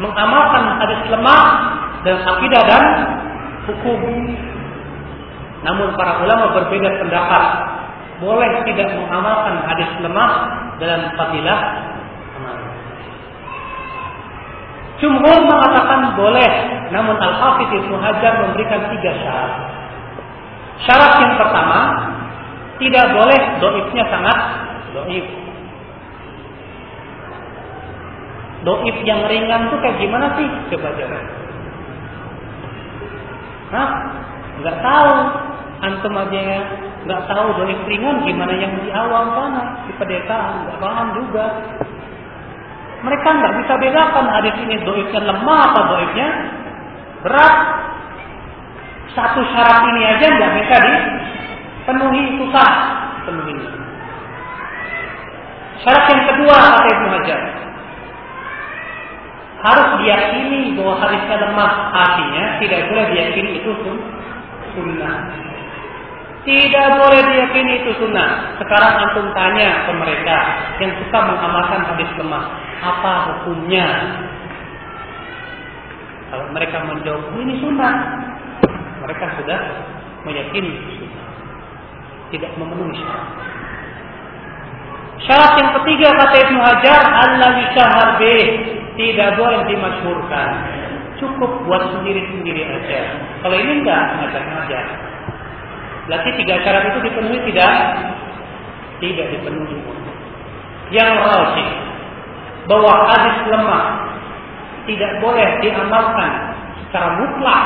mengamalkan hadis lemah dalam akidah dan hukum. Namun para ulama berbeda pendapat. Boleh tidak mengamalkan hadis lemah dalam fadilah Jumhur mengatakan boleh, namun Al-Hafidh Ibnu Hajar memberikan tiga syarat. Syarat yang pertama, tidak boleh doifnya sangat doif. Doif yang ringan tuh kayak gimana sih? Coba coba. Hah? Nggak tahu. Antum aja nggak tahu doif ringan gimana yang di awal sana di pedesaan nggak paham juga. Mereka nggak bisa bedakan hadis ini doifnya lemah atau doifnya berat. Satu syarat ini aja nggak bisa dipenuhi susah penuhi. Syarat yang kedua kata Ibnu Hajar harus diyakini bahwa hadisnya lemah artinya tidak boleh diyakini itu sunnah. Tidak boleh diyakini itu sunnah. Sekarang antum tanya ke mereka yang suka mengamalkan hadis lemah, apa hukumnya? Kalau mereka menjawab ini sunnah, mereka sudah meyakini sunnah. Tidak memenuhi syarat. Syarat yang ketiga kata Ibnu Hajar, Allah yusahar tidak boleh dimasyhurkan. Cukup buat sendiri-sendiri aja. Kalau ini enggak, ngajak-ngajak. Berarti tiga syarat itu dipenuhi tidak? Tidak dipenuhi. Yang rajih bahwa hadis lemah tidak boleh diamalkan secara mutlak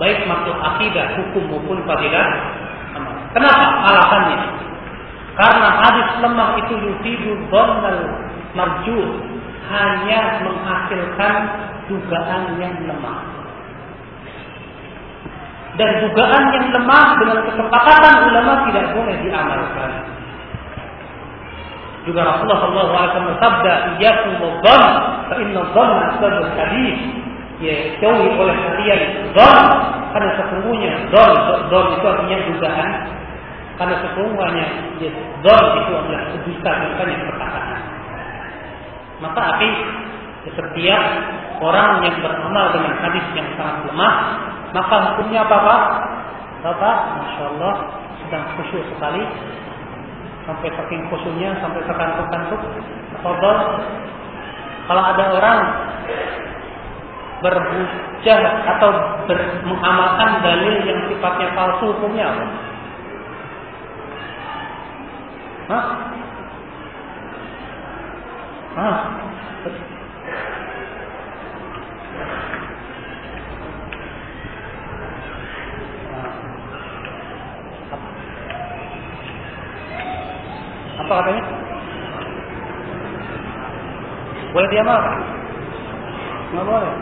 baik masuk akidah, hukum maupun fadilah Kenapa? Alasannya. Karena hadis lemah itu yufidu dhannal marjuh hanya menghasilkan dugaan yang lemah. Dan dugaan yang lemah dengan kesepakatan ulama tidak boleh diamalkan. Juga Rasulullah SAW bersabda, "Iyyakum wadh-dhann, fa inna dhanna asbabul hadis." Ya, jauhi oleh kalian dhann, karena sesungguhnya dhann, dhann itu artinya dugaan. Karena sesungguhnya ya, dhann itu adalah dusta, bukan perkataan. Maka api setiap orang yang beramal dengan hadis yang sangat lemah, maka hukumnya apa Pak? Bapak, Masya Allah, sedang khusyuk sekali. Sampai saking khusyuknya, sampai sekantuk-kantuk. Fadol. Kalau ada orang berhujah atau ber, mengamalkan dalil yang sifatnya palsu, hukumnya apa? Hah? Hah? Apa katanya? Boleh diamalkan? Nggak boleh.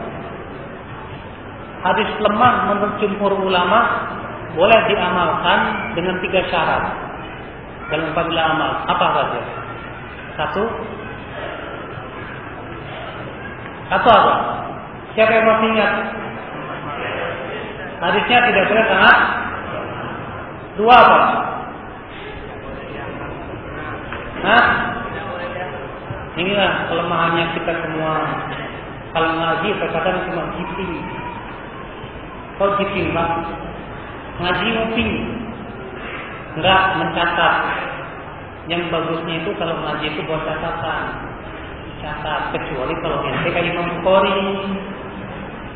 Hadis lemah menurut jumhur ulama boleh diamalkan dengan tiga syarat dalam fadilah amal. Apa saja? Satu, satu apa? Siapa yang masih ingat? Hadisnya tidak boleh sangat. Dua apa? Hah? Inilah kelemahannya kita semua. Kalau ngaji terkadang cuma giting. Kau giting bang? Ngaji nguping. Enggak mencatat. Yang bagusnya itu kalau ngaji itu buat catatan. Catat. Kecuali kalau ente kayak Imam Bukhari.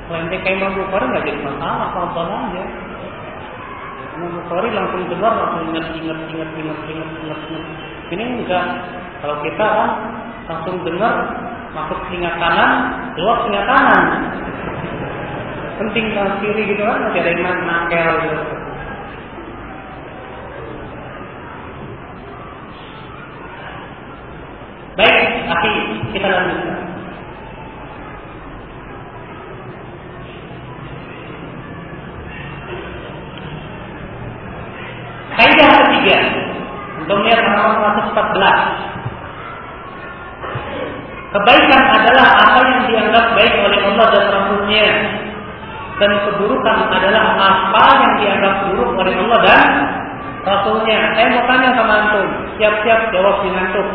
Kalau ente kayak Imam Bukhari nggak jadi masalah. Tonton aja. Imam Bukhari langsung keluar langsung ingat ingat ingat ingat ingat ingat ingat ini enggak. Kalau kita kan langsung dengar masuk telinga kanan, keluar telinga kanan. penting kiri gitu kan masih ada yang nakel gitu. Baik, akhi, kita lanjutkan. Kaidah ketiga melihat halaman 114. Kebaikan adalah apa yang dianggap baik oleh Allah dan Rasulnya. Dan keburukan adalah apa yang dianggap buruk oleh Allah dan Rasulnya. Saya mau tanya sama antum, siap-siap jawab dengan antum.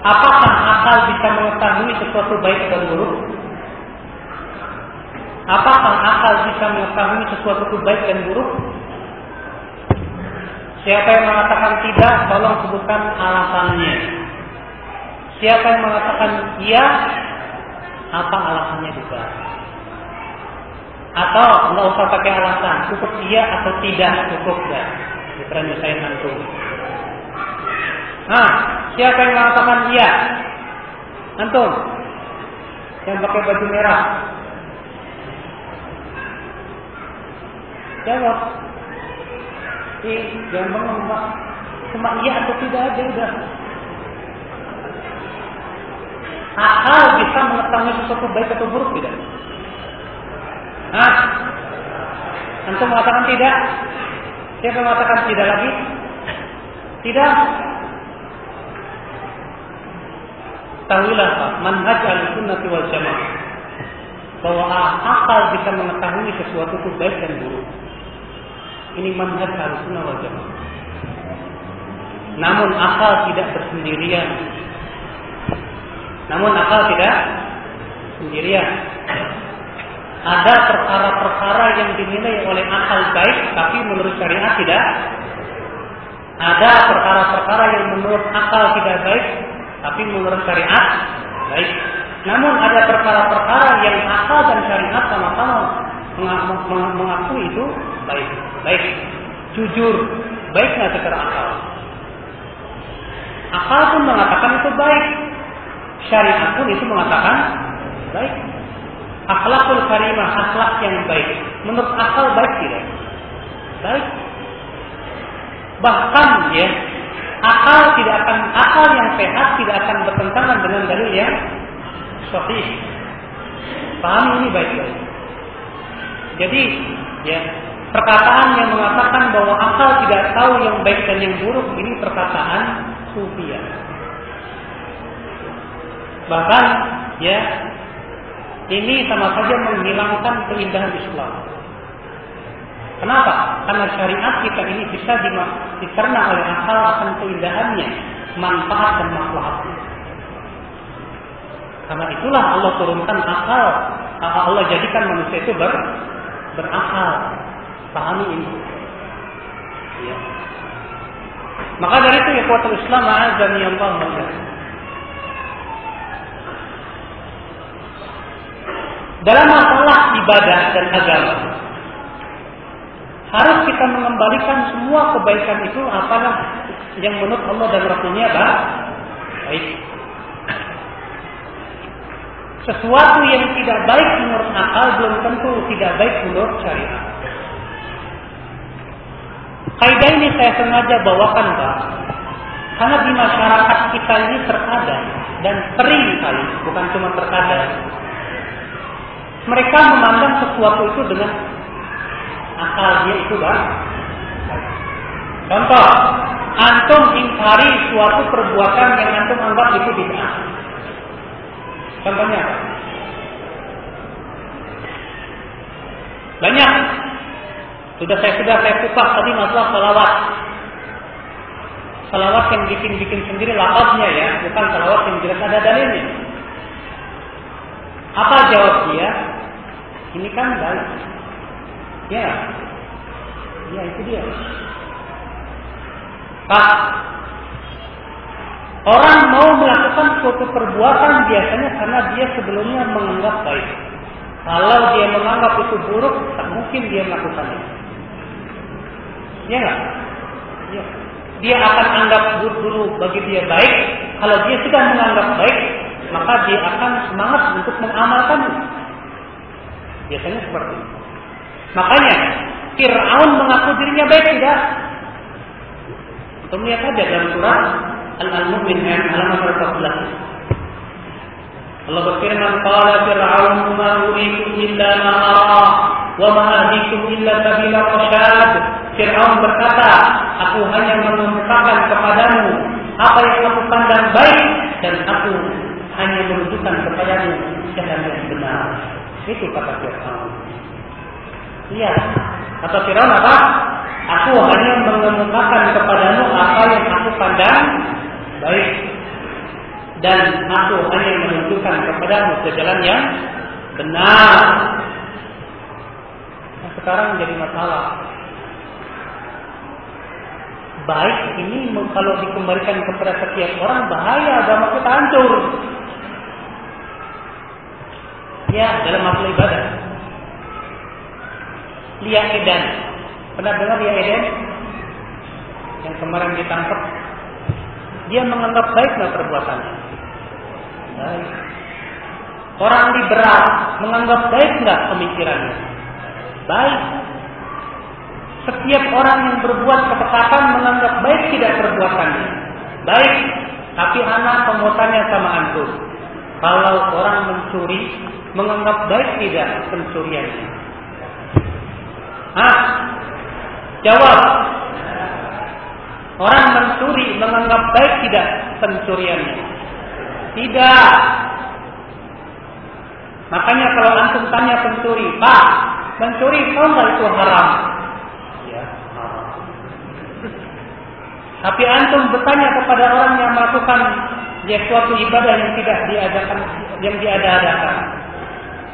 Apakah akal bisa mengetahui sesuatu baik dan buruk? Apakah akal bisa mengetahui sesuatu itu baik dan buruk? Siapa yang mengatakan tidak, tolong sebutkan alasannya. Siapa yang mengatakan iya, apa alasannya juga? Atau nggak usah pakai alasan, cukup iya atau tidak, cukup ya. Diterima saya nanti. Nah, siapa yang mengatakan iya? Antum yang pakai baju merah. Jawab. Jangan bengong, Pak. Cuma iya atau tidak aja udah. Akal bisa mengetahui sesuatu baik atau buruk tidak? Hah? Antum mengatakan tidak? Siapa mengatakan tidak lagi? Tidak. Tahuilah Pak, manhaj al-sunnati wal jamaah bahwa akal bisa mengetahui sesuatu itu baik dan buruk. Ini manhaj al-sunnah wal. Namun akal tidak bersendirian. Namun akal tidak sendirian. Ada perkara-perkara yang dinilai oleh akal baik, tapi menurut syariat tidak. Ada perkara-perkara yang menurut akal tidak baik, tapi menurut syariat baik. Namun ada perkara-perkara yang akal dan syariat sama-sama mengakui itu baik. Baik. Jujur, baiknya secara akal. Akal pun mengatakan itu baik. Syariat pun itu mengatakan baik. Akhlakul karimah, akhlak yang baik. Menurut akal baik tidak? Baik. Bahkan ya, akal tidak akan akal yang sehat tidak akan bertentangan dengan dalil yang sahih. Paham ini baik-baik. Jadi, ya, perkataan yang mengatakan bahwa akal tidak tahu yang baik dan yang buruk ini perkataan sufia. Bahkan, ya, ini sama saja menghilangkan keindahan Islam. Kenapa? Karena syariat kita ini bisa dicerna oleh akal akan keindahannya, manfaat dan maslahatnya. Karena itulah Allah turunkan akal. Allah jadikan manusia itu ber, berakal. Pahami ini. Ya. Maka dari itu kuatul Islam azani Allah Dalam masalah ibadah dan agama, harus kita mengembalikan semua kebaikan itu apalah yang menurut Allah dan Rasulnya baik. Sesuatu yang tidak baik menurut akal belum tentu tidak baik menurut syariat. Kaidah ini saya sengaja bawakan Pak, karena di masyarakat kita ini terkadang dan sering kali, bukan cuma terkadang, mereka memandang sesuatu itu dengan akalnya itu bang. Contoh, antum ingkari suatu perbuatan yang antum anggap itu bid'ah. Contohnya? Banyak. Sudah saya sudah saya kupas tadi masalah salawat. Salawat yang bikin-bikin sendiri lapasnya ya, bukan salawat yang jelas ada dalilnya. Apa jawab dia? Ini kan baik. Ya. Ya, itu dia. Pak, orang mau melakukan suatu perbuatan biasanya karena dia sebelumnya menganggap baik. Kalau dia menganggap itu buruk, tak mungkin dia melakukannya. Ya enggak? Ya. Dia akan anggap dulu bagi dia baik. Kalau dia sudah menganggap baik, maka dia akan semangat untuk mengamalkannya. Biasanya seperti itu. Makanya Fir'aun mengaku dirinya baik tidak? Untuk lihat aja dalam surah Al-Mu'min ayat halaman 114. Allah berfirman, "Qala Fir'aun ma uriikum illa ma ara wa ma ahdikum illa sabila rasyad." Fir'aun berkata, "Aku hanya menunjukkan kepadamu apa yang aku pandang baik dan aku hanya menunjukkan kepadamu jalan yang benar." Itu kata Fir'aun. Iya. Kata Firaun apa? Aku hanya mengemukakan kepadamu apa yang aku pandang baik. Dan aku hanya menunjukkan kepadamu ke jalan yang benar. Nah, sekarang jadi masalah. Baik ini kalau dikembalikan kepada setiap orang bahaya agama kita hancur. Ya, dalam masalah ibadah. Lia Edan. Pernah dengar Lia Edan? Yang kemarin ditangkap. Dia menganggap baik nggak perbuatannya? Baik. Orang liberal menganggap baik nggak pemikirannya? Baik. Setiap orang yang berbuat kepekatan menganggap baik tidak perbuatannya. Baik. Tapi anak pemotonnya sama antum. Kalau orang mencuri, menganggap baik tidak pencuriannya? Hah? Jawab. Orang mencuri menganggap baik tidak pencuriannya? Tidak. Makanya kalau antum tanya pencuri, Pak, mencuri tahu nggak itu haram? Ya, haram. Tapi antum bertanya kepada orang yang melakukan ya suatu ibadah yang tidak diadakan, yang diada-adakan.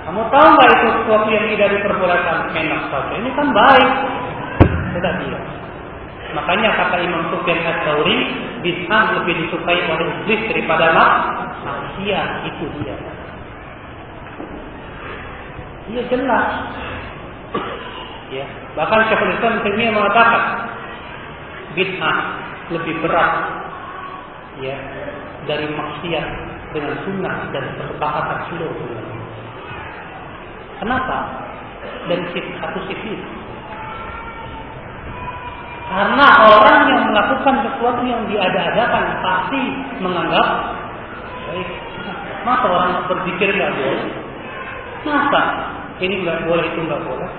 Kamu tahu nggak itu sesuatu yang tidak diperbolehkan? Enak saja. Ini kan baik. Sudah dia. Makanya kata Imam Sufyan Ats-Tsauri, bid'ah lebih disukai oleh iblis daripada maksiat. Itu dia. Iya jelas. Ya, bahkan Syekhul Islam Taimiyah mengatakan bid'ah lebih berat ya dari maksiat dengan sunnah dan kesepakatan seluruh. Kenapa? Dan satu sisi. Karena orang yang melakukan sesuatu yang diada-adakan pasti menganggap baik. Masa orang berpikir nggak boleh? Masa ini nggak boleh itu nggak boleh?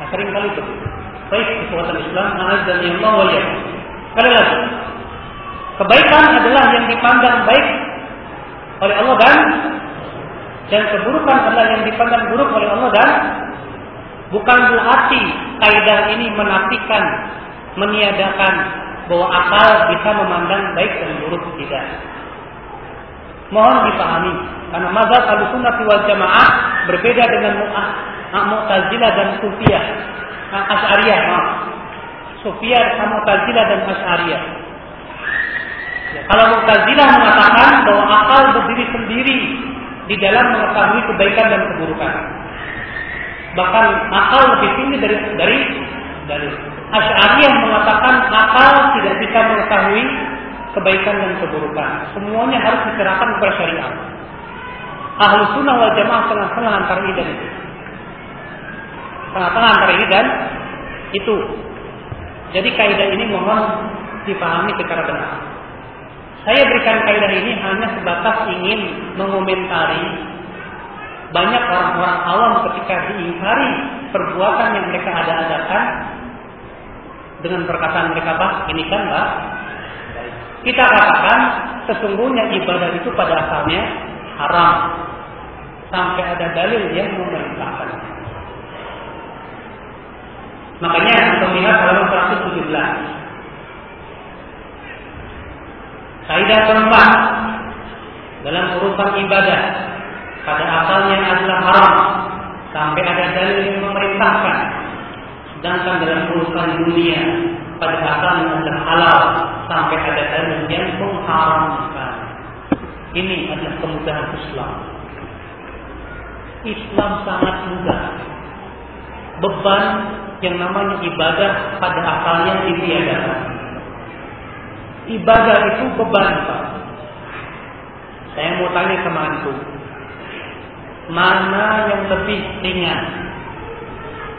Nah, sering kali begitu. Baik kekuatan Islam, dan yang mau ya. Sekali lagi, kebaikan adalah yang dipandang baik oleh Allah dan dan keburukan adalah yang dipandang buruk oleh Allah dan bukan berarti kaidah ini menafikan, meniadakan bahwa akal bisa memandang baik dan buruk tidak. Mohon dipahami karena mazhab Ahlussunnah wal Jamaah berbeda dengan Mu'tazilah dan Sufiyah. Asy'ariyah, maaf. Sufiyah sama Mu'tazilah dan Asy'ariyah. Ya, kalau Mu'tazilah mengatakan bahwa akal berdiri sendiri di dalam mengetahui kebaikan dan keburukan. Bahkan akal lebih tinggi dari dari dari Asy'ariyah mengatakan akal tidak bisa mengetahui kebaikan dan keburukan. Semuanya harus diserahkan kepada syariat. Ahlu sunnah wal jamaah tengah-tengah antara ini dan itu. Tengah-tengah antara ini dan itu. Jadi kaidah ini mohon dipahami secara benar. Saya berikan kaidah ini hanya sebatas ingin mengomentari banyak orang-orang awam ketika diingkari perbuatan yang mereka ada-adakan dengan perkataan mereka bah ini kan bah kita katakan sesungguhnya ibadah itu pada asalnya haram sampai ada dalil yang memerintahkan. Makanya untuk melihat halaman 117 Kaidah keempat dalam urusan ibadah pada asalnya adalah haram sampai ada dalil yang memerintahkan. Sedangkan dalam urusan dunia pada asalnya adalah halal sampai ada dalil yang mengharamkan. Ini adalah kemudahan Islam. Islam sangat mudah. Beban yang namanya ibadah pada asalnya ditiadakan ibadah itu beban Pak. Saya mau tanya sama antum. mana yang lebih ringan,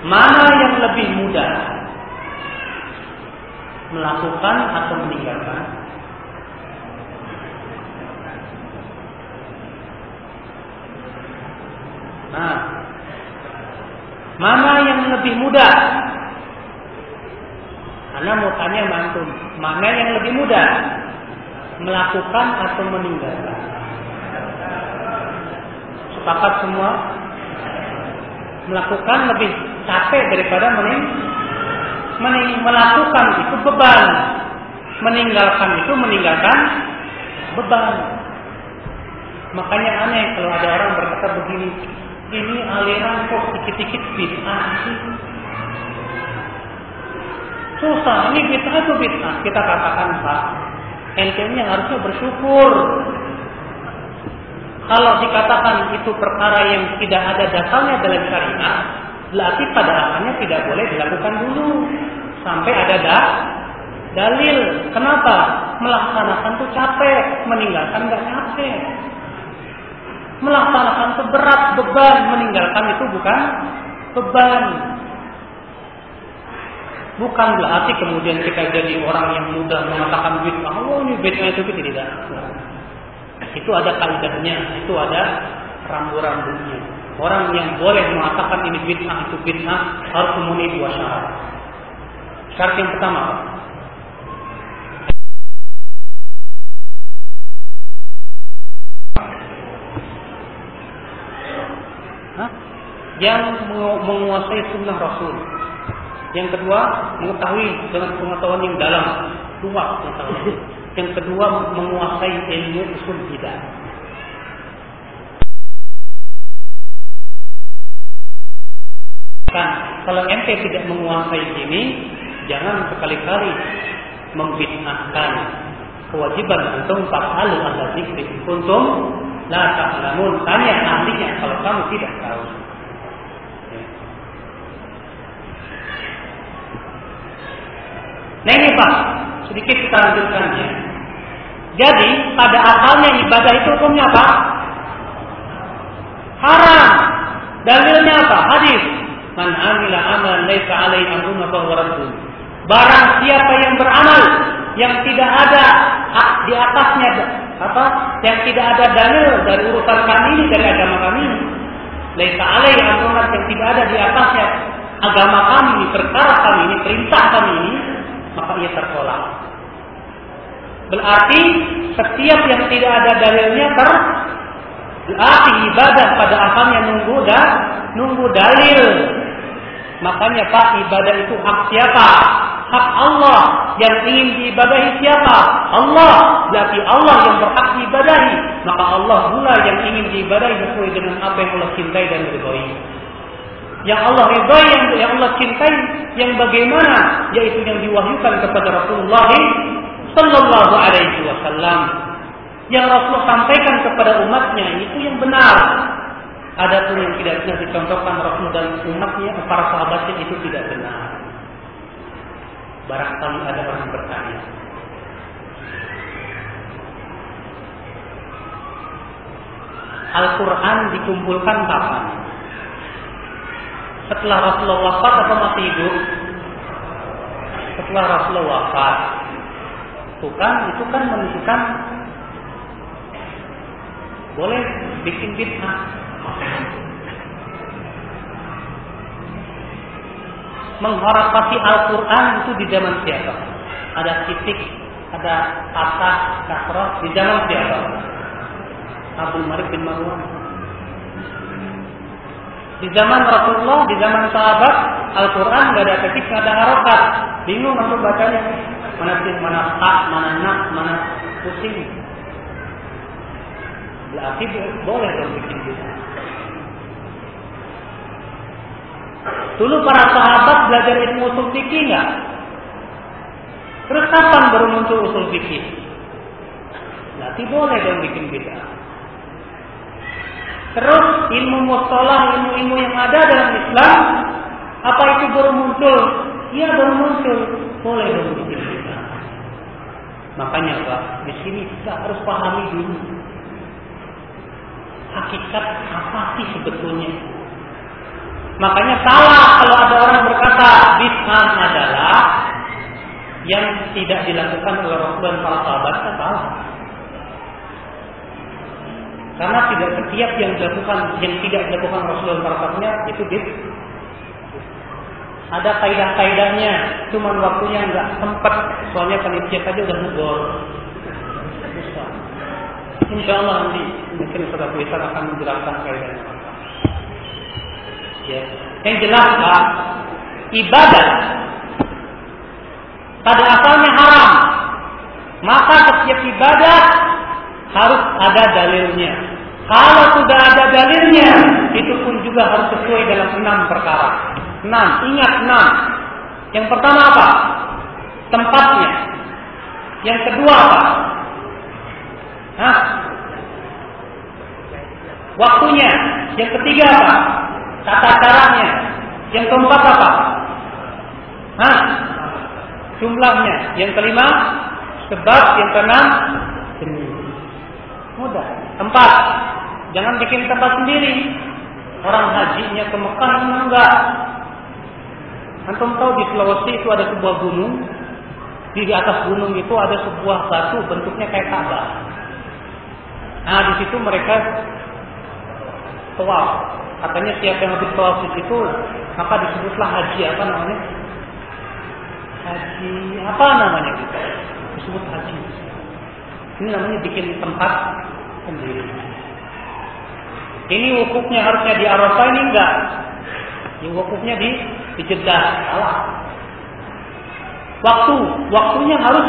mana yang lebih mudah melakukan atau meninggalkan. Nah, mana yang lebih mudah? Karena mau tanya mantum, mana yang lebih mudah? Melakukan atau meninggalkan? Sepakat semua? Melakukan lebih capek daripada mening mening melakukan itu beban. Meninggalkan itu meninggalkan beban. Makanya aneh kalau ada orang berkata begini, ini aliran kok dikit-dikit bid'ah sih. Susah, ini bid'ah itu bid'ah. Kita katakan Pak, ente harusnya bersyukur. Kalau dikatakan itu perkara yang tidak ada dasarnya dalam syariat, berarti pada asalnya tidak boleh dilakukan dulu sampai ada da dalil. Kenapa? Melaksanakan itu capek, meninggalkan nggak capek. Melaksanakan itu berat, beban, meninggalkan itu bukan beban. Bukan berarti kemudian kita jadi orang yang mudah mengatakan bid'ah. Oh ini bid'ah itu tidak. Itu ada kaidahnya, itu ada rambu-rambunya. Orang yang boleh mengatakan ini bid'ah itu bid'ah harus memenuhi dua syarat. Syarat yang pertama, yang menguasai sunnah Rasul. Yang kedua, mengetahui dengan pengetahuan yang dalam, luas pengetahuan. Yang kedua, menguasai ilmu usul bidah. Kan, kalau ente tidak menguasai ini, jangan sekali-kali membid'ahkan kewajiban untuk fasalu ala zikri. Untung la ta'lamun. Tanya ahlinya kalau kamu tidak tahu. Nah ini Pak, sedikit kita lanjutkan ya. Jadi pada asalnya ibadah itu hukumnya apa? Haram. Dalilnya apa? Hadis. Man amila amalan laisa alaihi amruna fahuwa Barang siapa yang beramal yang tidak ada di atasnya apa? Yang tidak ada dalil dari urusan kami ini dari agama kami. Laisa alaihi amruna yang tidak ada di atasnya agama kami ini, perkara kami ini, perintah kami ini, maka ia tertolak. Berarti setiap yang tidak ada dalilnya ter berarti ibadah pada asalnya nunggu dan nunggu dalil. Makanya Pak ibadah itu hak siapa? Hak Allah yang ingin diibadahi siapa? Allah. Berarti Allah yang berhak diibadahi. Maka Allah pula yang ingin diibadahi sesuai dengan apa yang Allah cintai dan ridhoi yang Allah ridhai, yang, yang Allah cintai, yang bagaimana, yaitu yang diwahyukan kepada Rasulullah Sallallahu Alaihi Wasallam. Yang Rasul sampaikan kepada umatnya itu yang benar. Ada pun yang tidak pernah dicontohkan Rasul dan umatnya, para sahabatnya itu tidak benar. Barangkali ada orang bertanya, Al-Quran dikumpulkan kapan? Setelah Rasulullah wafat atau masih hidup? Setelah Rasulullah wafat. Bukan, itu kan menunjukkan boleh bikin bid'ah. Menghormati Al-Quran itu di zaman siapa? Ada titik, ada kata, kasroh di zaman siapa? Abdul Malik bin Marwan. Di zaman Rasulullah, di zaman sahabat, Al-Quran nggak ada ketik, nggak ada harokat. Bingung untuk bacanya. Mana sih, mana tak, mana nak, mana pusing. Berarti boleh dong bikin gitu. Dulu para sahabat belajar ilmu usul fikih nggak? Terus kapan baru muncul usul fikih? Berarti boleh dong bikin bid'ah. Terus ilmu mustalah, ilmu-ilmu yang ada dalam Islam, apa itu baru muncul? Iya baru muncul. Boleh dong kita. Makanya Pak, di sini kita harus pahami dulu. hakikat apa sih sebetulnya. Makanya salah kalau ada orang berkata bid'ah adalah yang tidak dilakukan oleh Rasul dan para sahabat salah. Karena tidak setiap yang dilakukan yang tidak dilakukan Rasul dan para sahabatnya itu bid'ah. Ada kaidah-kaidahnya, cuman waktunya nggak sempat, soalnya panitia saja udah ngegol. Insya Allah nanti mungkin Ustaz Faisal akan menjelaskan kaidahnya. Ya. Yang jelas Pak, ibadah pada asalnya haram. Maka setiap ibadah harus ada dalilnya. Kalau sudah ada dalilnya, itu pun juga harus sesuai dalam enam perkara. Enam, ingat enam. Yang pertama apa? Tempatnya. Yang kedua apa? Hah? Waktunya. Yang ketiga apa? Tata caranya. Yang keempat apa? Hah? Jumlahnya. Yang kelima, sebab. Yang keenam. Mudah. Tempat. Jangan bikin tempat sendiri. Orang hajinya ke Mekah enggak. Antum tahu di Sulawesi itu ada sebuah gunung. Di atas gunung itu ada sebuah batu bentuknya kayak Ka'bah. Nah, di situ mereka tawaf. Katanya siapa yang habis tawaf di situ, maka disebutlah haji apa namanya? Haji apa namanya gitu? Disebut haji. Ini namanya bikin tempat sendiri. Ini wukufnya harusnya di Arafah ini enggak. Ini wukufnya di di Jeddah. Salah. Waktu, waktunya harus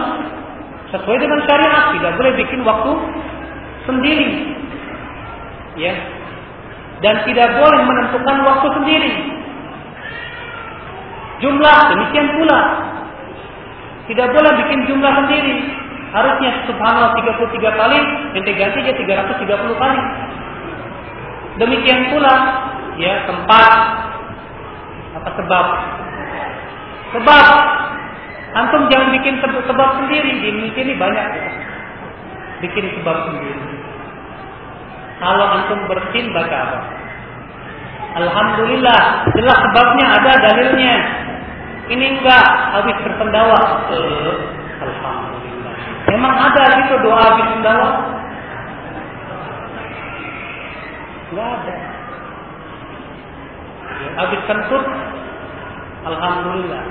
sesuai dengan syariat, tidak boleh bikin waktu sendiri. Ya, dan tidak boleh menentukan waktu sendiri. Jumlah demikian pula. Tidak boleh bikin jumlah sendiri. Harusnya subhanallah 33 kali, yang diganti dia 330 kali. Demikian pula ya tempat apa sebab? Sebab antum jangan bikin sebab sendiri. Di Indonesia ini banyak ya. Bikin sebab sendiri. Kalau antum bersin baca apa? Alhamdulillah, jelas sebabnya ada dalilnya. Ini enggak habis berpendawa. Eh, Alhamdulillah. Memang ada gitu doa habis pendawa? Enggak ada. Habis kentut, Alhamdulillah.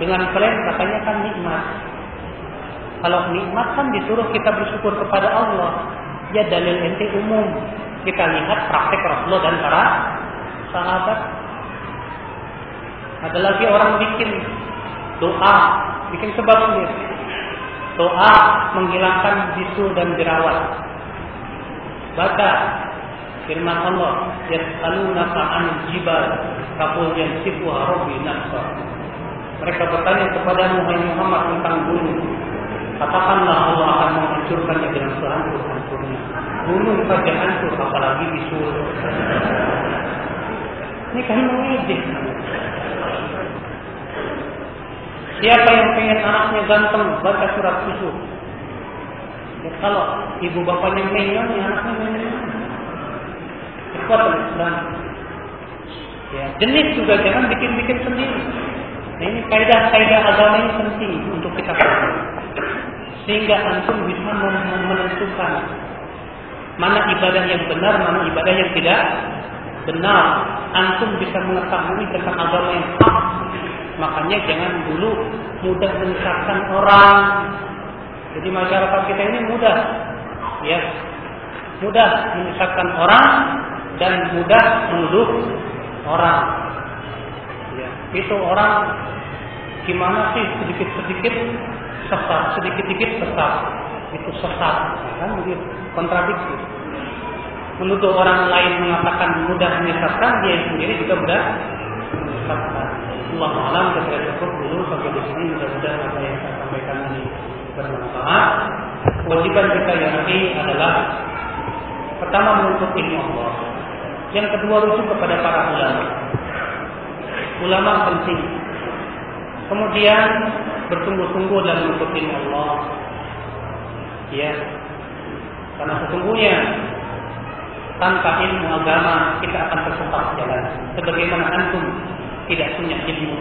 Dengan klaim katanya kan nikmat. Kalau nikmat kan disuruh kita bersyukur kepada Allah. Ya dalil ente umum. Kita lihat praktek Rasulullah dan para sahabat. Ada lagi orang bikin doa, bikin sebab sendiri. Doa menghilangkan bisu dan jerawat. Baca firman Allah, "Yas'alunaka 'anil jibal, kaqul yansifuha rabbi nafsa." Mereka bertanya kepada Muhammad tentang gunung. Katakanlah Allah akan menghancurkannya dengan sehancur-hancurnya. Gunung saja hancur, apalagi bisul. Ini kan mengejek. Siapa yang pengen anaknya ganteng, baca surat susu. Ya, kalau ibu bapaknya meyong, ya anaknya meyong. Ikhwat Islam. Ya, jenis juga jangan bikin-bikin sendiri. Nah, ini kaidah-kaidah agama ini penting untuk kita pahami. Sehingga antum bisa menentukan mana ibadah yang benar, mana ibadah yang tidak benar. Antum bisa mengetahui tentang agama yang hak. Makanya jangan dulu mudah menyesatkan orang. Jadi masyarakat kita ini mudah, ya, mudah menyesatkan orang dan mudah menuduh orang. Ya, itu orang gimana sih sedikit-sedikit sesat, sedikit-sedikit sesat. Itu sesat, kan begitu, kontradiksi. Menuduh orang lain mengatakan mudah menyesatkan, dia sendiri juga mudah menyesatkan. Allah alam kita cukup dulu sampai di sini mudah-mudahan apa yang saya sampaikan ini bermanfaat. Kewajiban kita yang ini adalah pertama menuntut ilmu Allah. Yang kedua rujuk kepada para ulama. Ulama penting. Kemudian bersungguh-sungguh dalam menuntut ilmu Allah. Ya. Karena sesungguhnya tanpa ilmu agama kita akan tersesat jalan. Sebagaimana antum tidak punya ilmu,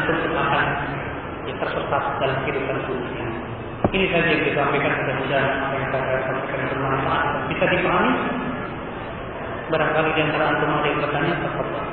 antum akan ya, tersesat dalam kehidupan dunia. Ini saja yang disampaikan mudah-mudahan apa yang saya sampaikan bermanfaat bisa dipahami. Barangkali di antara antum ada yang bertanya, tepat.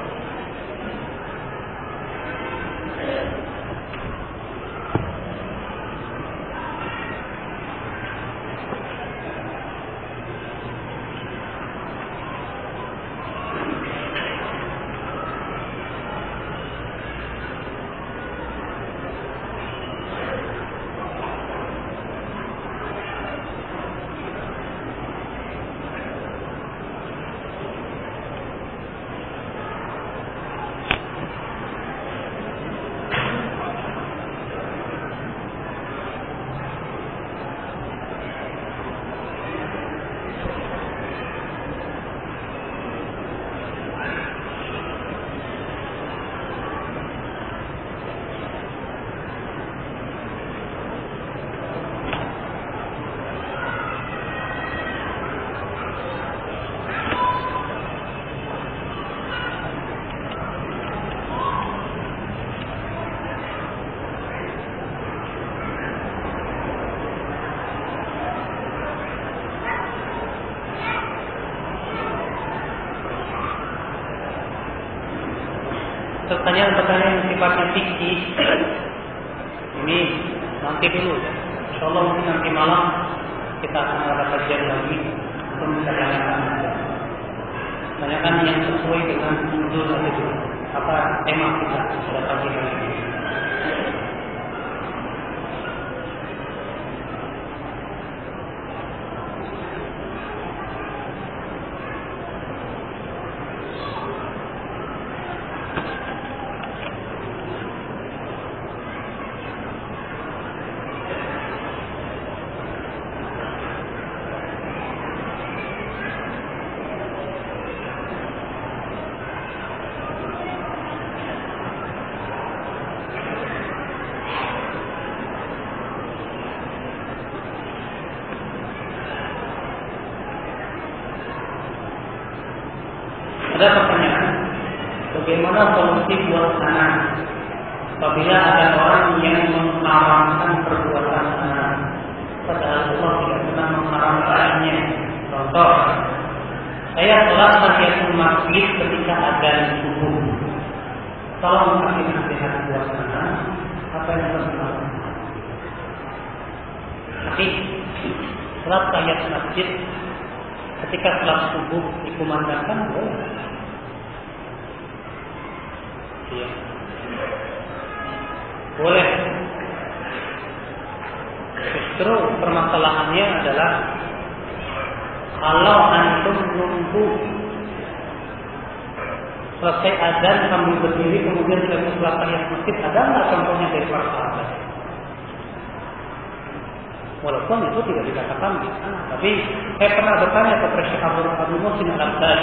Muhsin Al-Abbas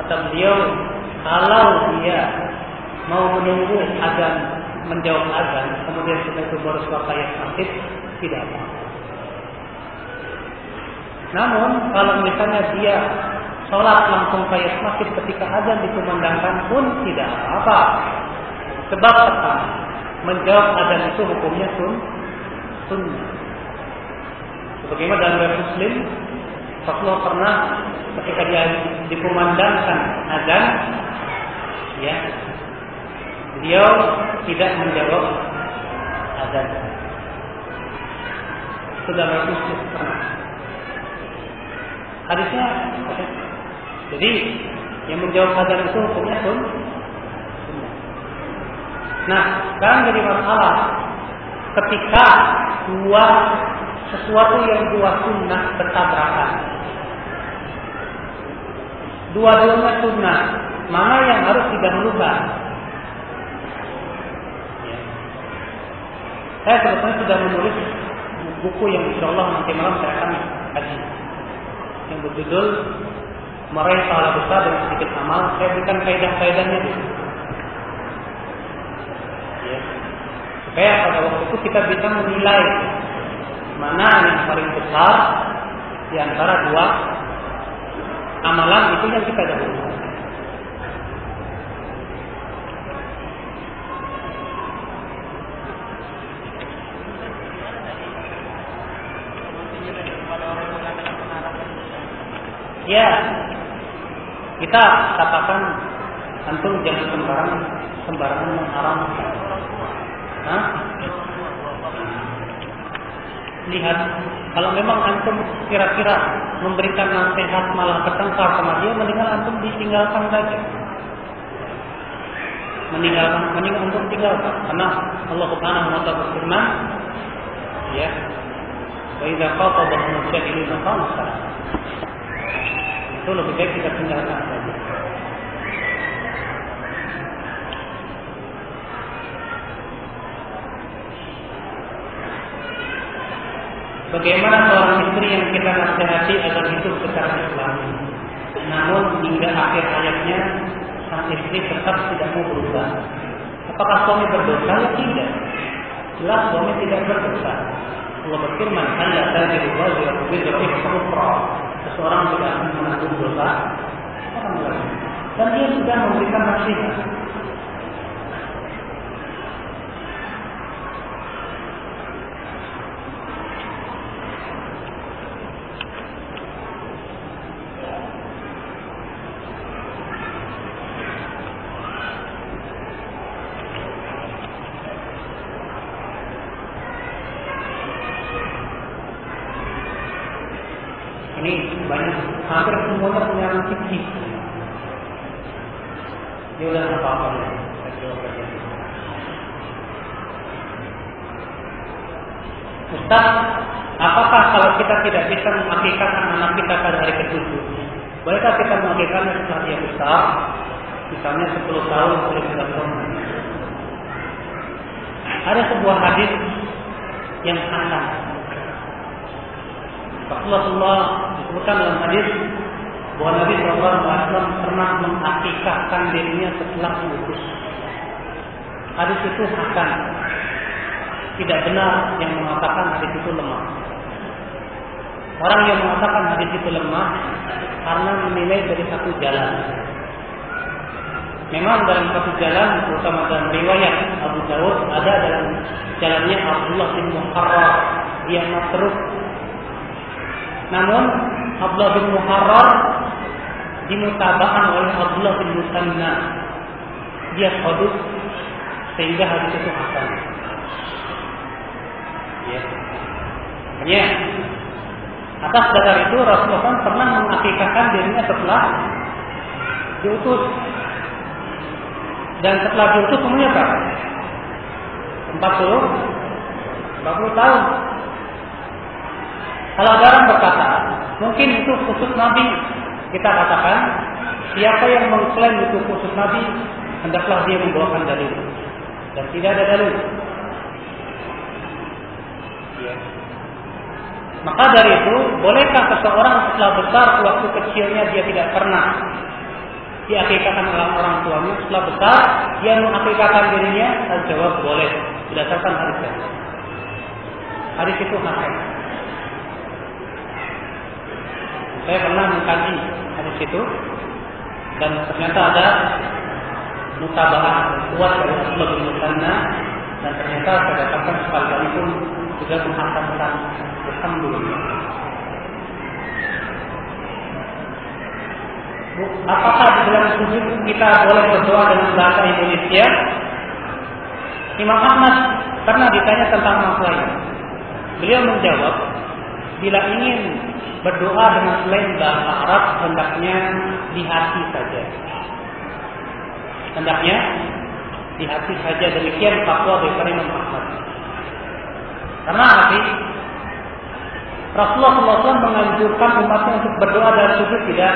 kata beliau kalau dia mau menunggu azan menjawab azan kemudian setelah itu baru suatu yang sakit tidak apa namun kalau misalnya dia sholat langsung kayak sakit ketika azan dikumandangkan pun tidak apa-apa. Sebab apa? Menjawab azan itu hukumnya sun sunnah. Sebagaimana dalam muslim Rasulullah pernah ketika dia dikumandangkan azan ya beliau tidak menjawab azan. Sudah Rasul pernah. Hadisnya okay. jadi yang menjawab azan itu hukumnya pun nah sekarang jadi masalah ketika dua sesuatu yang dua sunnah bertabrakan. Dua-duanya sunnah, mana yang harus didahulukan? Ya. Saya sebetulnya sudah menulis buku yang insya Allah nanti malam saya akan kaji yang berjudul meraih pahala besar dengan sedikit amal saya berikan kaidah-kaidahnya dulu ya. supaya pada waktu itu kita bisa menilai mana yang paling besar di antara dua amalan itu yang kita dahulukan. Ya, kita katakan antum jangan sembarangan sembarangan mengharamkan. Hah? Lihat, kalau memang antum kira-kira memberikan nasihat malah bertengkar sama dia, mendingan antum ditinggalkan saja. Meninggalkan, mendingan antum tinggalkan. Karena Allah Subhanahu wa taala berfirman, ya, "Wa idza qatabahum jahilun qamsa." Itu lebih baik kita tinggalkan saja. Bagaimana seorang istri yang kita nasihati agar hidup secara Islam Namun hingga akhir hayatnya Sang istri tetap tidak mau berubah. Apakah suami berdosa? Tidak. Jelas suami tidak berdosa. Allah berfirman Allah tadi waziratu wizra ukhra Seseorang tidak akan menanggung dosa. Dan dia sudah memberikan nasihat Ini banyak hampir semuanya punya fikih. Ya udah nggak apa-apa ya. Saya jawab aja. Ustaz, apakah kalau kita tidak bisa mengakikahkan anak kita pada hari ketujuh, bolehkah kita mengakikahnya setelah dia besar? Misalnya 10 tahun, 10 tahun. Ada sebuah hadis yang hasan Rasulullah disebutkan dalam hadis bahwa Nabi SAW pernah mengakikahkan dirinya setelah diutus. Hadis itu hasan. Tidak benar yang mengatakan hadis itu lemah. Orang yang mengatakan hadis itu lemah karena menilai dari satu jalan. Memang dalam satu jalan, terutama dalam riwayat Abu Dawud, ada dalam jalannya Abdullah bin Muharrar. Dia masruf namun Abdullah bin Muharrar dimutabaan oleh Abdullah bin Musanna. Dia kodus sehingga hadis itu hasan. Ya. Makanya atas dasar itu Rasulullah pernah mengakikahkan dirinya setelah diutus. Dan setelah diutus semuanya berapa? 40 40 tahun kalau orang berkata, mungkin itu khusus Nabi, kita katakan, siapa yang mengklaim itu khusus Nabi, hendaklah dia membawakan dalil. Dan tidak ada dalil. Ya. Maka dari itu, bolehkah seseorang setelah besar waktu kecilnya dia tidak pernah diakikakan oleh orang tuanya setelah besar dia mengakikakan dirinya? Saya jawab boleh berdasarkan hadis. Hadis itu hasan. Saya pernah mengkaji hadis itu dan ternyata ada mutabah kuat dari Musanna dan ternyata saya dapatkan sekali pun juga menghasankan Alhamdulillah. Apakah di dalam sujud kita boleh berdoa dengan bahasa Indonesia? Imam Ahmad pernah ditanya tentang masalah ini. Beliau menjawab, bila ingin berdoa dengan selain bahasa Arab hendaknya di hati saja. Hendaknya di hati saja demikian fatwa dari Imam Ahmad. Karena hati Rasulullah SAW menganjurkan umatnya untuk berdoa dalam sujud tidak.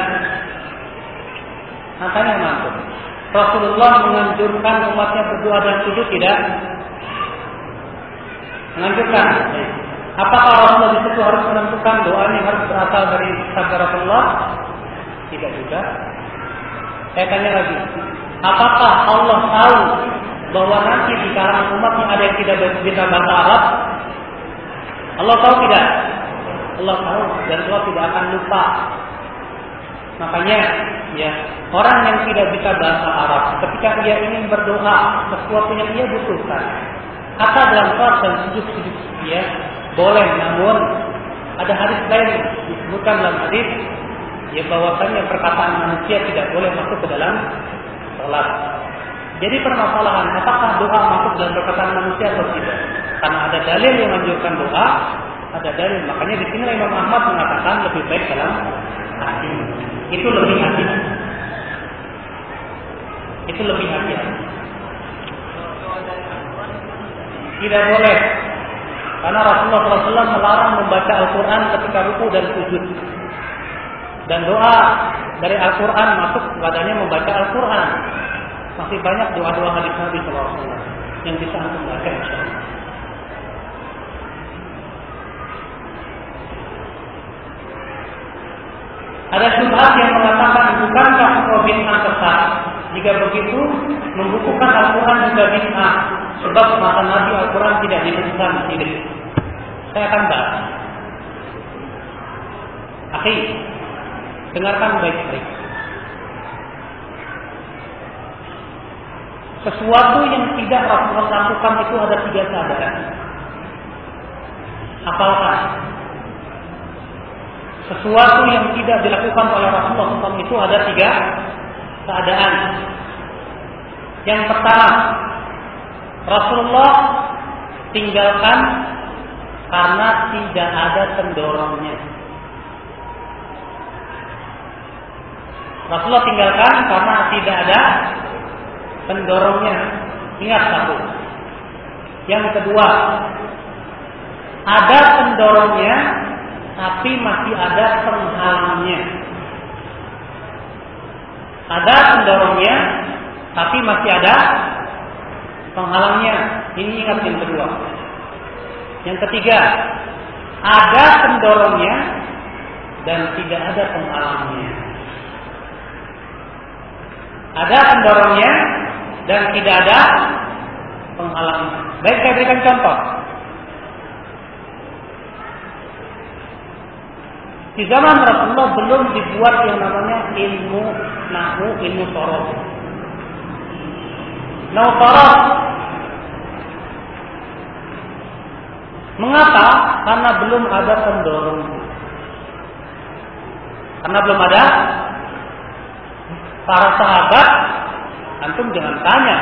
Makanya mampu. Rasulullah menganjurkan umatnya berdoa dalam sujud tidak. Menganjurkan. Apakah Rasulullah di situ harus menentukan doa ini harus berasal dari sabda Rasulullah? Tidak juga. Saya tanya lagi, apakah Allah tahu bahwa nanti di kalangan umatnya ada yang tidak bisa bahasa Arab? Allah tahu tidak? Allah tahu dan Allah tidak akan lupa. Makanya ya orang yang tidak bisa bahasa Arab ketika dia ingin berdoa sesuatu yang ia butuhkan kata dalam sholat dan sujud-sujud ya boleh namun ada hadis lain disebutkan dalam hadis ya bahwasanya perkataan manusia tidak boleh masuk ke dalam sholat. Jadi permasalahan apakah doa masuk dalam perkataan manusia atau tidak? Karena ada dalil yang menunjukkan doa, ada dalil. Makanya di sini Imam Ahmad mengatakan lebih baik dalam hati. Itu lebih hati. Itu lebih hati. Tidak boleh. Karena Rasulullah SAW melarang membaca Al-Quran ketika ruku dan sujud. Dan doa dari Al-Quran masuk padanya membaca Al-Quran. Masih banyak doa-doa hadis Nabi SAW yang bisa antum baca insyaallah. Ada syubhat yang mengatakan bukankah hukum bid'ah sesat? Jika begitu, membukukan Al-Quran juga bid'ah. Sebab mata Nabi Al-Quran tidak dibukukan tidak. Saya akan bahas. Akhir, Dengarkan baik-baik. Sesuatu yang tidak Rasulullah lakukan itu ada tiga keadaan. Apakah sesuatu yang tidak dilakukan oleh Rasulullah SAW itu ada tiga keadaan. Yang pertama, Rasulullah tinggalkan karena tidak ada pendorongnya. Rasulullah tinggalkan karena tidak ada pendorongnya. Ingat satu. Yang kedua, ada pendorongnya, tapi masih ada penghalangnya. Ada pendorongnya, tapi masih ada penghalangnya. Ini ingat yang kedua. Yang ketiga, ada pendorongnya dan tidak ada penghalangnya. Ada pendorongnya dan tidak ada penghalangnya. Baik saya berikan contoh. Di zaman Rasulullah belum dibuat yang namanya ilmu nahu, ilmu sorot. Nahu sorot. Mengapa? Karena belum ada pendorong. Karena belum ada para sahabat antum jangan tanya.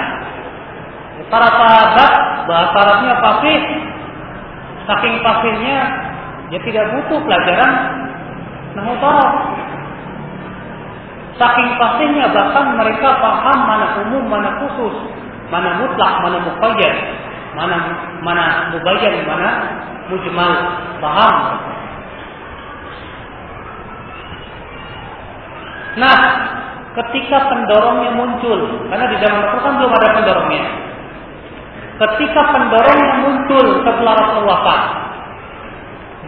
Para sahabat bahasa Arabnya fasih. Saking fasihnya dia tidak butuh pelajaran. Nahu saking fasihnya bahkan mereka paham mana umum mana khusus. Mana mutlak mana muqayyad. Mana mana mubayyan mana mujmal. Paham? Nah, ketika pendorongnya muncul, karena di zaman Rasul kan belum ada pendorongnya. Ketika pendorongnya muncul setelah Rasul wafat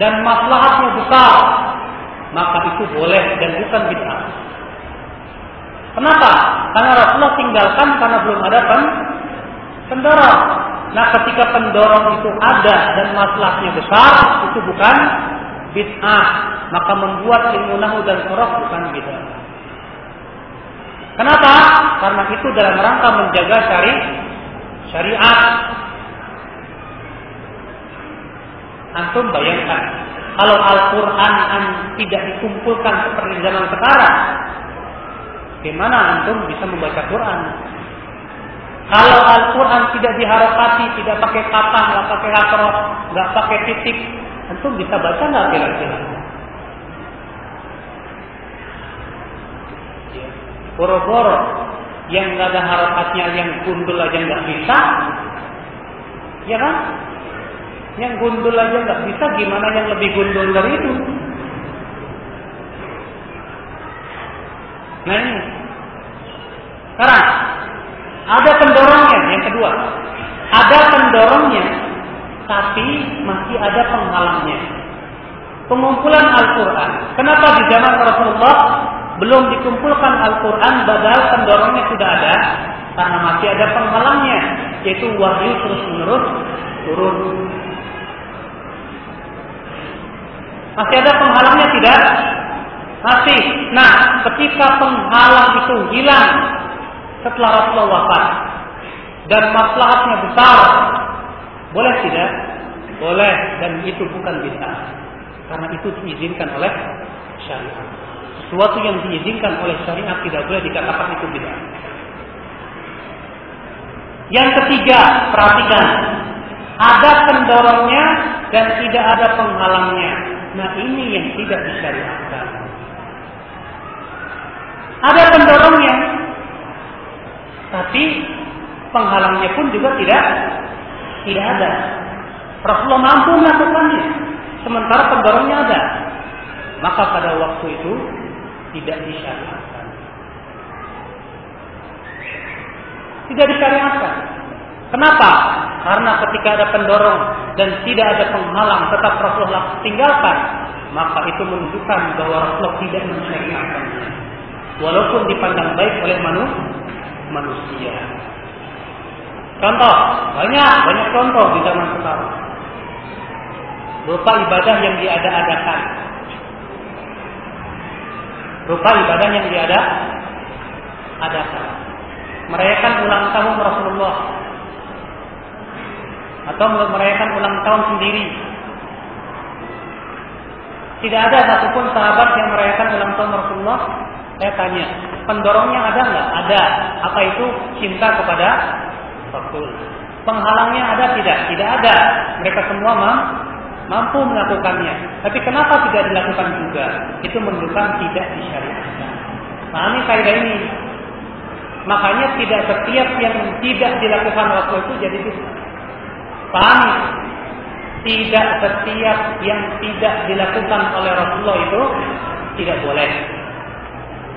dan maslahatnya besar, maka itu boleh dan bukan bid'ah. Kenapa? Karena Rasulullah tinggalkan karena belum ada pen pendorong. Nah, ketika pendorong itu ada dan masalahnya besar, itu bukan bid'ah. Maka membuat ilmu dan sorof bukan bid'ah. Kenapa? Karena itu dalam rangka menjaga syari syariat. Antum bayangkan, kalau Al-Quran tidak dikumpulkan seperti zaman sekarang, gimana antum bisa membaca Quran? Kalau Al-Quran tidak diharapati, tidak pakai kata, nggak pakai hasroh, nggak pakai titik, antum bisa baca nggak kira-kira? Boro-boro. Yang nggak ada harokatnya yang gundul aja nggak bisa. Ya kan? Yang gundul aja nggak bisa gimana yang lebih gundul dari itu? Nah ini. Sekarang ada pendorongnya yang kedua. Ada pendorongnya tapi masih ada penghalangnya pengumpulan Al-Quran. Kenapa di zaman Rasulullah belum dikumpulkan Al-Quran badal pendorongnya sudah ada karena masih ada penghalangnya yaitu wahyu terus menerus turun Masih ada penghalangnya tidak? Masih. Nah, ketika penghalang itu hilang setelah Rasulullah wafat dan maslahatnya besar, boleh tidak? Boleh dan itu bukan bisa. Karena itu diizinkan oleh syariat. Sesuatu yang diizinkan oleh syariat tidak boleh dikatakan itu bid'ah. Yang ketiga, perhatikan. Ada pendorongnya dan tidak ada penghalangnya. Nah ini yang tidak disyariatkan. Ada pendorongnya, tapi penghalangnya pun juga tidak tidak ada. Rasulullah mampu melakukannya, sementara pendorongnya ada. Maka pada waktu itu tidak disyariatkan. Tidak disyariatkan. Kenapa? Karena ketika ada pendorong dan tidak ada penghalang tetap Rasulullah tinggalkan, maka itu menunjukkan bahwa Rasulullah tidak mensyariatkannya. Walaupun dipandang baik oleh manusia. Contoh, banyak banyak contoh di zaman sekarang. Berupa ibadah yang diada-adakan. Berupa ibadah yang diada-adakan. Merayakan ulang tahun Rasulullah atau merayakan ulang tahun sendiri. Tidak ada satupun sahabat yang merayakan ulang tahun Rasulullah. Saya tanya, pendorongnya ada nggak? Ada. Apa itu cinta kepada Rasul? Penghalangnya ada tidak? Tidak ada. Mereka semua mampu melakukannya. Tapi kenapa tidak dilakukan juga? Itu menunjukkan tidak disyariatkan. Pahami kaidah ini. Makanya tidak setiap yang tidak dilakukan Rasul itu jadi dosa. Pahami? Tidak setiap yang tidak dilakukan oleh Rasulullah itu tidak boleh.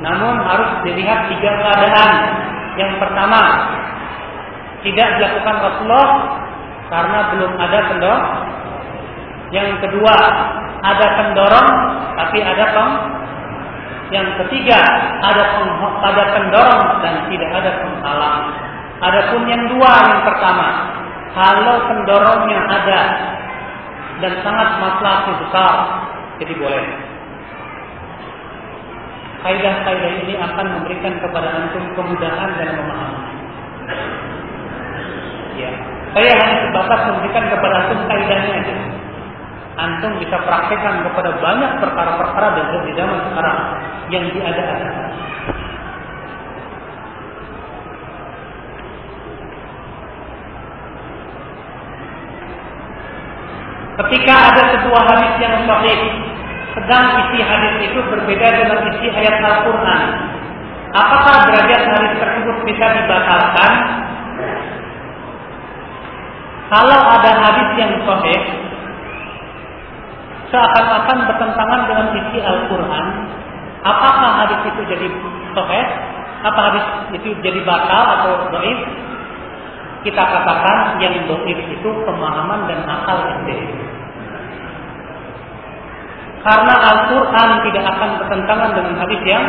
Namun harus dilihat tiga keadaan. Yang pertama, tidak dilakukan Rasulullah karena belum ada. Yang kedua, ada pendorong tapi ada peng. Yang ketiga, ada peng, pendorong dan tidak ada penghalang. Adapun yang dua, yang pertama, kalau pendorongnya ada dan sangat masalahnya besar, jadi boleh. Kaidah-kaidah ini akan memberikan kepada antum kemudahan dalam memahami. Ya, saya hanya sebatas memberikan kepada antum kaidahnya aja. Antum bisa praktekkan kepada banyak perkara-perkara di zaman sekarang yang diada-adakan. Ketika ada sebuah hadis yang sahih, sedang isi hadis itu berbeda dengan isi ayat Al-Quran. Apakah derajat hadis tersebut bisa dibatalkan? Kalau ada hadis yang sahih, seakan-akan bertentangan dengan isi Al-Quran, apakah hadis itu jadi sahih? Apa hadis itu jadi batal atau dhaif? Kita katakan yang dhaif itu pemahaman dan akal sendiri. Karena Al-Quran tidak akan bertentangan dengan hadis yang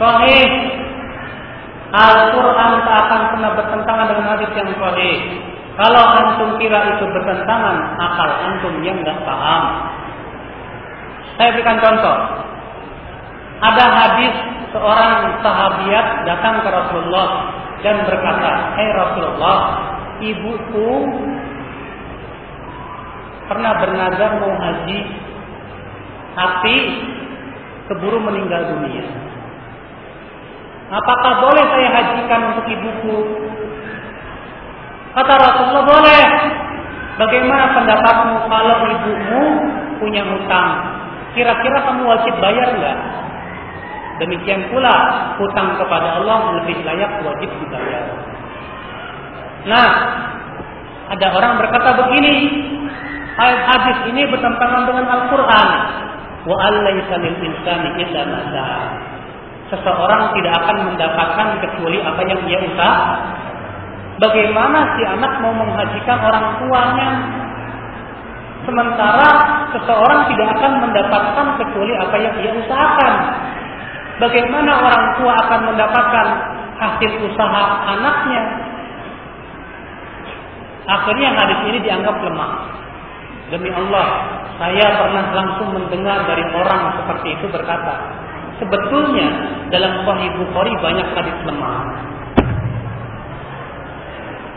sahih. Al-Quran tak akan pernah bertentangan dengan hadis yang sahih. Kalau antum kira itu bertentangan, akal antum yang nggak paham. Saya berikan contoh. Ada hadis seorang sahabiat datang ke Rasulullah dan berkata, "Hei Rasulullah, ibuku pernah bernazar mau haji tapi keburu meninggal dunia. Apakah boleh saya hajikan untuk ibuku? Kata Rasulullah boleh. Bagaimana pendapatmu kalau ibumu punya hutang? Kira-kira kamu wajib bayar nggak? Demikian pula hutang kepada Allah lebih layak wajib dibayar. Nah, ada orang berkata begini, ayat hadis ini bertentangan dengan Al-Quran wa allaisa lil insani illa ma Seseorang tidak akan mendapatkan kecuali apa yang ia usah. Bagaimana si anak mau menghajikan orang tuanya sementara seseorang tidak akan mendapatkan kecuali apa yang ia usahakan? Bagaimana orang tua akan mendapatkan hasil usaha anaknya? Akhirnya hadis ini dianggap lemah. Demi Allah, Saya pernah langsung mendengar dari orang seperti itu berkata, sebetulnya dalam Sahih Bukhari banyak hadis lemah.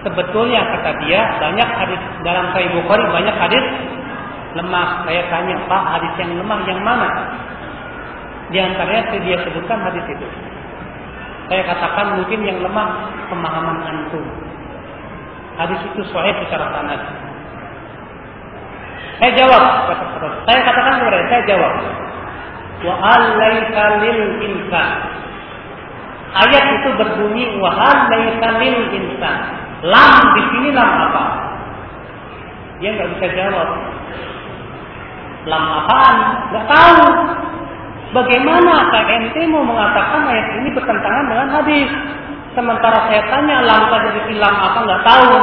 Sebetulnya kata dia banyak hadis dalam Sahih Bukhari banyak hadis lemah. Saya tanya, Pak, hadis yang lemah yang mana? Di antaranya dia sebutkan hadis itu. Saya katakan mungkin yang lemah pemahaman antum. Hadis itu sahih secara sanad. Saya jawab, saya katakan kepada saya jawab. Wa alaika lil insan. Ayat itu berbunyi wa alaika lil insan. Lam di sini lam apa? Dia nggak bisa jawab. Lam apaan? Nggak tahu. Bagaimana KNT mau mengatakan ayat ini bertentangan dengan hadis? Sementara saya tanya lam saja di lam apa nggak tahu.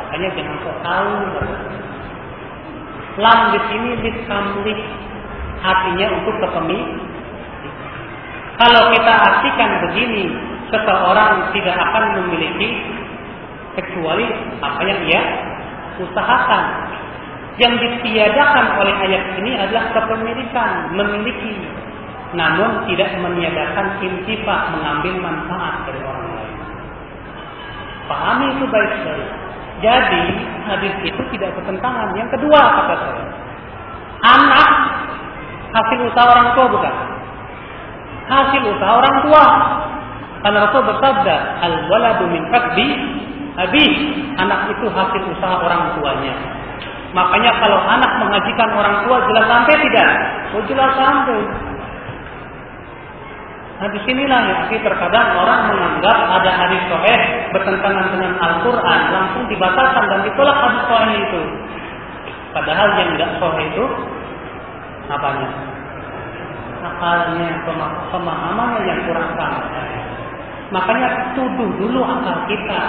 Makanya jangan sok tahu. Lam di sini ditamlik artinya untuk kepemilikan. Kalau kita artikan begini, seseorang tidak akan memiliki kecuali apa yang ia usahakan. Yang ditiadakan oleh ayat ini adalah kepemilikan, memiliki, namun tidak meniadakan intifak mengambil manfaat dari orang lain. Pahami itu baik-baik. Jadi hadis itu tidak bertentangan. Yang kedua kata saya, anak hasil usaha orang tua bukan? Hasil usaha orang tua. Karena Rasul bersabda, al waladu min kasbi habis anak itu hasil usaha orang tuanya. Makanya kalau anak menghajikan orang tua jelas sampai tidak? Oh jelas sampai. Nah di sinilah ya, terkadang orang menganggap ada hadis soeh bertentangan dengan Al-Quran langsung dibatalkan dan ditolak hadis soeh itu. Padahal yang tidak soeh itu apanya? Akalnya, pemahamannya yang kurang sampai. Makanya tuduh dulu akal kita.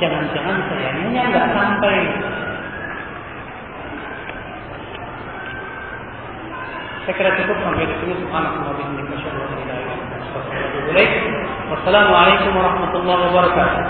Jangan-jangan sayangnya nggak sampai. Saya kira cukup sampai di sini. Subhanallah. Wassalamualaikum warahmatullahi wabarakatuh.